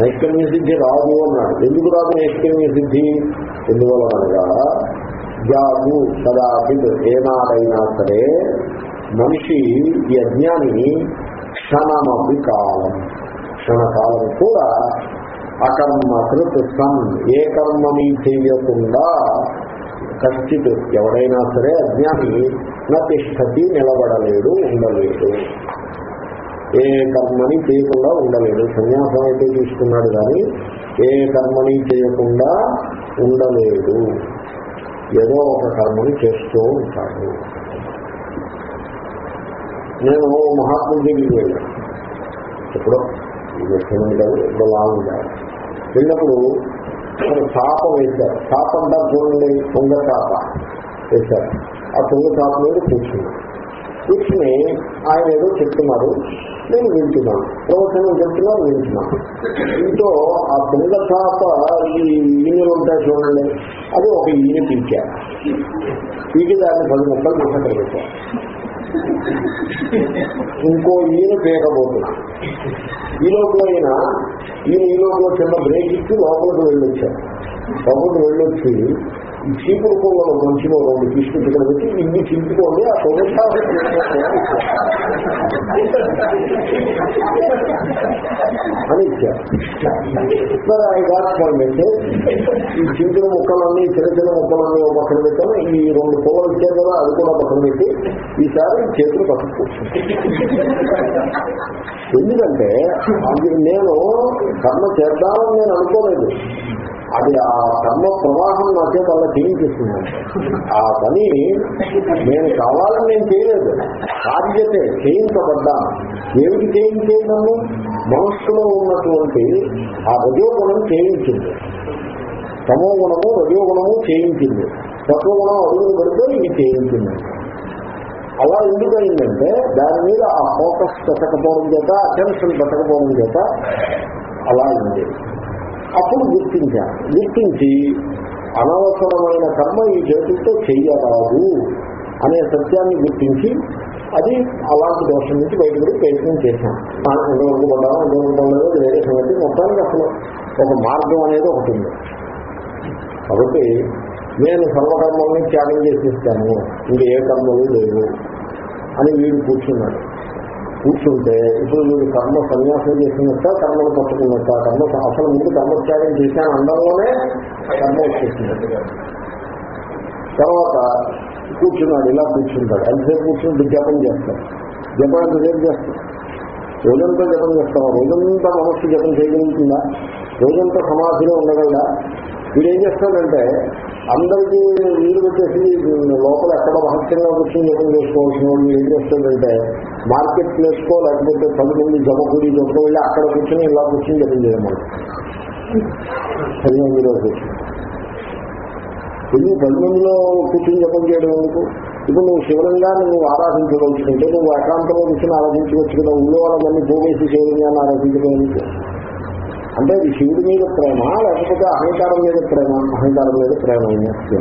నైష్కర్మ్య సిద్ధి రాదు అన్నాడు. ఎందుకు రాదు నైష్కర్మ్య సిద్ధి? ఎందువలనగా జాము కదాచిత్. ఏనాడైనా సరే మనిషి ఈ అజ్ఞాని క్షణమపి కాలం. క్షణకాలం కూడా అకర్మకృత్ సన్ ఏ కర్మని చేయకుండా కచ్చిత్ ఎవడైనా సరే అజ్ఞాని నతిష్టతి నిలబడలేడు ఉండలేడు. ఏ కర్మని చేయకుండా ఉండలేడు. సన్యాసం అయితే తీసుకున్నాడు కానీ ఏ కర్మని చేయకుండా ఉండలేడు. ఏదో ఒక కర్మని చేస్తూ ఉంటాడు. నేను మహాత్ముడి దగ్గరికి వెళ్ళాను. ఎప్పుడో ఈ వచ్చింది కాదు ఇప్పుడు లాంగ్ వెళ్ళినప్పుడు తాపం వేశారు. చాప అంటారు చూడండి తుంగ చాప వేశారు. ఆ తుంగ తాప మీద కూర్చున్నాను కూర్చుని ఆయన ఏదో చెప్తున్నారు నేను వింటున్నాను ప్రవచనం చెప్తున్నారు వింటున్నాను దీంతో ఆ తుంగ తాప ఈ ఈనెలు ఉంటాయి చూడండి అది ఒక ఈనె పీకారు పీకి దాన్ని పది ముక్కలు ముక్కలు పెట్టారు ఇంకో ఈయన పీకబోతున్నా ఈ లోపల అయినా ఈయన ఈ లోపల చిన్న బ్రేక్ ఇచ్చి లోపలికి వెళ్ళొచ్చారు లోపలికి వెళ్ళొచ్చి ఈ చీపురు పువ్వులు మంచిలో రెండు తీసుకుని ఇక్కడ పెట్టి ఇన్ని చింపుకోండి ఆ తొమ్మిది అని ఇచ్చారు. ఆయన కార్యక్రమం మెసేజ్ ఈ చింపిన ముక్కలన్నీ చిన్న చిన్న ముక్కలన్నీ ఒక పక్కన పెట్టాను ఈ రెండు పువ్వులు ఇచ్చారు కదా అది కూడా పక్కన పెట్టి ఈసారి చేతులు పక్కకు ఎందుకంటే అది నేను కర్మ చేద్దామని నేను అనుకోలేదు. అది ఆ కర్మ ప్రవాహం నా చేత అలా చేయించేస్తుంది ఆ పని నేను కావాలని నేను చేయలేదు. కార్యతే చేయించబడ్డా ఏమిటి చేయించేయడము మనస్సులో ఉన్నటువంటి ఆ రజోగుణం చేయించింది. తమో గుణము రజోగుణము చేయించింది. తత్వగుణం అడుగు పెడితే ఇది చేయించింది. అలా ఎందుకు అయిందంటే దాని మీద ఆ ఫోకస్ పెట్టకపోవడం చేత అటెన్షన్ పెట్టకపోవడం చేత అలా అయింది. అప్పుడు గుర్తించాను. గుర్తించి అనవసరమైన కర్మ ఈ జ్యోతితో చెయ్యరాదు అనే సత్యాన్ని గుర్తించి అది అలాంటి దోషం నుంచి బయటపడి ప్రయత్నం చేశాం. ఎంతవరకు పడ్డామో ఎంతవరకు పడలేదో వేరే సంగతి. మొత్తానికి అసలు ఒక మార్గం అనేది ఒకటి ఉంది. కాబట్టి నేను సర్వకర్మల్ని త్యాగం చేసేస్తాను. ఇంకా ఏ కర్మలు లేవు అని వీడు కూర్చున్నాడు. కూర్చుంటే ఇప్పుడు మీరు కర్మ సన్యాసం చేసినట్ట కర్మను పట్టుకున్నట్ట కర్మ అసలు ముందు కర్మత్యాగం చేశాను అండంలోనే కర్మ వచ్చేసింది తర్వాత కూర్చున్నాడు ఇలా కూర్చుంటాడు. అంతసేపు కూర్చుని జపం చేస్తాడు? జపం ఎంతసేపు చేస్తాడు? రోజంతా జపం చేస్తావా? రోజంతా మనస్సు జపం చేయగలుగుతుందా? రోజంతా సమాధిలో ఉండగలడా? వీడు ఏం చేస్తాడంటే అందరికీ వీలు పెట్టేసి లోపల ఎక్కడ రహస్యంగా కూర్చొని జపం చేసుకోవాల్సిన వాళ్ళు ఏం చేస్తాడంటే మార్కెట్ ప్లేస్కో లేకపోతే పది మంది జపకూడి జమకు వెళ్ళి అక్కడ కూర్చొని ఇలా కూర్చొని జపం చేయమని. పది మందిలో పదిమందిలో పది మందిలో కూర్చొని జపం చేయడం ఎందుకు? ఇప్పుడు నువ్వు శివలింగాన్ని నువ్వు ఆరాధించవలసుకుంటే నువ్వు ఏకాంతంలో కూర్చొని ఆరాధించవచ్చు కదా ఊళ్ళో వాళ్ళని పోగేసి శివలింగాన్ని ఆరాధించడం ఎందుకు? అంటే ఇది శివుడి మీద ప్రేమ లేకపోతే అహంకారం మీద ప్రేమ అహంకారం మీద ప్రేమ అయినట్టు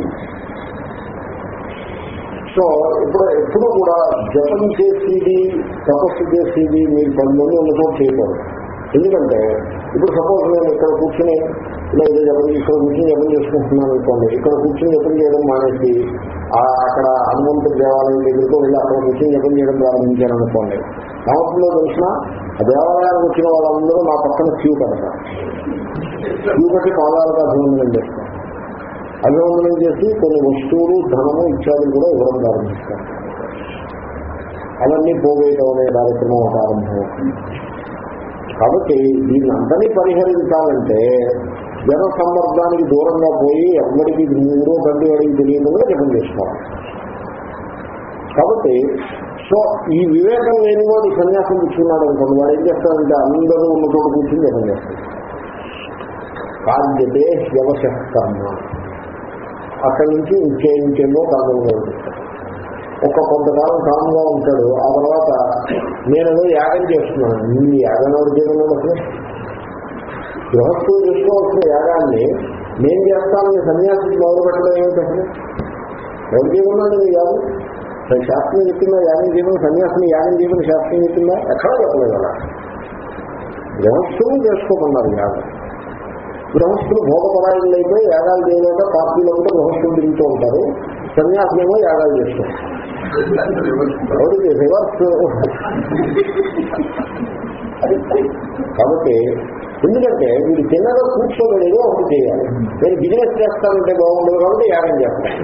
సో ఇప్పుడు ఎప్పుడు కూడా జపం చేసేది తపస్సు చేసేది మీరు పది ఉన్నతో చేయకూడదు. ఎందుకంటే ఇప్పుడు సపోజ్ నేను ఇక్కడ కూర్చుని ఇలా ఏదో జపం ఇక్కడ కూర్చుని జపం చేసుకుంటున్నాను అనుకోండి ఇక్కడ కూర్చొని జపం చేయడం మానేసి అక్కడ హనుమంతుడి దేవాలయం దగ్గరకు వెళ్ళి అక్కడ కూర్చుని జపం చేయడం ప్రారంభించాను అనుకోండి. ఏమవుతుందో తెలిసిన ఆ దేవాలయానికి వచ్చిన వాళ్ళందరూ నా పక్కన క్యూ కడతారు. క్యూ కట్టి పాదాలకు అభివందనం చేస్తారు. అభివందనం చేసి కొన్ని వస్తువులు ధనము ఇత్యాదులు కూడా ఇవ్వడం ప్రారంభిస్తారు. అవన్నీ పోగేయటం అనే కార్యక్రమం ప్రారంభమవుతుంది కాబట్టి దీన్ని అంతని పరిహరించాలంటే జన సంవర్గానికి దూరంగా పోయి ఎవరికి ఊరో బండి అడిగి తెలియకుండా జపం చేసుకోవాలి. కాబట్టి సో ఈ వివేకం లేని వాడు సన్యాసం కూర్చున్నాడు అనుకోండి వాడు ఏం చేస్తారంటే అందరూ ఉన్న చోట కూర్చుని జపం చేస్తారు కార్యతే వ్యవశకర్మ అక్కడి నుంచి ఇంకే ఇంకేమో కర్మలు ఒక కొంతకాలం కామ్గా ఉంటాడు. ఆ తర్వాత నేను యాగం చేస్తున్నాను. నీ యాగం ఎవరు చేయడం అసలు? గృహస్థులు చేసుకోవాల్సిన యాగాన్ని నేను చేస్తానని సన్యాసికి మొదలు పెట్టడం ఏమిటి ఎవరు చేయమన్నాడు నీ యాగం? శాస్త్రం చెప్పిందా? యాగం చేయమని సన్యాసిని యాగం చేయమని శాస్త్రం చెప్పిందా? ఎక్కడా చెప్పలేదు అలా. గృహస్థులు చేసుకోమన్నారు యాగం. గృహస్థులు భోగపరాయణలు అయితే యాగాలు చేయలేక పార్టీలో కూడా గృహస్థులు తిరుగుతూ ఉంటారు. సన్యాసులేమో యాగాలు చేస్తాం. ఎవరికి రివర్స్ కాబట్టి ఎందుకంటే వీడు చిన్నగా కూర్చోలేదు ఒకటి చేయాలి. నేను బిజినెస్ చేస్తానంటే బాగుండదు కాబట్టి యాగం చేస్తాను.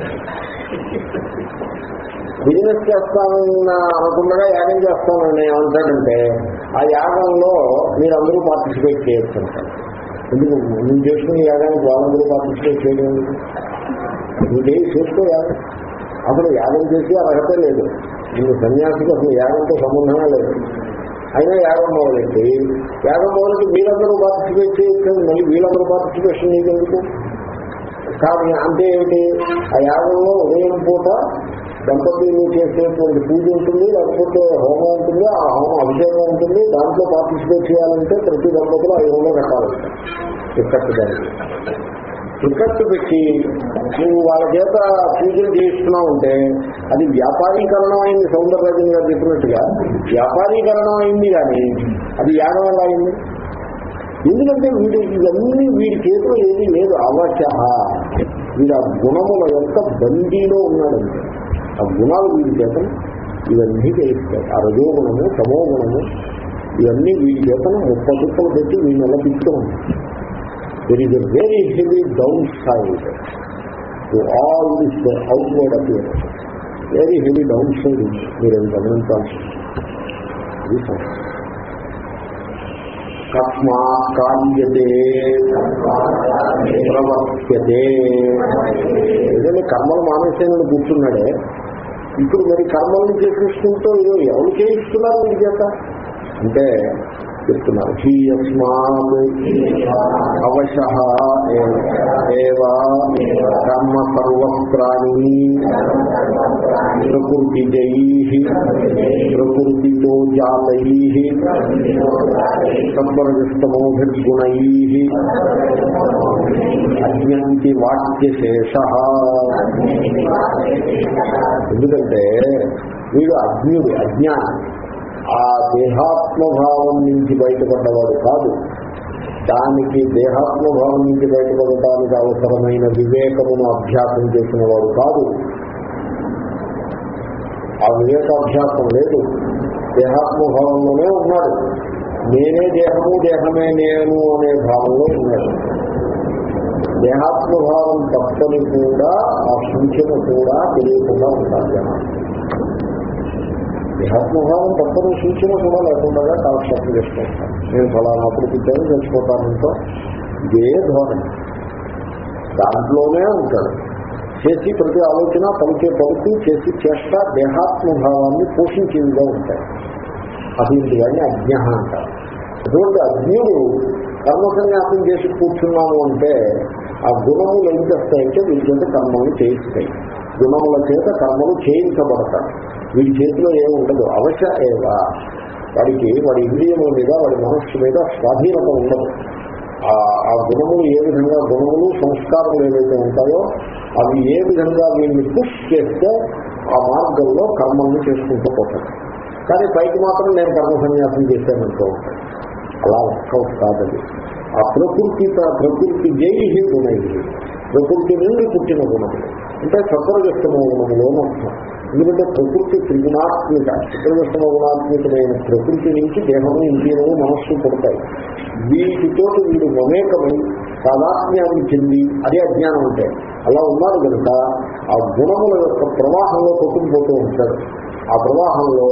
బిజినెస్ చేస్తానన్న అనకుండా యాగం చేస్తానని అంటాడంటే ఆ యాగంలో మీరందరూ పార్టిసిపేట్ చేయొచ్చు. అంటారు ఎందుకు? నేను చేసుకునే యాగానికి వాళ్ళందరూ పార్టిసిపేట్ చేయడం ఎందుకు? నువ్వు యాగం అసలు యాగం చేసి అర్హత లేదు. నేను సన్యాసికి అసలు యాగంతో సంబంధమే లేదు. అయినా యాగం మొదలెట్టి యాగం మొదలెట్టి వీళ్ళందరూ పార్టిసిపేట్ చేయొచ్చు మళ్ళీ వీళ్ళందరూ పార్టిసిపేషన్ నీకెందుకు కానీ అంటే ఏమిటి? ఆ యాగంలో ఉదయం పూట దంపతులు చేసేటువంటి పూజ ఉంటుంది లేకపోతే హోమం ఉంటుంది. ఆ హోమం అభిషేకం ఉంటుంది. దాంట్లో పార్టిసిపేట్ చేయాలంటే ప్రతి దంపతులు ఐదు వందలు కట్టాలంటే టికెట్ టికెట్ పెట్టి నువ్వు వాళ్ళ చేత పూజలు చేయిస్తున్నావు అంటే అది వ్యాపారీకరణం అయింది సౌందరరాజన్ గారు చెప్పినట్టుగా. వ్యాపారీకరణం అయింది కానీ అది యాగం ఎలా అయింది ఎందుకంటే వీడి ఇవన్నీ వీడి చేతిలో ఏది లేదు. అవశ వీడు ఆ గుణముల యొక్క బందీలో ఉన్నాడు. ఆ గుణాలు వీడి చేత ఇవన్నీ చేయిస్తాయి. ఆ రజోగుణము తమో గుణము ఇవన్నీ వీడి చేతను ముప్ప దుప్పలు పెట్టి వీడిని ఎలా తిప్పుతున్నాం there is a very heavy down side to all this outward appear very heavy down side మీరు అది గమనించాల్సి ఇది కస్మా కార్యతే ప్రవర్త్యతే ఏదైనా కర్మలు మానేసేనని కూర్చున్నాడే ఇప్పుడు మరి కర్మల్ని చేసేసుకుంటూ ఏదో ఎవరు చేయిస్తున్నారు మీరు చేత? అంటే చెప్తున్నారు హీయస్మాత్ అవశ ఏవా కర్మ సర్వత్రాణి ప్రకృతిజై ప్రకృతితో జాతై సత్వరజస్తమోభిర్గుణై అజ్ఞంతి వాక్యశేష ఎందుకంటే వీడు అజ్ఞుడు అజ్ఞాని. ఆ దేహాత్మభావం నుంచి బయటపడ్డవాడు కాదు. దానికి దేహాత్మభావం నుంచి బయటపడటానికి అవసరమైన వివేకమును అభ్యాసం చేసిన వాడు కాదు. ఆ వివేకాభ్యాసం లేదు. దేహాత్మభావంలోనే ఉన్నాడు. నేనే దేహము దేహమే నేను అనే భావంలో ఉన్నాడు. దేహాత్మభావం తప్పని కూడా ఆ సూచన కూడా తెలియకుండా ఉండాలి. దేహాత్మభావం తప్పని సూచన కూడా లేకుండా కాలక్షేపం చేసుకుంటాను నేను ఫలానాప్పుడు పుట్టాను తెలుసుకుంటానంటో ఇదే ధోరణి. దాంట్లోనే ఉంటాడు. చేసి ప్రతి ఆలోచన పలికే పలుకు చేసి చేష్ట దేహాత్మభావాన్ని పోషించేవిగా ఉంటాయి. అభివృద్ధి కానీ అజ్ఞ అంటారు. అటువంటి అజ్ఞుడు కర్మ సన్యాసం చేసి కూర్చున్నాము అంటే ఆ గుణములు ఏం చేస్తాయంటే వీరి చేత కర్మలు చేయిస్తాయి. గుణముల చేత కర్మలు చేయించబడతాయి. వీడి చేతిలో ఏమి ఉండదు. అవశ్య ఏవా? వాడికి వాడి ఇంద్రియముల మీద వాడి మనస్సు మీద స్వాధీనత ఉండదు. ఆ గుణములు ఏ విధంగా గుణములు సంస్కారములు ఏవైతే ఉంటాయో అవి ఏ విధంగా వీళ్ళని పుష్ చేస్తే ఆ మార్గంలో కర్మల్ని చేసుకుంటూ పోతాడు కానీ పైకి మాత్రం నేను కర్మ సన్యాసం చేశానంటూ ఉంటాను అలా వర్కౌట్ కాదండి ఆ ప్రకృతి ప్రకృతి జై గుణై ప్రకృతి నుండి పుట్టిన గుణములు అంటే సత్వరజస్తమ గుణములోనూ అర్థం ఎందుకంటే ప్రకృతి త్రిగుణాత్మిక సత్వరజస్తమ గుణాత్మికమైన ప్రకృతి నుంచి దేహము ఇంద్రియము మనస్సు పుడతాయి. వీటితో వీడు మమేకమై సాధాత్మ్యాన్ని చెంది అదే అజ్ఞానం అంటే. అలా ఉన్నారు కనుక ఆ గుణముల యొక్క ప్రవాహంలో కొట్టుకుపోతూ ఉంటాడు. ఆ ప్రవాహంలో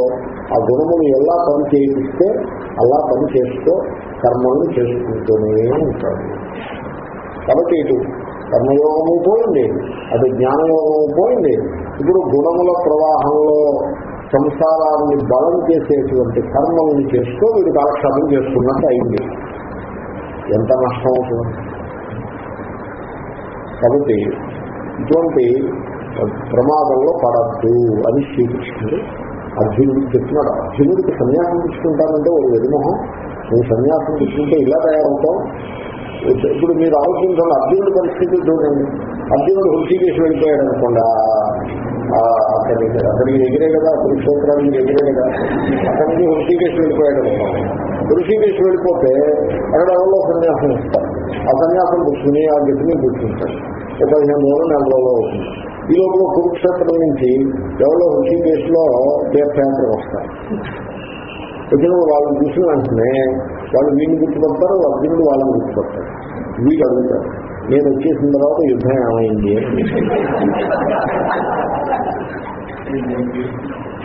ఆ గుణములు ఎలా పని చేయిస్తే అలా పని చేస్తూ కర్మలను చేసుకుంటూనే ఉంటాడు. కాబట్టి ఇటు కర్మయోగము పోయింది. అది జ్ఞానయోగము పోయింది. ఇప్పుడు గుణముల ప్రవాహంలో సంసారాన్ని బలం చేసేటువంటి కర్మల్ని చేస్తూ వీడు కాలక్షేపం చేసుకున్నట్టు అయింది. ఎంత నష్టం అవుతుంది? కాబట్టి ఇటువంటి ప్రమాదంలో పడద్దు అని శ్రీకృష్ణుడు అర్జునుడికి చెప్తున్నాడు అర్జునుడికి సన్యాసం తీసుకుంటానంటే ఒక వెరిమొహం. నువ్వు సన్యాసం తీసుకుంటే ఇలా తయారవుతావు? ఇప్పుడు మీరు ఆలోచించాలి అర్జునుడి పరిస్థితి చూడండి అర్జునుడు హృషికేసి వెళ్ళిపోయాడు అనుకోండి అక్కడికి అక్కడికి ఎగిరే కదా కురుక్షేత్రానికి ఎగిరే కదా. అక్కడికి హృషికేసి వెళ్ళిపోయాడు అనుకోండి. హృషికేసి వెళ్ళిపోతే అక్కడ ఎవరో సన్యాసం ఇస్తారు. ఆ సన్యాసం కూర్చుని ఆ గతిని కూర్చుంటారు. పదిహేను రోజులు నెల రోజులు అవుతుంది ఈ లోపల కురుక్షేత్రం నుంచి ఎవరో హృషికేశ్లో తీర్థయాత్ర వస్తారు. ప్రజలు వాళ్ళని చూసిన వెంటనే వాళ్ళు వీడిని గుర్తుపడతారు అర్జునుడు వాళ్ళని గుర్తుపడతారు. వీడు అడుగుతారు నేను వచ్చేసిన తర్వాత యుద్ధం ఏమైంది?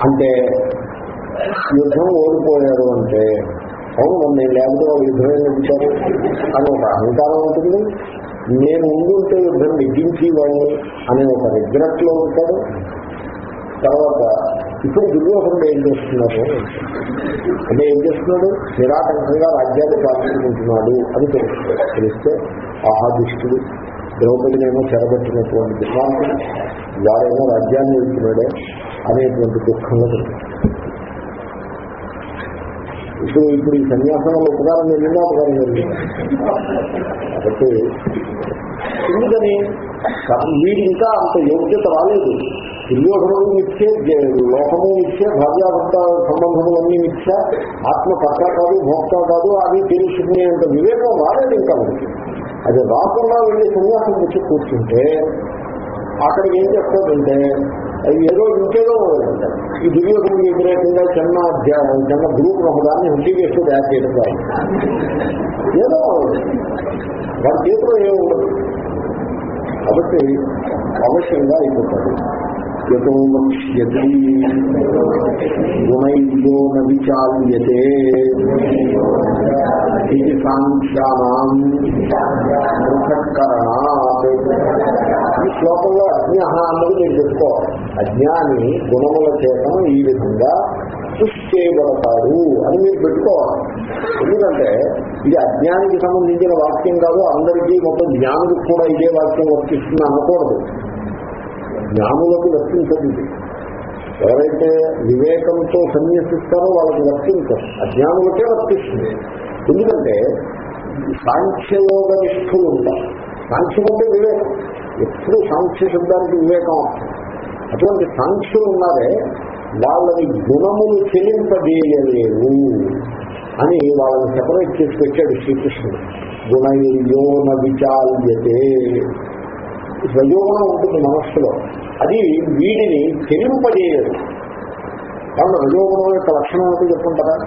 అంటే యుద్ధం ఓడిపోయారు అంటే అవును మరి నేను లేకపోతే వాళ్ళు యుద్ధం ఏం నడుపుతారు అని ఒక అహంకారం ఉంటుంది. నేను ఉండుంటే యుద్ధం నెగ్గించి వాళ్ళని అనే ఒక రిగ్రెట్లో ఉంటాడు. తర్వాత ఇప్పుడు దుర్యోధనుడు ఏం చేస్తున్నాడు? అంటే ఏం చేస్తున్నాడు? నిరాటంకంగా రాజ్యాన్ని పాలించుకుంటున్నాడు అని తెలుస్తుంది. తెలిస్తే ఆహాదిష్టుడు ద్రౌపదినేమో చెరబట్టినటువంటి దుర్మార్గుడు వాడేమో రాజ్యాన్ని వెళ్తున్నాడే అనేటువంటి దుఃఖంలో కనిపిస్తుంది ఇప్పుడు ఇప్పుడు ఈ సన్యాసంలో ఉపకారం జరిగిందా ఉపకారం జరిగింది కాబట్టి ఎందుకని? వీడు ఇంకా అంత యోగ్యత రాలేదు. దుర్యోధనుడు మిథ్యే లోకము మిథ్య భార్యాభర్త సంబంధములన్నీ మిథ్య ఆత్మ కర్త కాదు భోక్త కాదు అది తెలుసుకునేంత వివేకం రాలేదు ఇంకా మనకి. అది రాకుండా వెళ్ళి సన్యాసం వచ్చి కూర్చుంటే అక్కడికి ఏం చెప్తాడంటే అది ఏదో ఇంకేదో ఈ దుర్యోధనుడికి వ్యతిరేకంగా చిన్న చిన్న గ్రూప్ ఒకదాన్ని హుడ్డీ చేస్తూ తయారు చేయడం ఏదో వారి చేతిలో ఏమి ఉండదు కాబట్టి అవశ్యంగా అయిపోతాడు. యతో వక్ష్యతి గుణైలో విచాల్యతే ఇది సాంఖ్యానం పృథక్కరణాత్ ఈ శ్లోకంలో అజ్ఞ అన్నది మీరు చెప్పుకోవాలి అజ్ఞాని గుణముల చేతను ఈ విధంగా సృష్టి చేయబడతాడు అని మీరు పెట్టుకోవాలి ఎందుకంటే ఇది అజ్ఞానికి సంబంధించిన వాక్యం కాదు అందరికీ మొత్తం జ్ఞానికి కూడా ఇదే వాక్యం వర్తిస్తుంది అనకూడదు. జ్ఞానులకు వర్తించదు ఇది ఎవరైతే వివేకంతో సన్యసిస్తారో వాళ్ళకి వర్తించదు అజ్ఞానులకే వర్తిస్తుంది ఎందుకంటే సాంఖ్యయోగ నిష్ఠులు ఉంటారు. సాంఖ్యం అంటే వివేకం. ఎప్పుడు సాంఖ్య శబ్దానికి వివేకం అటువంటి సాంఖ్యులు ఉన్నారే వాళ్ళని గుణములు చెల్లింపజేయలేవు అని వాళ్ళని సెపరేట్ చేసి పెట్టాడు శ్రీకృష్ణుడు. గుణయోన విచాల్యతే రజోగుణం ఉంటుంది మనస్సులో. అది వీడిని తెలింపజేయదు కాబట్టి రజోగుణం యొక్క లక్షణం ఏంటో చెప్పుకుంటారా?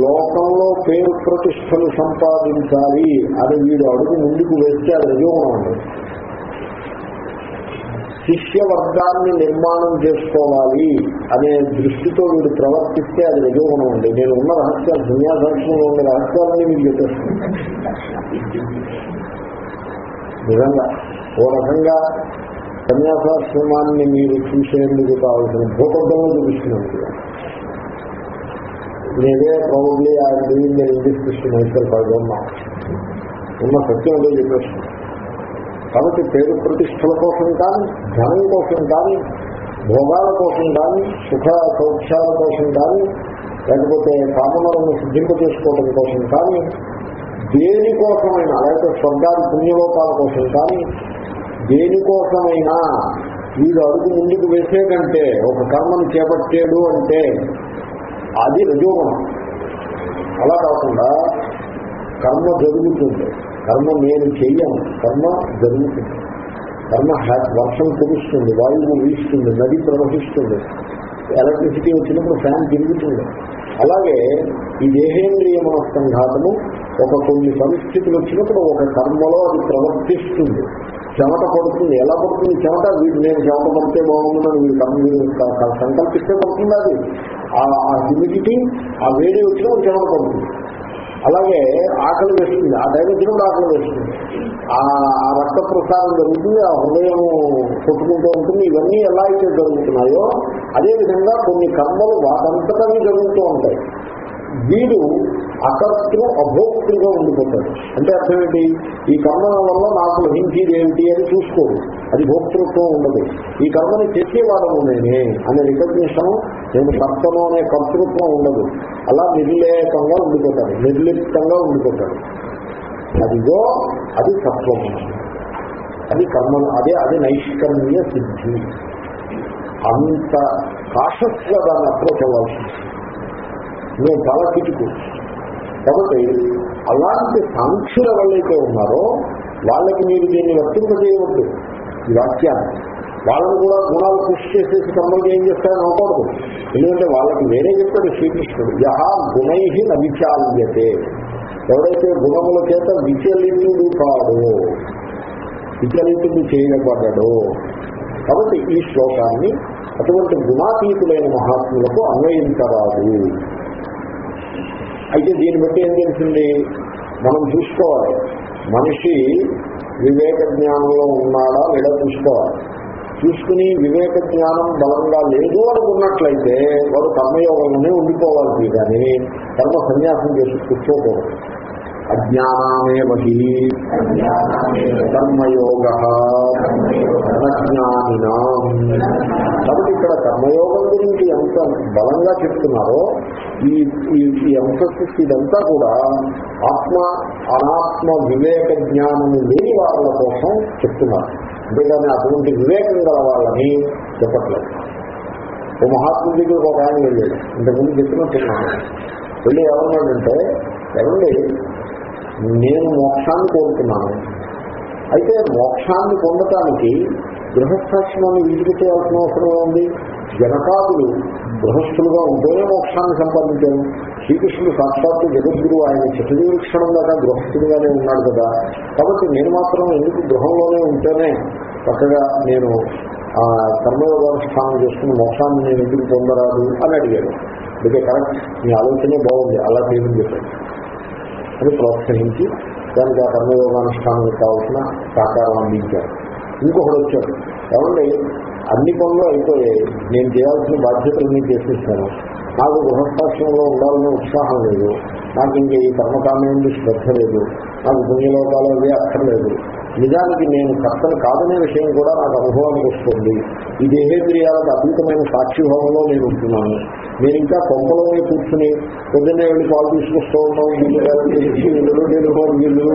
లోకంలో పేరు ప్రతిష్టలు సంపాదించాలి అని వీడు అడుగు ముందుకు వేస్తే అది రజోగుణం అండి శిష్యవర్గాన్ని నిర్మాణం చేసుకోవాలి అనే దృష్టితో వీడు ప్రవర్తిస్తే అది రజోగుణం అండి నేను ఉన్న రహస్యాలు సన్యాసంలో ఉన్న రహస్యాలని మీరు చెప్పేస్తున్నాను నిజంగా. ఓ రకంగా సన్యాసాశ్రమాన్ని మీరు చూసేందుకు కావాల్సిన భూపద్ధంలో చూపిస్తున్నాను నేనే ప్రాబ్లీ ఆ డూయింగ్ ఇండిస్క్రిప్షన్ అయితే పడుతున్నా ఉన్న సత్యం అదే చెప్పేస్తున్నాను కాబట్టి పేరు ప్రతిష్టల కోసం కానీ ధనం కోసం కానీ భోగాల కోసం కానీ సుఖ సౌఖ్యాల కోసం కానీ లేకపోతే కామనలను సిద్ధింప చేసుకోవడం కోసం కానీ దేనికోసమైనా లేకపోతే స్వర్గాది పుణ్యలోకాల కోసం కానీ దేనికోసమైనా వీడు అడుగు ముందుకు వేసేటంటే ఒక కర్మను చేపట్టాడు అంటే అది రజోగుణం. అలా కాకుండా కర్మ జరుగుతుంది. కర్మ నేను చెయ్యను. కర్మ జరుగుతుంది. కర్మ వర్షం కురుస్తుంది వాయువు వీస్తుంది నది ప్రవహిస్తుంది. ఎలక్ట్రిసిటీ వచ్చినప్పుడు ఫ్యాన్ తిరుగుతుంది. అలాగే ఈ దేహేంద్రియ మనస్సంఘాతము ఒక కొన్ని పరిస్థితులు వచ్చినప్పుడు ఒక కర్మలో అది ప్రవర్తిస్తుంది. చెమట పడుతుంది. ఎలా పడుతుంది చెమట? వీడు నేను చెమట పడితే బాగుందని వీడు కర్మ సంకల్పిస్తే పడుతుంది అది. ఆ హ్యూమిడిటీ ఆ వేడి వచ్చినా చెమట పడుతుంది. అలాగే ఆకలి వేస్తుంది. ఆ టైం వచ్చినప్పుడు ఆకలి వేస్తుంది. ఆ ఆ రక్త ప్రసారం జరుగుతుంది ఆ హృదయం కొట్టుకుంటూ ఉంటుంది. ఇవన్నీ ఎలా అయితే జరుగుతున్నాయో అదేవిధంగా కొన్ని కర్మలు వాటంతటవి జరుగుతూ ఉంటాయి. వీడు అకర్తృ అభోక్తృగా ఉండిపోతాడు. అంటే అర్థం ఏంటి? ఈ కర్మల వల్ల నాకు లభించేది ఏమిటి అని చూసుకోడు అది భోక్తృత్వం ఉండదు. ఈ కర్మని చేసేవాడము నేనే అనే రికగ్నిషన్ నేను కర్తను అనే కర్తృత్వం ఉండదు. అలా నిర్లేపంగా ఉండిపోతాడు. నిర్లిప్తంగా ఉండిపోతాడు. అదిగో అది తత్వం అది కర్మ అదే అది నైష్కర్మ్య సిద్ధి. అంత కాషస్గా దాన్ని అప్రోచ్ అవ్వాల్సింది నేను చాలా కిటుకు. కాబట్టి అలాంటి సాంఖ్యుల వాళ్ళైతే ఉన్నారో వాళ్ళకి మీరు దీన్ని వర్తింపజేయవద్దు. ఈ వాక్యాన్ని. వాళ్ళని కూడా గుణాలు కృషి చేసేసి కర్మలు ఏం చేస్తారని అనకూడదు. ఎందుకంటే వాళ్ళకి వేరే చెప్పాడు శ్రీకృష్ణుడు. యహ గుణై నవిచాల్యతే. ఎవరైతే గుణముల చేత విచలితుడు కాడు విచలితుడు చేయబడ్డాడు. కాబట్టి ఈ శ్లోకాన్ని అటువంటి గుణాతీతులైన మహాత్ములకు అన్వయించరాదు. అయితే దీన్ని బట్టి ఏం తెలిసింది మనం చూసుకోవాలి. మనిషి వివేక జ్ఞానంలో ఉన్నాడా లేదా చూసుకోవాలి? చూసుకుని వివేక జ్ఞానం బలంగా లేదు అనుకున్నట్లయితే వాడు కర్మయోగంలోనే ఉండిపోవాలి కానీ కర్మ సన్యాసం చేసి కూర్చోకూడదు. అజ్ఞానామే వహి కర్మయోగ కాబట్టి ఇక్కడ కర్మయోగం గురించి ఎంత బలంగా చెప్తున్నారో ఈ ఈ ఎంఫసిస్ ఇదంతా కూడా ఆత్మ అనాత్మ వివేక జ్ఞానము లేని వాళ్ళ కోసం చెప్తున్నారు. అంతేగాని అటువంటి వివేకం గల వాళ్ళని చెప్పట్లేదు. ఓ మహాత్ముడి దగ్గరకు ఒక ఆయన వెళ్ళాడు. ఇంతకుముందు చెప్పినట్టున్నాను వెళ్ళి ఎవరన్నాడంటే ఎవరండి? నేను మోక్షాన్ని కోరుతున్నాను. అయితే మోక్షాన్ని పొందటానికి గృహస్థాశ్రమాన్ని విడిచిపెట్టేయాల్సిన అవసరం ఉంది? జనకాదులు గృహస్థులుగా ఉంటేనే మోక్షాన్ని సంపాదించాను శ్రీకృష్ణుడు సాక్షాత్తు జగద్గురు ఆయన చతుర్వీక్షణం దాకా గృహస్థుడిగానే ఉన్నాడు కదా. కాబట్టి నేను మాత్రం ఎందుకు గృహంలోనే ఉంటేనే చక్కగా నేను ఆ కర్మయోగానుష్ఠానం చేసుకుని మోక్షాన్ని నేను ఎందుకు పొందరాదు అని అడిగాడు. అందుకే కరెక్ట్ మీ ఆలోచనే బాగుంది. అలా చేయడం చెప్పాడు. అని ప్రోత్సహించి దానికి ఆ కర్మయోగానుష్ఠానానికి కావాల్సిన సహకారం అందించారు. ఇంకొకడు వచ్చాడు. ఏమండి అన్ని పనులు అయిపోయాయి. నేను చేయాల్సిన బాధ్యతలన్నీ చేసేస్తాను నాకు గృహస్థాక్షంలో ఉండాలనే ఉత్సాహం లేదు. నాకు ఇంక ఈ కర్మకామేందు శ్రద్ధ లేదు. నాకు పుణ్యలోకాలు అవి అక్కర్లేదు. నిజానికి నేను కర్తను కాదనే విషయం కూడా నాకు అనుభవానికి వస్తుంది. ఈ దేహేంద్రియాలకు అతీతమైన సాక్షిభావంలో నేను ఉంటున్నాను. నేను ఇంకా కొంపలోనే కూర్చుని పొద్దున్నే వెళ్ళి పాలు తీసుకొస్తూ ఉంటాం వీళ్ళు వీళ్ళు టెలిఫోన్ వీళ్ళు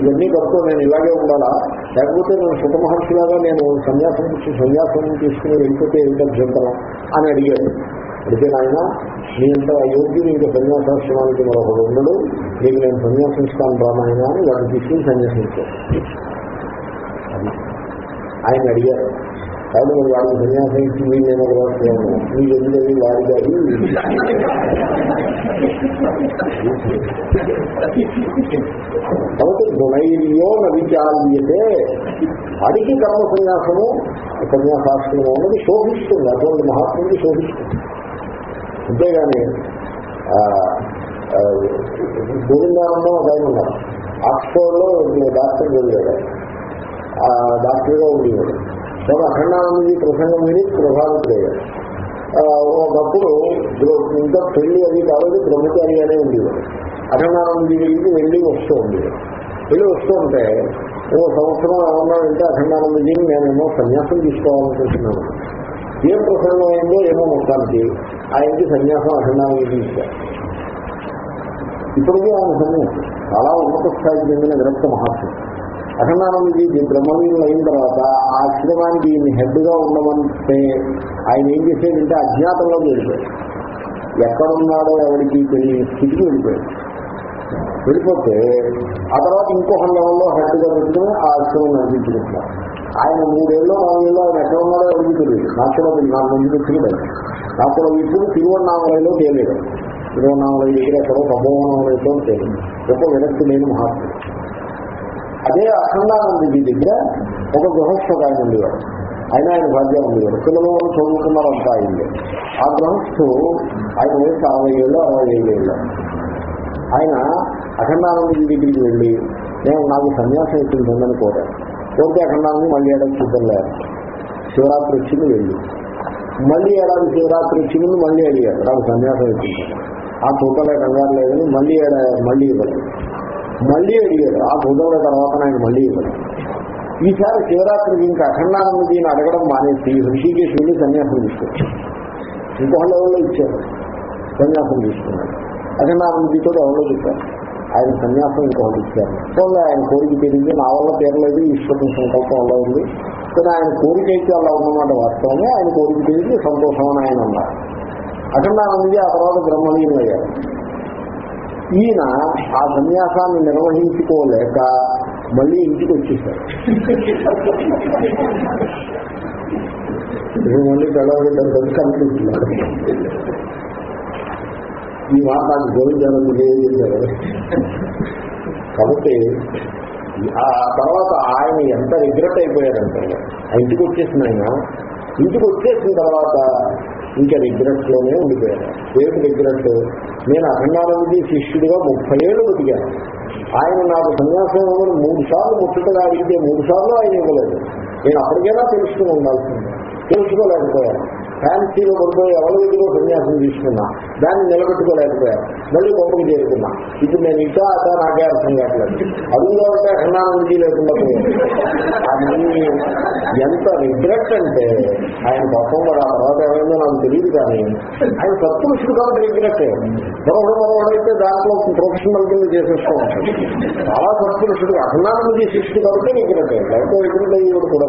ఇవన్నీ కడుతూ నేను ఇలాగే ఉండాలా? లేకపోతే నేను సుఖమహర్షిలాగా నేను సన్యాసం నుంచి సన్యాసం తీసుకుని వెళ్ళిపోతే ఏంటో చెప్తాను అని అడిగాడు. అడిగితే నాయన నీ అంత అయోగ్యుడు ఇంకా సన్యాసాశ్రమానికి మరొకడు ఉండడు. నీకు నేను సన్యాసిస్తాను రామాయణ అని వాడిని తీసుకుని సన్యాసించాను ఆయన అడిగారు. కానీ మరి వాడికి సన్యాసం ఇచ్చి మీరు నేను రాష్ట్రం మీరు ఎందుకని వాడి కాదు కాబట్టి గుణైర్యో నవిచాల్యతే అడిగి కర్మ సన్యాసము సన్యాసాశ్రమం అన్నది శోభిస్తుంది. అటువంటి మహాత్ముడికి శోభిస్తుంది. అంతేగాని గోవిందానందం ఒక ఆయన ఉన్నారు. ఆక్స్ఫోర్డ్లో డాక్టర్ వెళ్ళాడు డాక్టర్గా ఉండేవాడు. సో అఖండానందజీ ప్రసంగం విని ప్రభావితులయ్యాడు ఒకప్పుడు ఇంకా పెళ్ళి అది కాలేదు బ్రహ్మచారిగానే ఉండేవాడు. అఖండానందజీ దగ్గరికి వెళ్ళి వస్తూ ఉండేవాడు. వెళ్ళి వస్తూ ఉంటే ఓ సంవత్సరం ఏమన్నాడంటే అఖండానందజీని నేనేమో సన్యాసం తీసుకోవాలనుకుంటున్నాను. ఏం ప్రసంగం అయిందో ఏమో మొత్తానికి ఆయనకి సన్యాసం అఖండానందజీ ఇచ్చారు. ఇప్పటికీ ఆయన సన్యాసం. చాలా ఉన్నత స్థాయికి చెందిన విరక్త మహాత్ముడు అఖండానందజీ బ్రహ్మవీరులు అయిన తర్వాత ఆ ఆశ్రమానికి ఈయన హెడ్గా ఉండమంటే ఆయన ఏం చేసేదంటే అజ్ఞాతంలో వెళ్ళిపోయాడు. ఎక్కడున్నాడో ఎవరికి తెలియని స్థితికి వెళ్ళిపోయాడు. వెళ్ళిపోతే ఆ తర్వాత ఇంకొక లెవెల్లో హెడ్గా పెట్టుకుని ఆ ఆశ్రమం నడిపించుకుంటున్నారు ఆయన మూడేళ్ళు నాలుగేళ్ళు ఆయన ఎక్కడ ఉన్నాడో ఎవరికి తెలియదు. నాకు కూడా తెలియదు. నాకు ముందు వచ్చింది నాకు కూడా ఇప్పుడు తిరువన్నామలలో తెలియదు తిరువన్నామలై దగ్గర ఎక్కడో సంభవనామలతో తెలియదు ఎప్పుడు వెనక్కి లేని మహాత్ముడు. అదే అఖండానందజీ దగ్గర ఒక గృహస్థుడు ఆయన ఉండేవాడు ఆయన ఆయన భాగ్యం ఉండేవాడు పిల్లలు వాళ్ళు చదువుకున్నారు అయింది ఆ గృహస్థు ఆయన వయసు అరవై ఏళ్ళు అరవై ఐదు ఏళ్ళు. ఆయన అఖండానందజీ దగ్గరికి వెళ్ళి నేను నాకు సన్యాసం ఇచ్చిందని కోరాను కోరితే అఖండానంది మళ్ళీ ఏడాది చూద్దాం శివరాత్రి వచ్చింది వెళ్ళి. మళ్ళీ ఏడాది శివరాత్రి వచ్చింది మళ్ళీ అడిగాడు. నాకు సన్యాసం ఇచ్చింది ఆ చూడలే కంగారు లేదని మళ్ళీ మళ్ళీ ఇవ్వలేదు. మళ్ళీ అడిగారు. ఆ చూడలే తర్వాత ఆయన మళ్ళీ ఇవ్వలేదు. ఈసారి శివరాత్రికి ఇంకా అఖండానందజీని అడగడం మానేసి ఋషికేశ్ వెళ్ళి సన్యాసం తీసుకొచ్చారు. ఇంకొక లెవెల్లో ఇచ్చారు. సన్యాసం తీసుకున్నారు. అఖండానందజీతో ఎవరో చెప్పారు. ఆయన సన్యాసం ఇంకొకటి ఇచ్చారు. సో ఆయన కోరిక తీరింది. నా వల్ల తీరలేదు. ఈశ్వరుని సంకల్పం అలా ఉంది. కానీ ఆయన కోరిక అయితే అలా ఉన్నమాట వాస్తవమే. ఆయన కోరిక తీరింది. సంతోషం అని ఆయన అన్నారు. అఖండానందజీ ఆ తర్వాత బ్రహ్మలీనం అయ్యారు ఈయన ఆ సన్యాసాన్ని నిర్వహించుకోలేక మళ్ళీ ఇంటికి వచ్చేసారు. మళ్ళీ తెల్లవారు కనిపిస్తున్నారు ఈ మాట నాకు గోవిందాలను తెలియజేశారు కాబట్టి ఆ తర్వాత ఆయన ఎంత రిగ్రెట్ అయిపోయారంటే ఆ ఇంటికి వచ్చేసిన ఆయన ఇంటికి వచ్చేసిన తర్వాత ఇంకా రిగ్రెట్లోనే ఉండిపోయారు ఏమిటి రిగ్రెట్ నేను అఖండానంది శిష్యుడిగా ముప్పై ఏళ్ళు బతికాను. ఆయన నాకు సన్యాసం ఇవ్వమని మూడు సార్లు ముట్టుకగా అడిగితే మూడు సార్లు ఆయన ఇవ్వలేదు. నేను అప్పటికైనా తెలుసుకుని ఉండాల్సింది. తెలుసుకోలేకపోయాను. ఫ్యాన్సీలో పడిపోయి ఎవరి దగ్గర సన్యాసం తీసుకున్నా. దాన్ని నిలబెట్టుకోలేకపోయాను. మళ్ళీ గొప్పకి చేరుకున్నా. ఇప్పుడు నేను ఇంకా అదా నాకే అర్థం కావట్లేదు. అదుగా ఉంటే అన్నానంది లేకుండా ఎంత రిగ్రెట్ అంటే ఆయన పాపం కూడా ఆ తర్వాత ఏమైందో నాకు తెలియదు కానీ ఆయన సత్పురుషుడు కాబట్టి రిగ్రెట్. మరొకడు మరొకడైతే దాంట్లో ప్రొఫెషనల్ కింద చేసేస్తూ చాలా సత్పురుషుడు అన్నానంది శిష్యుడు కాబట్టి రిగ్రెట్. లేకపోతే రిగ్రెట్ అయ్యేవాడు కూడా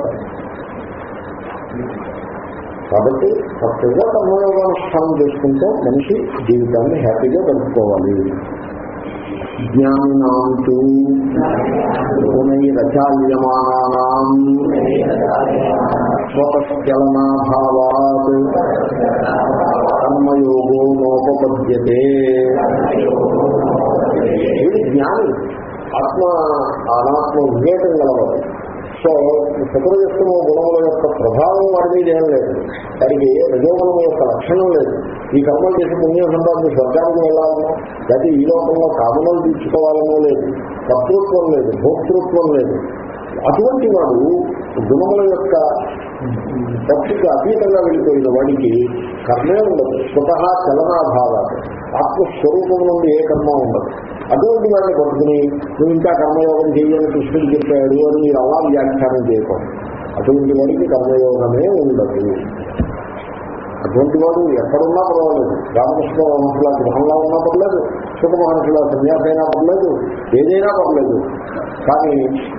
కాబట్టి చక్కగా కర్మయోగానుష్ఠానం చేసుకుంటే మనిషి జీవితాన్ని హ్యాపీగా గడుపుకోవాలి. జ్ఞానినాంతు పునైరచాల్యమానానాం స్వతశ్చలనాభావాత్ కర్మయోగో నోపపద్యతే. వీడి జ్ఞాని. ఆత్మ అనాత్మ వివేకం గలవాడు. సో శుక్రయుక్తము గుణముల యొక్క ప్రభావం వాడి మీద ఏం లేదు. దానికి రజోగుణం యొక్క లక్షణం లేదు. ఈ కర్మలు చేసి పుణ్యం సంపాదించి స్వర్గానికి వెళ్ళాలనో లేకపోతే ఈ లోకంలో కామనలు తీర్చుకోవాలనో లేదు. కర్తృత్వం లేదు భోక్తృత్వం లేదు. అటువంటి వాడు గుణముల యొక్క భక్తికి అతీతంగా వెళ్ళిపోయిన వాడికి కర్మే ఉండదు. స్వతహా చలనాభావాలు. ఆత్మస్వరూపం నుండి ఏ కర్మ ఉండదు. అటువంటి వాడిని పట్టుకుని నువ్వు ఇంకా కర్మయోగం చేయని కృష్ణుడు చెప్పాడు అని మీరు అలా వ్యాఖ్యానం చేయకూడదు. అటువంటి వాడికి కర్మయోగమే ఉండదు. అటువంటి వాడు ఎక్కడున్నా పర్వాలేదు. రామకృష్ణ మహర్షుల గృహంలో ఉన్నా పర్లేదు సుఖ మహర్షుల సన్యాసైనా పర్లేదు ఏదైనా పర్లేదు కానీ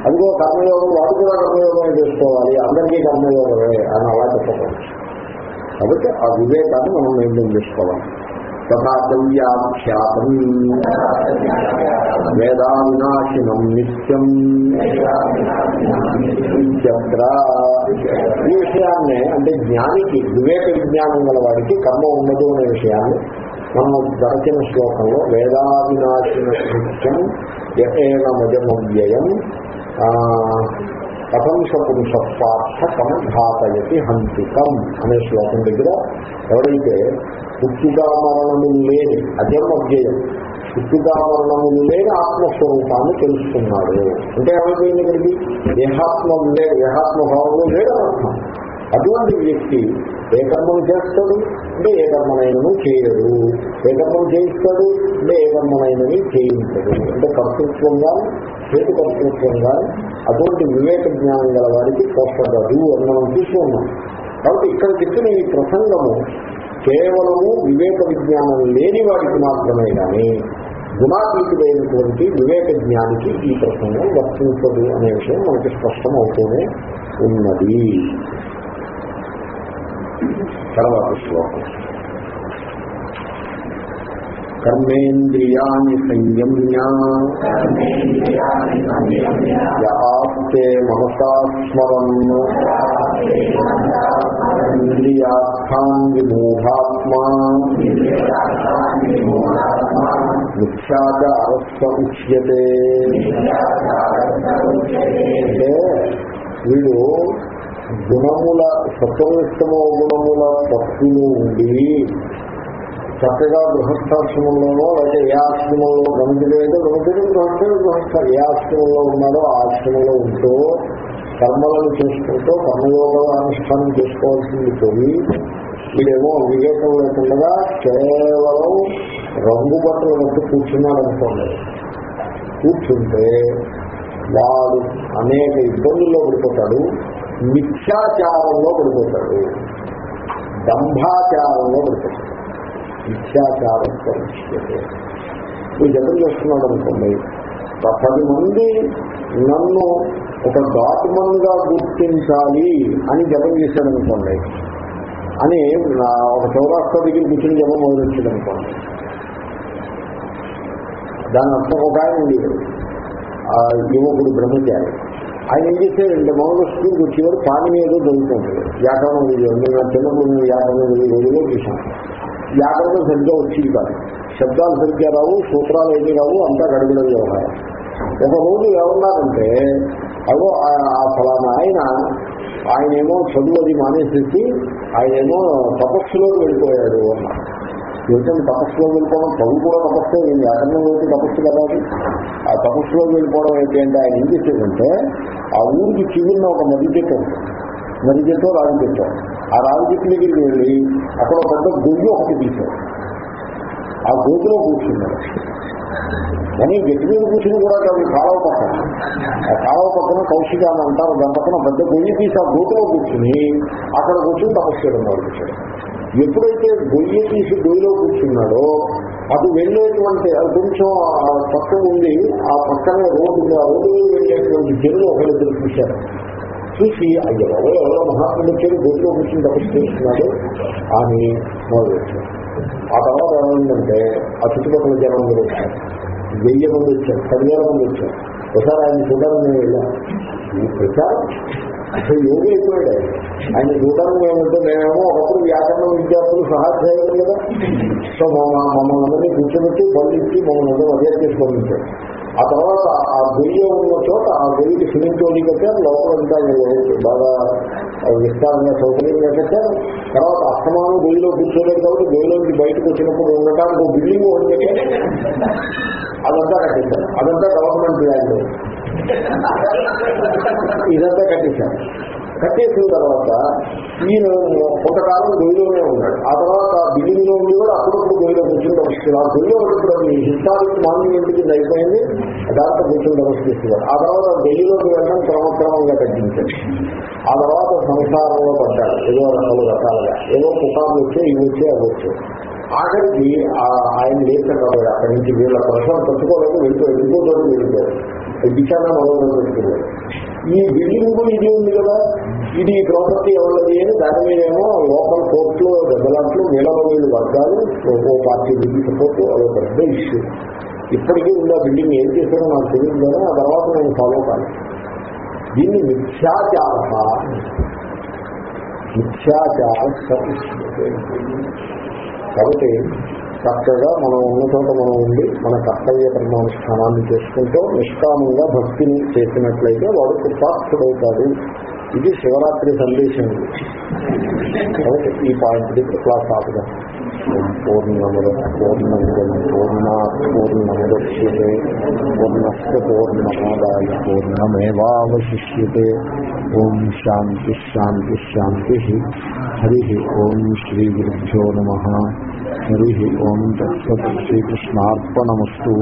అదిగో కర్మయోగం వాడు కూడా కర్మయోగమే చేసుకోవాలి. అందరికీ కర్మయోగమే అని అలా చెప్పకూడదు. కాబట్టి ఆ వివేకాన్ని మనం మెయింటైన్ చేసుకోవాలి. తథాఖ్యాతం వేదావినాశినం నిత్యం ఈ విషయాన్ని అంటే జ్ఞానికి వివేక విజ్ఞానం గల వాడికి కర్మ ఉండదు అనే విషయాన్ని మనం గడచిన శ్లోకంలో వేదావినాశిన నిత్యం యథేన మజమవ్యయం. కథంశ పురుషస్వార్థ సమఘాతయతి హంతికం అనే శ్లోకం దగ్గర ఎవరైతే పుట్టుగా మరణము లేని అజమవ్యయం పుట్టుగా మరణము లేని ఆత్మస్వరూపాన్ని తెలుసుకున్నాడు. అంటే ఏమైపోయింది ఇక్కడికి దేహాత్మ లే దేహాత్మభావంలో లేదని అర్థం అటువంటి వ్యక్తి ఏ కర్మలు చేస్తాడు? అంటే ఏ కర్మనైనను చేయడు. ఏ కర్మలు చేయిస్తాడు? అంటే ఏ కర్మనైనని చేయించడు. అంటే కర్తృత్వం కానీ చేతి కర్తృత్వం కానీ అటువంటి వివేక జ్ఞానం గల వారికి పోషడదు అని మనం చూస్తున్నాం కాబట్టి ఇక్కడ చెప్పిన ఈ ప్రసంగము కేవలము వివేక విజ్ఞానం లేని వాడికి మాత్రమే కానీ గుణాతీతుడైనటువంటి వివేక జ్ఞానికి ఈ ప్రసంగం వర్తించదు అనే విషయం మనకి స్పష్టం అవుతూనే ఉన్నది. తర్వాత శ్లోకం కర్మేంద్రియాణి సంయమ్య. యాస్తే మనసా స్మరన్. ఇంద్రియార్థాన్ విమూఢాత్మా మిథ్యాచారస్వ ఉచ్యతే అంటే వీడు గుణముల సత్వనిష్టమో గుణముల పక్షులు ఉండి చక్కగా గృహస్థాశ్రమంలోనో లేకపోతే ఏ ఆశ్రమంలో గమనించడం అయితే గమనించడం గృహస్థ గృహస్థ ఏ ఆశ్రమంలో ఉన్నారో ఆ ఆశ్రమంలో ఉంటూ కర్మలను చేసుకుంటూ కర్మయోగ అనుష్ఠానం చేసుకోవాల్సింది పోయి వీడేమో వివేకం లేకుండా కేవలం రంగు బట్టలు బట్టి కూర్చున్నారనుకోండి కూర్చుంటే వాడు అనేక ఇబ్బందుల్లో పడిపోతాడు. మిథ్యాచారంలో పడిపోతాడు. దంభాచారంలో పడిపోతాడు. మిథ్యాచారం పరిస్థితి. ఈ జతం చేస్తున్నాడు అనుకోండి పది మంది నన్ను ఒక ఘాటుమన్గా గుర్తించాలి అని జపం చేశాడు అనుకోండి అని ఒక చౌరాస్తా దగ్గర కూర్చొని జపం మొదలెచ్చాడు అనుకోండి. దాని అర్థం ఒక ఆయన ఉండేది యువకుడు బ్రహ్మచారి. ఆయన ఏం చేశారంటే మామూలు స్కూల్కి వచ్చేవారు పాని ఏదో చదువుతుంటాడు వ్యాకరణం వీడియో నేను చిన్నప్పుడు నేను వ్యాకరణం వీడియోలో చూశాను. వ్యాకరణం సరిగ్గా వచ్చింది కాదు. శబ్దాలు సరిగ్గా రావు సూత్రాలు ఏమీ రావు అంతా గడబిడ వ్యవహారం. ఒక రోజు ఏమన్నారంటే అదో ఆ ఫలానా ఆయన ఆయనేమో చదువు అది మానేసేసి ఆయనేమో తపస్సులో వెళ్ళిపోయాడు అన్నారు. ఏమిటంటే తపస్సులో వెళ్ళిపోవడం? చదువు కూడా తపస్సే నేను వ్యాకరణం అయితే తపస్సు కదా అది. ఆ తపస్సులో వెళ్ళిపోవడం ఏంటి అంటే ఆయన ఏం చేసేదంటే ఆ ఊరికి చివరిన ఒక నది చెట్టు నది చెట్టు రాగి చెట్టు. ఆ రాగి చెట్టు దగ్గరికి వెళ్ళి అక్కడ ఒక పెద్ద గొయ్యి ఒకటి తీశాడు. ఆ గొయ్యిలో కూర్చున్నాడు. కానీ గట్టి మీద కూర్చుని కూడా కాదు కాలువ పక్కన ఆ కాలువ పక్కన కౌశిక అని అంటారు దాని పక్కన పెద్ద గొయ్యి తీసి ఆ గోతులో కూర్చుని అక్కడ కూర్చుని తపస్సు చేయడం మొదలుపెట్టాడు. ఎప్పుడైతే గొయ్యి తీసి గొయ్యిలో కూర్చున్నాడో అది వెళ్ళేటువంటి అది కొంచెం పక్కన ఉంది ఆ పక్కనే రోడ్డు ఉంది ఆ రోడ్డు వెళ్ళేటువంటి జనులు ఒకరిద్దరు చూశారు. చూసి అయ్యో ఎవరో ఎవరో మహాత్ముడు వచ్చి గొయ్యిలో కూర్చుని తపస్సు చేస్తున్నాడు అని మొదలుపెట్టారు. ఆ తర్వాత ఏమైందంటే ఆ చుట్టుపక్కల జనం అందరూ వచ్చారు. వెయ్యి మంది వచ్చారు పదివేల మంది వచ్చారు. ఒకసారి ఆయన చూడాలని నేను వెళ్ళాను ఈ ప్రచారం యోగి అయిపోయాడు. ఆయన. ఆయన చూడడానికి ఏమంటే మేమేమో ఒకప్పుడు వ్యాకరణ విద్యార్థులు సహాధ్యాయులు కదా. సో మమ్మ మమ్మల్ని అందరినీ కూర్చోబెట్టి పండించి మమ్మల్ని అందరూ అదే చేసి పంపించారు ఆ తర్వాత ఆ వెయ్యి ఉన్న చోట ఆ వెయ్యికి సిమెంట్ ఓడి కట్టారు లోపల ఇంకా బాగా విస్తారంగా సౌకర్యంగా కట్టారు. తర్వాత అస్తమానం గొయ్యిలో కూర్చోలేదు కాబట్టి గొయ్యిలోంచి బయటకు వచ్చినప్పుడు ఉండటానికి బిల్డింగ్ ఒకటి కట్టారు. అదంతా కట్టించారు. అదంతా గవర్నమెంట్ ల్యాండ్ ఇదంతా కట్టేశారు. కట్టేసిన తర్వాత ఈయన కొంతకాలం గొయ్యిలోనే ఉన్నాడు. ఆ తర్వాత బిల్డింగ్లో ఉండి కూడా అప్పుడప్పుడు గొయ్యిలో కూర్చుని తపస్సు ఆ గొయ్యిలో ఉన్నప్పుడు అది హిస్టారిక్ మాన్యుమెంట్ కింద అయిపోయింది దాంట్లో కూర్చొని తపస్సు ఆ తర్వాత గొయ్యిలోకి వెళ్ళడం క్రమక్రమంగా తగ్గించాడు ఆ తర్వాత సంసారంలో పడ్డాడు. ఏదో రకాలు రకాలుగా. ఏదో పుకార్లు వచ్చే ఇవి వచ్చే అవి వచ్చాయి. ఆఖరికి ఆ- ఆయన లేకపోయాడు అక్కడి నుంచి వీళ్ళ ప్రశ్న తట్టుకోలేక వెళ్ళిపోయాడు ఇంకో వెళ్ళిపోయారు వెళ్ళిపోయాడు. దిశాన పెట్టుకున్నారు ఈ బిల్డింగ్ ఇది ఉంది కదా? ఇది ప్రాపర్టీ ఎవరిది? అని దాని మీద ఏమో లోకల్ కోర్టులో దెబ్బలాట్లు వీళ్ళ వీళ్ళు వర్గాలు ఓ పార్టీ బిల్డింగ్ సపోర్ట్ అదో పెద్ద ఇష్యూ ఇప్పటికీ ఉంది ఆ బిల్డింగ్ ఏం చేశారో నాకు తెలియదు కానీ ఆ తర్వాత నేను ఫాలో కాదు దీన్ని మిథ్యాచార మిథ్యాచార కాబట్టి చక్కగా మనం ఉన్న చోట మనం ఉండి మన కర్తవ్య కర్మానుష్ఠానాన్ని చేసుకుంటూ నిష్కామంగా భక్తిని చేసినట్లయితే వాడు కృతార్థుడవుతాడు ఇది శివరాత్రి సందేశం. ఇది. కాబట్టి ఈ పాయింట్ దగ్గర క్లాస్ ఆపుదాం పూర్ణముద పూర్ణముదం పూర్ణ పూర్ణముద్యతే పూర్ణస్ పూర్ణమాదాయ పూర్ణమేవాశిష్యతే ఓం శాంతి శాంతి శాంతి హరి ఓం శ్రీ గురుభ్యో నమ. హరి ఓం తత్సత్ శ్రీకృష్ణార్పణమస్తు